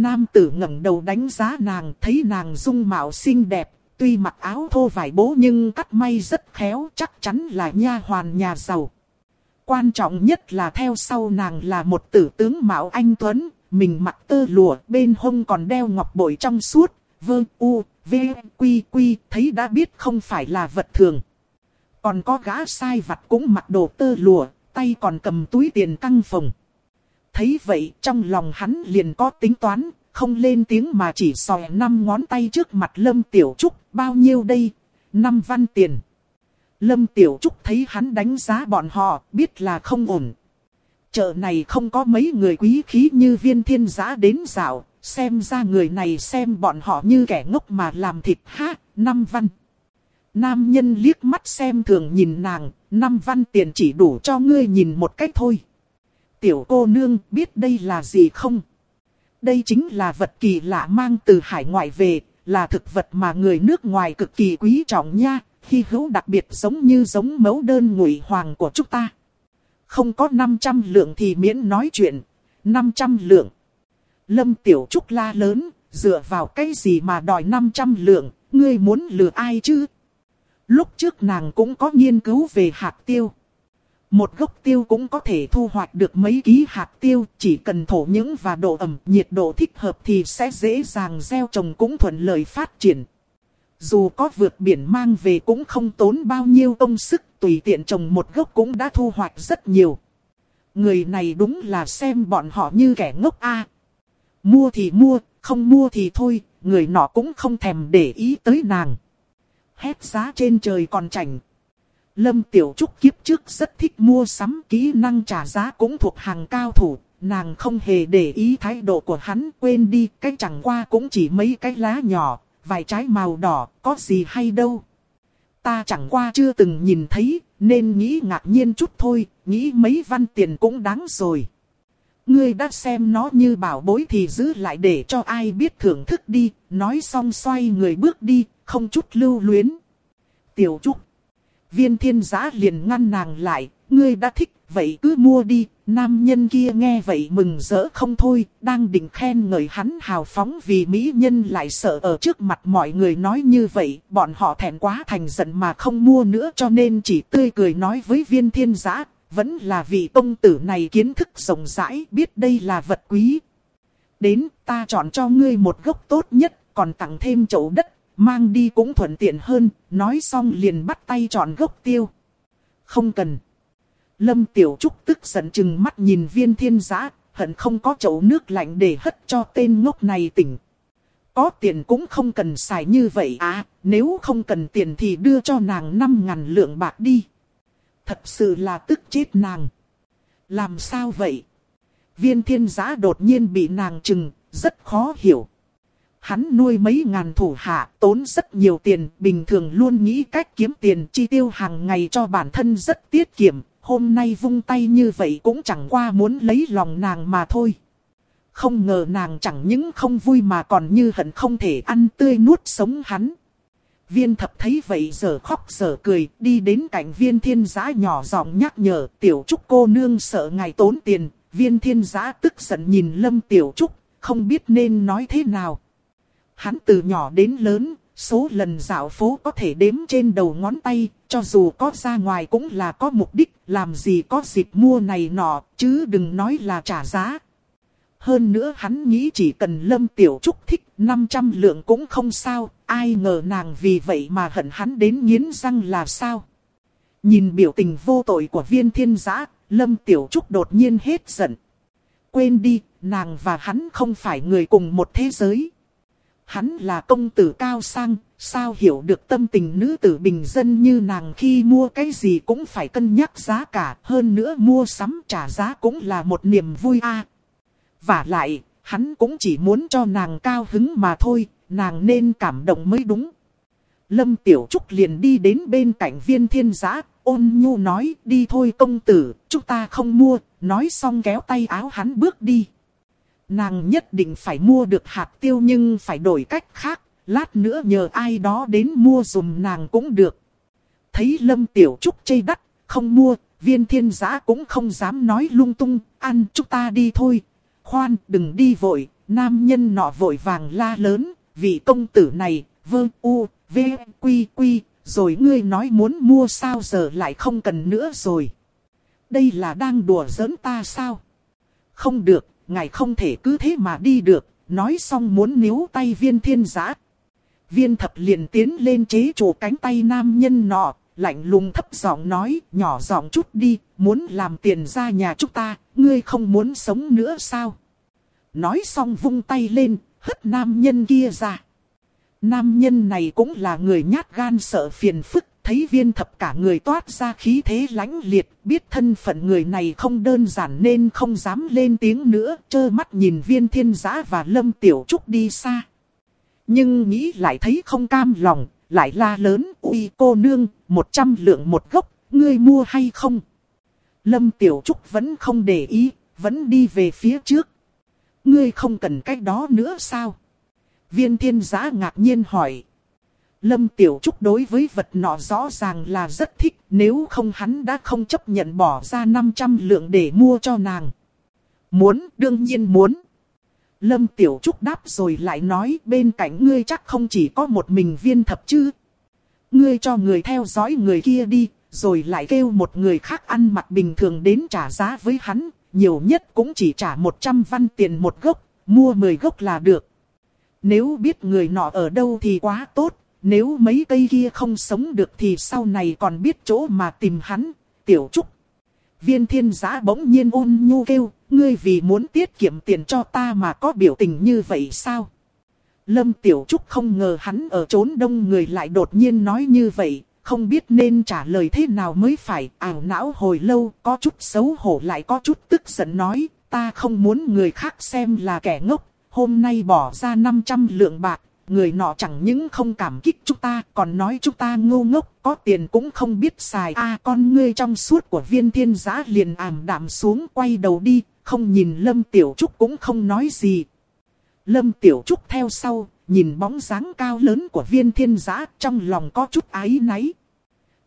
Nam tử ngẩng đầu đánh giá nàng thấy nàng dung mạo xinh đẹp, tuy mặc áo thô vải bố nhưng cắt may rất khéo chắc chắn là nha hoàn nhà giàu. Quan trọng nhất là theo sau nàng là một tử tướng mạo anh Tuấn, mình mặc tơ lụa bên hông còn đeo ngọc bội trong suốt, vơ u, v, quy quy, thấy đã biết không phải là vật thường. Còn có gã sai vặt cũng mặc đồ tơ lụa, tay còn cầm túi tiền căng phòng. Thấy vậy trong lòng hắn liền có tính toán, không lên tiếng mà chỉ sòi năm ngón tay trước mặt Lâm Tiểu Trúc, bao nhiêu đây? Năm văn tiền. Lâm Tiểu Trúc thấy hắn đánh giá bọn họ, biết là không ổn. Chợ này không có mấy người quý khí như viên thiên giá đến dạo, xem ra người này xem bọn họ như kẻ ngốc mà làm thịt ha, năm văn. Nam nhân liếc mắt xem thường nhìn nàng, năm văn tiền chỉ đủ cho ngươi nhìn một cách thôi. Tiểu cô nương biết đây là gì không? Đây chính là vật kỳ lạ mang từ hải ngoại về, là thực vật mà người nước ngoài cực kỳ quý trọng nha, khi hữu đặc biệt giống như giống mẫu đơn ngụy hoàng của chúng ta. Không có 500 lượng thì miễn nói chuyện, 500 lượng. Lâm Tiểu Trúc la lớn, dựa vào cái gì mà đòi 500 lượng, ngươi muốn lừa ai chứ? Lúc trước nàng cũng có nghiên cứu về hạt tiêu. Một gốc tiêu cũng có thể thu hoạch được mấy ký hạt tiêu, chỉ cần thổ nhưỡng và độ ẩm, nhiệt độ thích hợp thì sẽ dễ dàng gieo trồng cũng thuận lợi phát triển. Dù có vượt biển mang về cũng không tốn bao nhiêu công sức, tùy tiện trồng một gốc cũng đã thu hoạch rất nhiều. Người này đúng là xem bọn họ như kẻ ngốc a. Mua thì mua, không mua thì thôi, người nọ cũng không thèm để ý tới nàng. Hét giá trên trời còn chảnh. Lâm Tiểu Trúc kiếp trước rất thích mua sắm kỹ năng trả giá cũng thuộc hàng cao thủ. Nàng không hề để ý thái độ của hắn quên đi cái chẳng qua cũng chỉ mấy cái lá nhỏ, vài trái màu đỏ, có gì hay đâu. Ta chẳng qua chưa từng nhìn thấy, nên nghĩ ngạc nhiên chút thôi, nghĩ mấy văn tiền cũng đáng rồi. Ngươi đã xem nó như bảo bối thì giữ lại để cho ai biết thưởng thức đi, nói xong xoay người bước đi, không chút lưu luyến. Tiểu Trúc. Viên thiên giã liền ngăn nàng lại, ngươi đã thích, vậy cứ mua đi. Nam nhân kia nghe vậy mừng rỡ không thôi, đang định khen ngợi hắn hào phóng vì mỹ nhân lại sợ ở trước mặt mọi người nói như vậy. Bọn họ thẹn quá thành giận mà không mua nữa cho nên chỉ tươi cười nói với viên thiên giã. Vẫn là vị công tử này kiến thức rộng rãi, biết đây là vật quý. Đến ta chọn cho ngươi một gốc tốt nhất, còn tặng thêm chậu đất mang đi cũng thuận tiện hơn, nói xong liền bắt tay chọn gốc tiêu. Không cần. Lâm Tiểu Trúc tức giận chừng mắt nhìn viên thiên giã, hận không có chậu nước lạnh để hất cho tên ngốc này tỉnh. Có tiền cũng không cần xài như vậy à, nếu không cần tiền thì đưa cho nàng 5 ngàn lượng bạc đi. Thật sự là tức chết nàng. Làm sao vậy? Viên thiên giã đột nhiên bị nàng chừng, rất khó hiểu. Hắn nuôi mấy ngàn thủ hạ, tốn rất nhiều tiền, bình thường luôn nghĩ cách kiếm tiền chi tiêu hàng ngày cho bản thân rất tiết kiệm. Hôm nay vung tay như vậy cũng chẳng qua muốn lấy lòng nàng mà thôi. Không ngờ nàng chẳng những không vui mà còn như hận không thể ăn tươi nuốt sống hắn. Viên thập thấy vậy giờ khóc giờ cười, đi đến cạnh viên thiên giã nhỏ giọng nhắc nhở tiểu trúc cô nương sợ ngài tốn tiền. Viên thiên giã tức giận nhìn lâm tiểu trúc, không biết nên nói thế nào. Hắn từ nhỏ đến lớn, số lần dạo phố có thể đếm trên đầu ngón tay, cho dù có ra ngoài cũng là có mục đích, làm gì có dịp mua này nọ, chứ đừng nói là trả giá. Hơn nữa hắn nghĩ chỉ cần Lâm Tiểu Trúc thích 500 lượng cũng không sao, ai ngờ nàng vì vậy mà hận hắn đến nghiến răng là sao. Nhìn biểu tình vô tội của viên thiên giã, Lâm Tiểu Trúc đột nhiên hết giận. Quên đi, nàng và hắn không phải người cùng một thế giới. Hắn là công tử cao sang, sao hiểu được tâm tình nữ tử bình dân như nàng khi mua cái gì cũng phải cân nhắc giá cả, hơn nữa mua sắm trả giá cũng là một niềm vui a. Và lại, hắn cũng chỉ muốn cho nàng cao hứng mà thôi, nàng nên cảm động mới đúng. Lâm Tiểu Trúc liền đi đến bên cạnh viên thiên giã, ôn nhu nói đi thôi công tử, chúng ta không mua, nói xong kéo tay áo hắn bước đi. Nàng nhất định phải mua được hạt tiêu nhưng phải đổi cách khác, lát nữa nhờ ai đó đến mua dùm nàng cũng được. Thấy Lâm Tiểu Trúc chê đắt, không mua, viên thiên giã cũng không dám nói lung tung, ăn chúng ta đi thôi. Khoan, đừng đi vội, nam nhân nọ vội vàng la lớn, vị công tử này, vơ u, v, quy quy, rồi ngươi nói muốn mua sao giờ lại không cần nữa rồi. Đây là đang đùa giỡn ta sao? Không được, ngài không thể cứ thế mà đi được, nói xong muốn níu tay viên thiên giã. Viên thập liền tiến lên chế chủ cánh tay nam nhân nọ, lạnh lùng thấp giọng nói, nhỏ giọng chút đi, muốn làm tiền ra nhà chúng ta, ngươi không muốn sống nữa sao? Nói xong vung tay lên, hất nam nhân kia ra. Nam nhân này cũng là người nhát gan sợ phiền phức, thấy viên thập cả người toát ra khí thế lãnh liệt, biết thân phận người này không đơn giản nên không dám lên tiếng nữa, trơ mắt nhìn viên thiên giã và lâm tiểu trúc đi xa. Nhưng nghĩ lại thấy không cam lòng, lại la lớn, uy cô nương, một trăm lượng một gốc, ngươi mua hay không? Lâm tiểu trúc vẫn không để ý, vẫn đi về phía trước. Ngươi không cần cách đó nữa sao? Viên thiên giã ngạc nhiên hỏi. Lâm Tiểu Trúc đối với vật nọ rõ ràng là rất thích, nếu không hắn đã không chấp nhận bỏ ra 500 lượng để mua cho nàng. Muốn, đương nhiên muốn. Lâm Tiểu Trúc đáp rồi lại nói bên cạnh ngươi chắc không chỉ có một mình viên thập chứ. Ngươi cho người theo dõi người kia đi, rồi lại kêu một người khác ăn mặc bình thường đến trả giá với hắn, nhiều nhất cũng chỉ trả 100 văn tiền một gốc, mua 10 gốc là được. Nếu biết người nọ ở đâu thì quá tốt, nếu mấy cây kia không sống được thì sau này còn biết chỗ mà tìm hắn, tiểu trúc. Viên thiên giã bỗng nhiên ôn nhu kêu, ngươi vì muốn tiết kiệm tiền cho ta mà có biểu tình như vậy sao? Lâm Tiểu Trúc không ngờ hắn ở trốn đông người lại đột nhiên nói như vậy, không biết nên trả lời thế nào mới phải, ảo não hồi lâu, có chút xấu hổ lại có chút tức giận nói, ta không muốn người khác xem là kẻ ngốc, hôm nay bỏ ra 500 lượng bạc, người nọ chẳng những không cảm kích chúng ta, còn nói chúng ta ngu ngốc, có tiền cũng không biết xài. a con ngươi trong suốt của viên thiên giã liền ảm đạm xuống quay đầu đi, không nhìn Lâm Tiểu Trúc cũng không nói gì. Lâm Tiểu Trúc theo sau, nhìn bóng dáng cao lớn của viên thiên giã trong lòng có chút ái náy.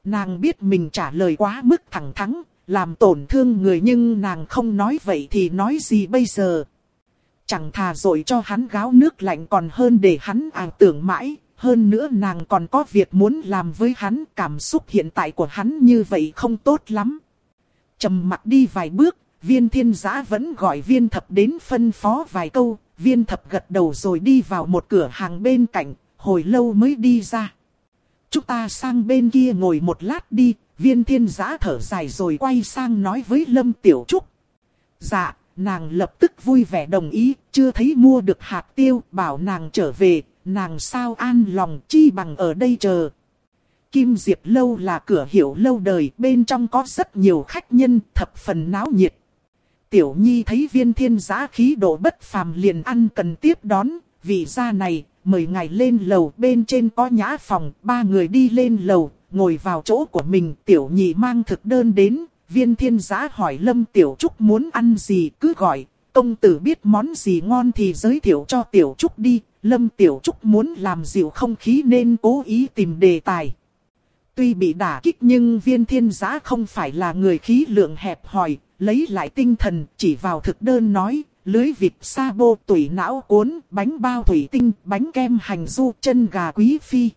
Nàng biết mình trả lời quá mức thẳng thắn, làm tổn thương người nhưng nàng không nói vậy thì nói gì bây giờ. Chẳng thà rồi cho hắn gáo nước lạnh còn hơn để hắn ảo tưởng mãi. Hơn nữa nàng còn có việc muốn làm với hắn cảm xúc hiện tại của hắn như vậy không tốt lắm. trầm mặt đi vài bước, viên thiên giã vẫn gọi viên thập đến phân phó vài câu. Viên thập gật đầu rồi đi vào một cửa hàng bên cạnh, hồi lâu mới đi ra. Chúng ta sang bên kia ngồi một lát đi, viên thiên giã thở dài rồi quay sang nói với Lâm Tiểu Trúc. Dạ, nàng lập tức vui vẻ đồng ý, chưa thấy mua được hạt tiêu, bảo nàng trở về, nàng sao an lòng chi bằng ở đây chờ. Kim Diệp Lâu là cửa hiệu lâu đời, bên trong có rất nhiều khách nhân, thập phần náo nhiệt. Tiểu Nhi thấy viên thiên giá khí độ bất phàm liền ăn cần tiếp đón, vì ra này, mời ngài lên lầu, bên trên có nhã phòng, ba người đi lên lầu, ngồi vào chỗ của mình, Tiểu Nhi mang thực đơn đến, viên thiên giá hỏi Lâm Tiểu Trúc muốn ăn gì cứ gọi, công tử biết món gì ngon thì giới thiệu cho Tiểu Trúc đi, Lâm Tiểu Trúc muốn làm dịu không khí nên cố ý tìm đề tài. Tuy bị đả kích nhưng viên thiên giá không phải là người khí lượng hẹp hòi, lấy lại tinh thần chỉ vào thực đơn nói, lưới vịt sa bô tủy não cuốn, bánh bao thủy tinh, bánh kem hành du, chân gà quý phi.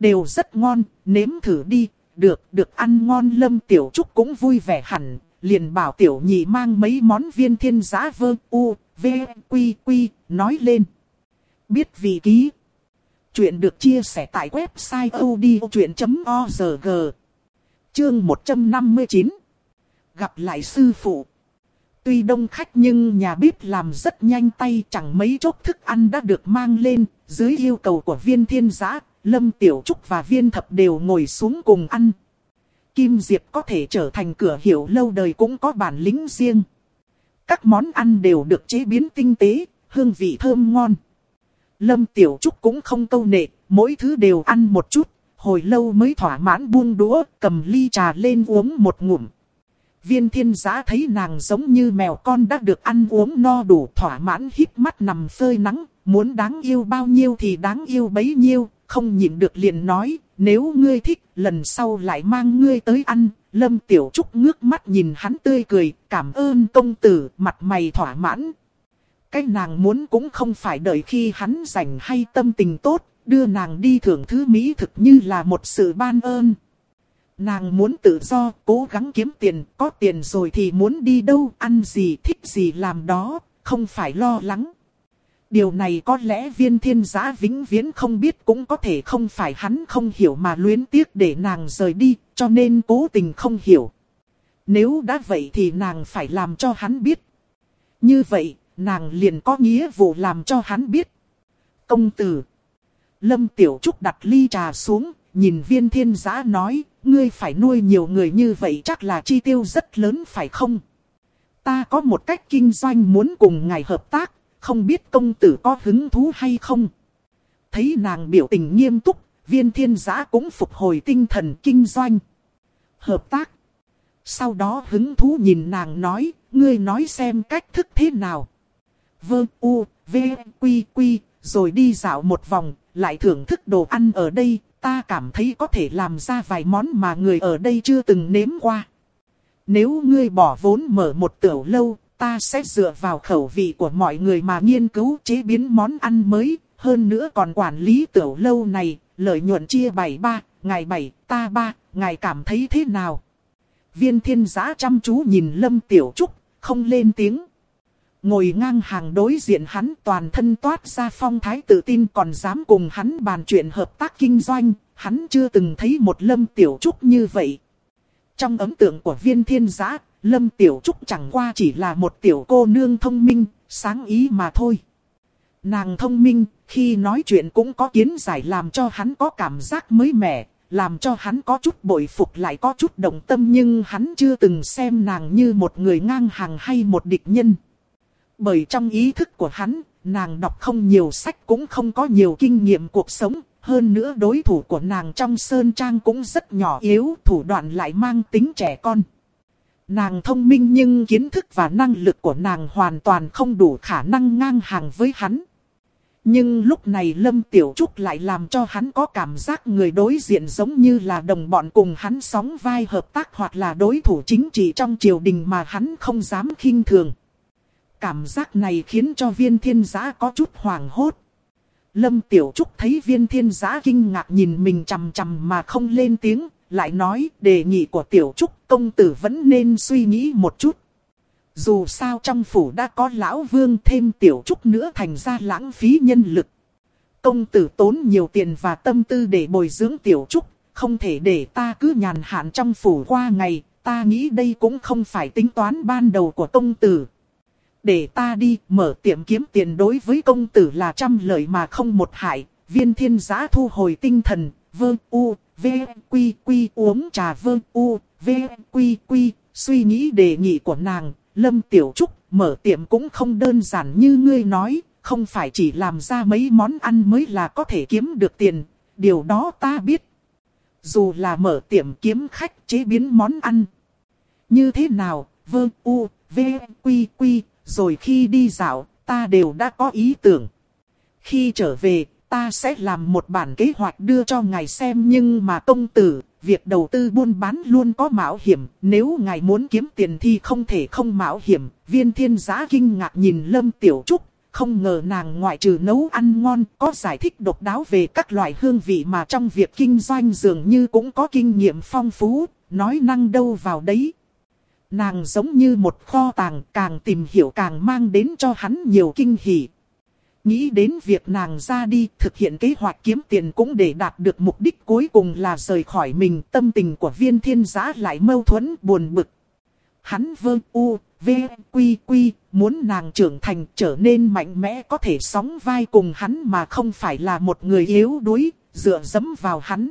Đều rất ngon, nếm thử đi, được, được ăn ngon lâm tiểu trúc cũng vui vẻ hẳn, liền bảo tiểu nhị mang mấy món viên thiên giá vơ u, v, quy, quy, nói lên. Biết vị ký. Chuyện được chia sẻ tại website odchuyện.org. Chương 159. Gặp lại sư phụ. Tuy đông khách nhưng nhà bếp làm rất nhanh tay chẳng mấy chốc thức ăn đã được mang lên, dưới yêu cầu của viên thiên giá Lâm Tiểu Trúc và Viên Thập đều ngồi xuống cùng ăn. Kim Diệp có thể trở thành cửa hiệu lâu đời cũng có bản lĩnh riêng. Các món ăn đều được chế biến tinh tế, hương vị thơm ngon. Lâm Tiểu Trúc cũng không câu nệ, mỗi thứ đều ăn một chút, hồi lâu mới thỏa mãn buông đũa, cầm ly trà lên uống một ngụm. Viên thiên giá thấy nàng giống như mèo con đã được ăn uống no đủ thỏa mãn hít mắt nằm phơi nắng, muốn đáng yêu bao nhiêu thì đáng yêu bấy nhiêu, không nhịn được liền nói, nếu ngươi thích, lần sau lại mang ngươi tới ăn. Lâm Tiểu Trúc ngước mắt nhìn hắn tươi cười, cảm ơn công tử, mặt mày thỏa mãn. Cái nàng muốn cũng không phải đợi khi hắn rảnh hay tâm tình tốt, đưa nàng đi thưởng thứ mỹ thực như là một sự ban ơn. Nàng muốn tự do, cố gắng kiếm tiền, có tiền rồi thì muốn đi đâu, ăn gì, thích gì làm đó, không phải lo lắng. Điều này có lẽ viên thiên giã vĩnh viễn không biết cũng có thể không phải hắn không hiểu mà luyến tiếc để nàng rời đi, cho nên cố tình không hiểu. Nếu đã vậy thì nàng phải làm cho hắn biết. Như vậy, nàng liền có nghĩa vụ làm cho hắn biết. Công tử. Lâm Tiểu Trúc đặt ly trà xuống, nhìn viên thiên giã nói, ngươi phải nuôi nhiều người như vậy chắc là chi tiêu rất lớn phải không? Ta có một cách kinh doanh muốn cùng ngài hợp tác, không biết công tử có hứng thú hay không? Thấy nàng biểu tình nghiêm túc, viên thiên giã cũng phục hồi tinh thần kinh doanh. Hợp tác. Sau đó hứng thú nhìn nàng nói, ngươi nói xem cách thức thế nào. vơ u, v, quy quy, rồi đi dạo một vòng, lại thưởng thức đồ ăn ở đây, ta cảm thấy có thể làm ra vài món mà người ở đây chưa từng nếm qua. Nếu ngươi bỏ vốn mở một tiểu lâu, ta sẽ dựa vào khẩu vị của mọi người mà nghiên cứu chế biến món ăn mới, hơn nữa còn quản lý tiểu lâu này, lợi nhuận chia bảy ba, ngày bảy, ta ba, ngài cảm thấy thế nào? Viên thiên giã chăm chú nhìn Lâm Tiểu Trúc, không lên tiếng. Ngồi ngang hàng đối diện hắn toàn thân toát ra phong thái tự tin còn dám cùng hắn bàn chuyện hợp tác kinh doanh, hắn chưa từng thấy một Lâm Tiểu Trúc như vậy. Trong ấn tượng của viên thiên giã, Lâm Tiểu Trúc chẳng qua chỉ là một tiểu cô nương thông minh, sáng ý mà thôi. Nàng thông minh, khi nói chuyện cũng có kiến giải làm cho hắn có cảm giác mới mẻ, làm cho hắn có chút bội phục lại có chút động tâm nhưng hắn chưa từng xem nàng như một người ngang hàng hay một địch nhân. Bởi trong ý thức của hắn, nàng đọc không nhiều sách cũng không có nhiều kinh nghiệm cuộc sống, hơn nữa đối thủ của nàng trong sơn trang cũng rất nhỏ yếu, thủ đoạn lại mang tính trẻ con. Nàng thông minh nhưng kiến thức và năng lực của nàng hoàn toàn không đủ khả năng ngang hàng với hắn. Nhưng lúc này Lâm Tiểu Trúc lại làm cho hắn có cảm giác người đối diện giống như là đồng bọn cùng hắn sóng vai hợp tác hoặc là đối thủ chính trị trong triều đình mà hắn không dám khinh thường. Cảm giác này khiến cho viên thiên giã có chút hoảng hốt. Lâm Tiểu Trúc thấy viên thiên giã kinh ngạc nhìn mình chằm chằm mà không lên tiếng, lại nói đề nghị của Tiểu Trúc công tử vẫn nên suy nghĩ một chút. Dù sao trong phủ đã có lão vương thêm Tiểu Trúc nữa thành ra lãng phí nhân lực. Công tử tốn nhiều tiền và tâm tư để bồi dưỡng Tiểu Trúc, không thể để ta cứ nhàn hạn trong phủ qua ngày, ta nghĩ đây cũng không phải tính toán ban đầu của công tử. Để ta đi mở tiệm kiếm tiền đối với công tử là trăm lợi mà không một hại. Viên thiên giã thu hồi tinh thần, vơ u, v, quy quy uống trà vương u, v, quy quy, suy nghĩ đề nghị của nàng. Lâm Tiểu Trúc mở tiệm cũng không đơn giản như ngươi nói, không phải chỉ làm ra mấy món ăn mới là có thể kiếm được tiền, điều đó ta biết. Dù là mở tiệm kiếm khách chế biến món ăn. Như thế nào, vương u, v, quy quy, rồi khi đi dạo, ta đều đã có ý tưởng. Khi trở về, ta sẽ làm một bản kế hoạch đưa cho ngài xem nhưng mà công tử, việc đầu tư buôn bán luôn có mạo hiểm, nếu ngài muốn kiếm tiền thì không thể không mạo hiểm. Viên thiên giá kinh ngạc nhìn Lâm Tiểu Trúc, không ngờ nàng ngoại trừ nấu ăn ngon, có giải thích độc đáo về các loại hương vị mà trong việc kinh doanh dường như cũng có kinh nghiệm phong phú, nói năng đâu vào đấy. Nàng giống như một kho tàng càng tìm hiểu càng mang đến cho hắn nhiều kinh hỉ. Nghĩ đến việc nàng ra đi thực hiện kế hoạch kiếm tiền cũng để đạt được mục đích cuối cùng là rời khỏi mình. Tâm tình của viên thiên giã lại mâu thuẫn buồn bực. Hắn vơ u, v, quy quy, muốn nàng trưởng thành trở nên mạnh mẽ có thể sóng vai cùng hắn mà không phải là một người yếu đuối, dựa dẫm vào hắn.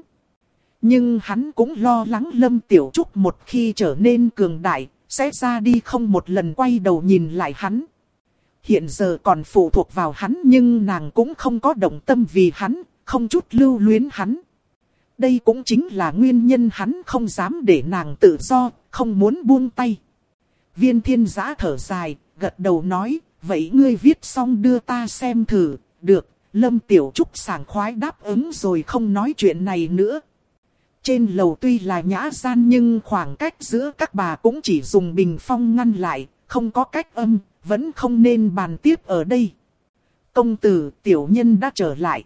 Nhưng hắn cũng lo lắng Lâm Tiểu Trúc một khi trở nên cường đại, sẽ ra đi không một lần quay đầu nhìn lại hắn. Hiện giờ còn phụ thuộc vào hắn nhưng nàng cũng không có động tâm vì hắn, không chút lưu luyến hắn. Đây cũng chính là nguyên nhân hắn không dám để nàng tự do, không muốn buông tay. Viên thiên giã thở dài, gật đầu nói, vậy ngươi viết xong đưa ta xem thử, được, Lâm Tiểu Trúc sảng khoái đáp ứng rồi không nói chuyện này nữa. Trên lầu tuy là nhã gian nhưng khoảng cách giữa các bà cũng chỉ dùng bình phong ngăn lại, không có cách âm, vẫn không nên bàn tiếp ở đây. Công tử tiểu nhân đã trở lại.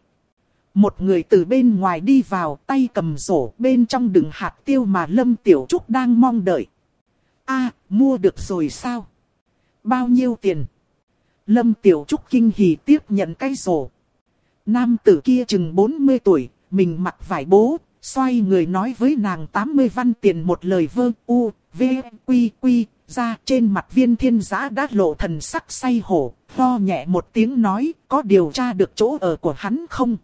Một người từ bên ngoài đi vào tay cầm rổ bên trong đựng hạt tiêu mà Lâm Tiểu Trúc đang mong đợi. a mua được rồi sao? Bao nhiêu tiền? Lâm Tiểu Trúc kinh hỉ tiếp nhận cái rổ. Nam tử kia chừng 40 tuổi, mình mặc vải bố, xoay người nói với nàng 80 văn tiền một lời vơ u, v, quy quy, ra trên mặt viên thiên giã đã lộ thần sắc say hổ, lo nhẹ một tiếng nói, có điều tra được chỗ ở của hắn không?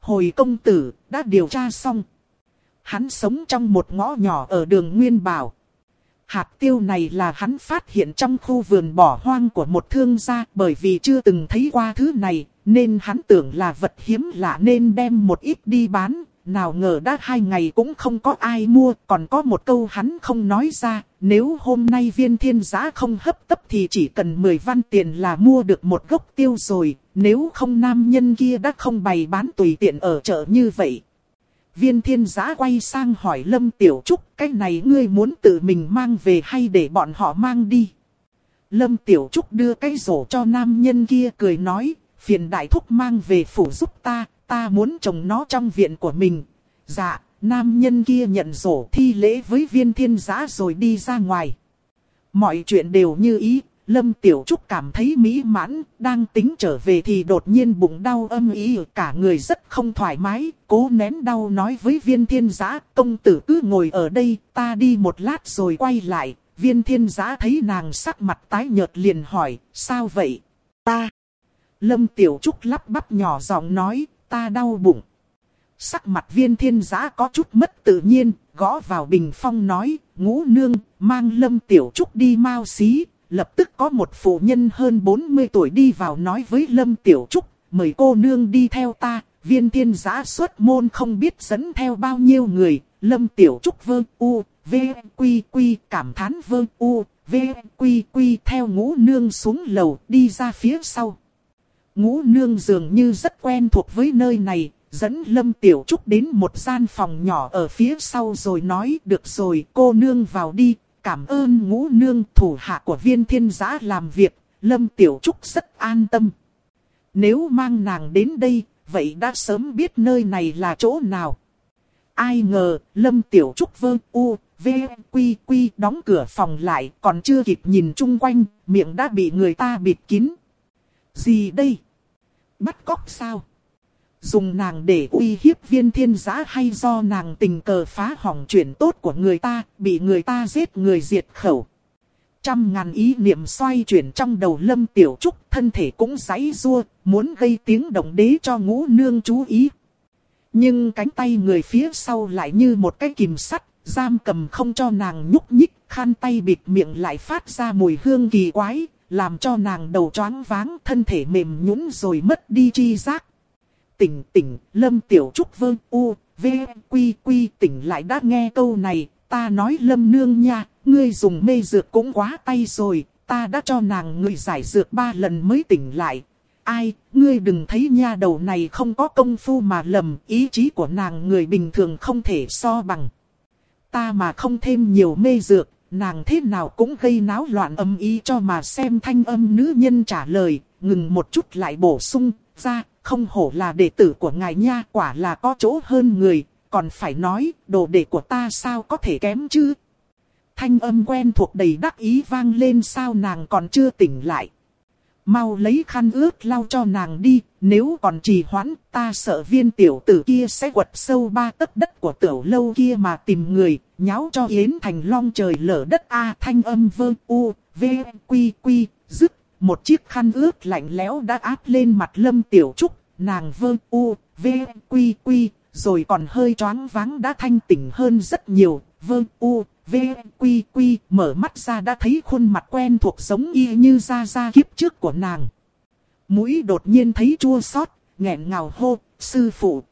Hồi công tử, đã điều tra xong. Hắn sống trong một ngõ nhỏ ở đường Nguyên Bảo. Hạt tiêu này là hắn phát hiện trong khu vườn bỏ hoang của một thương gia bởi vì chưa từng thấy qua thứ này, nên hắn tưởng là vật hiếm lạ nên đem một ít đi bán, nào ngờ đã hai ngày cũng không có ai mua, còn có một câu hắn không nói ra, nếu hôm nay viên thiên giá không hấp tấp thì chỉ cần 10 văn tiền là mua được một gốc tiêu rồi, nếu không nam nhân kia đã không bày bán tùy tiện ở chợ như vậy. Viên thiên giá quay sang hỏi Lâm Tiểu Trúc, cái này ngươi muốn tự mình mang về hay để bọn họ mang đi? Lâm Tiểu Trúc đưa cái rổ cho nam nhân kia cười nói, phiền đại thúc mang về phủ giúp ta, ta muốn trồng nó trong viện của mình. Dạ, nam nhân kia nhận rổ thi lễ với viên thiên giã rồi đi ra ngoài. Mọi chuyện đều như ý, Lâm Tiểu Trúc cảm thấy mỹ mãn, đang tính trở về thì đột nhiên bụng đau âm ý, cả người rất không thoải mái, cố nén đau nói với viên thiên giã, công tử cứ ngồi ở đây, ta đi một lát rồi quay lại, viên thiên giã thấy nàng sắc mặt tái nhợt liền hỏi, sao vậy? Ta. Lâm Tiểu Trúc lắp bắp nhỏ giọng nói, ta đau bụng. Sắc mặt viên thiên giã có chút mất tự nhiên, gõ vào bình phong nói, ngũ nương, mang Lâm Tiểu Trúc đi mau xí. Lập tức có một phụ nhân hơn 40 tuổi đi vào nói với Lâm Tiểu Trúc, mời cô nương đi theo ta, viên thiên giã xuất môn không biết dẫn theo bao nhiêu người, Lâm Tiểu Trúc vơ u, v, quy quy, cảm thán vơ u, v, quy quy theo ngũ nương xuống lầu đi ra phía sau. Ngũ nương dường như rất quen thuộc với nơi này, dẫn Lâm Tiểu Trúc đến một gian phòng nhỏ ở phía sau rồi nói được rồi cô nương vào đi, cảm ơn ngũ nương thủ hạ của viên thiên giã làm việc, Lâm Tiểu Trúc rất an tâm. Nếu mang nàng đến đây, vậy đã sớm biết nơi này là chỗ nào. Ai ngờ, Lâm Tiểu Trúc vơ u, v, quy quy đóng cửa phòng lại, còn chưa kịp nhìn chung quanh, miệng đã bị người ta bịt kín. Gì đây? Bắt cóc sao? Dùng nàng để uy hiếp viên thiên giã hay do nàng tình cờ phá hỏng chuyện tốt của người ta, bị người ta giết người diệt khẩu. Trăm ngàn ý niệm xoay chuyển trong đầu lâm tiểu trúc, thân thể cũng giấy rua, muốn gây tiếng động đế cho ngũ nương chú ý. Nhưng cánh tay người phía sau lại như một cái kìm sắt, giam cầm không cho nàng nhúc nhích, khăn tay bịt miệng lại phát ra mùi hương kỳ quái, làm cho nàng đầu choáng váng, thân thể mềm nhũn rồi mất đi chi giác tỉnh tỉnh, Lâm Tiểu Trúc vương u, v, quy quy tỉnh lại đã nghe câu này, ta nói Lâm Nương nha, ngươi dùng mê dược cũng quá tay rồi, ta đã cho nàng người giải dược ba lần mới tỉnh lại. Ai, ngươi đừng thấy nha đầu này không có công phu mà lầm, ý chí của nàng người bình thường không thể so bằng. Ta mà không thêm nhiều mê dược, nàng thế nào cũng gây náo loạn âm ý cho mà xem thanh âm nữ nhân trả lời, ngừng một chút lại bổ sung, ra, không hổ là đệ tử của ngài nha, quả là có chỗ hơn người, còn phải nói, đồ đệ của ta sao có thể kém chứ? Thanh âm quen thuộc đầy đắc ý vang lên sao nàng còn chưa tỉnh lại. Mau lấy khăn ướt lau cho nàng đi, nếu còn trì hoãn, ta sợ viên tiểu tử kia sẽ quật sâu ba tấc đất của tiểu lâu kia mà tìm người, nháo cho Yến Thành long trời lở đất A thanh âm vơ u, v, quy quy, dứt một chiếc khăn ướt lạnh lẽo đã áp lên mặt Lâm Tiểu Trúc, nàng vơ u, v, quy quy, rồi còn hơi choáng váng đã thanh tỉnh hơn rất nhiều, vơ u, v, quy quy, mở mắt ra đã thấy khuôn mặt quen thuộc giống y như ra ra kiếp trước của nàng. Mũi đột nhiên thấy chua xót, nghẹn ngào hô, sư phụ,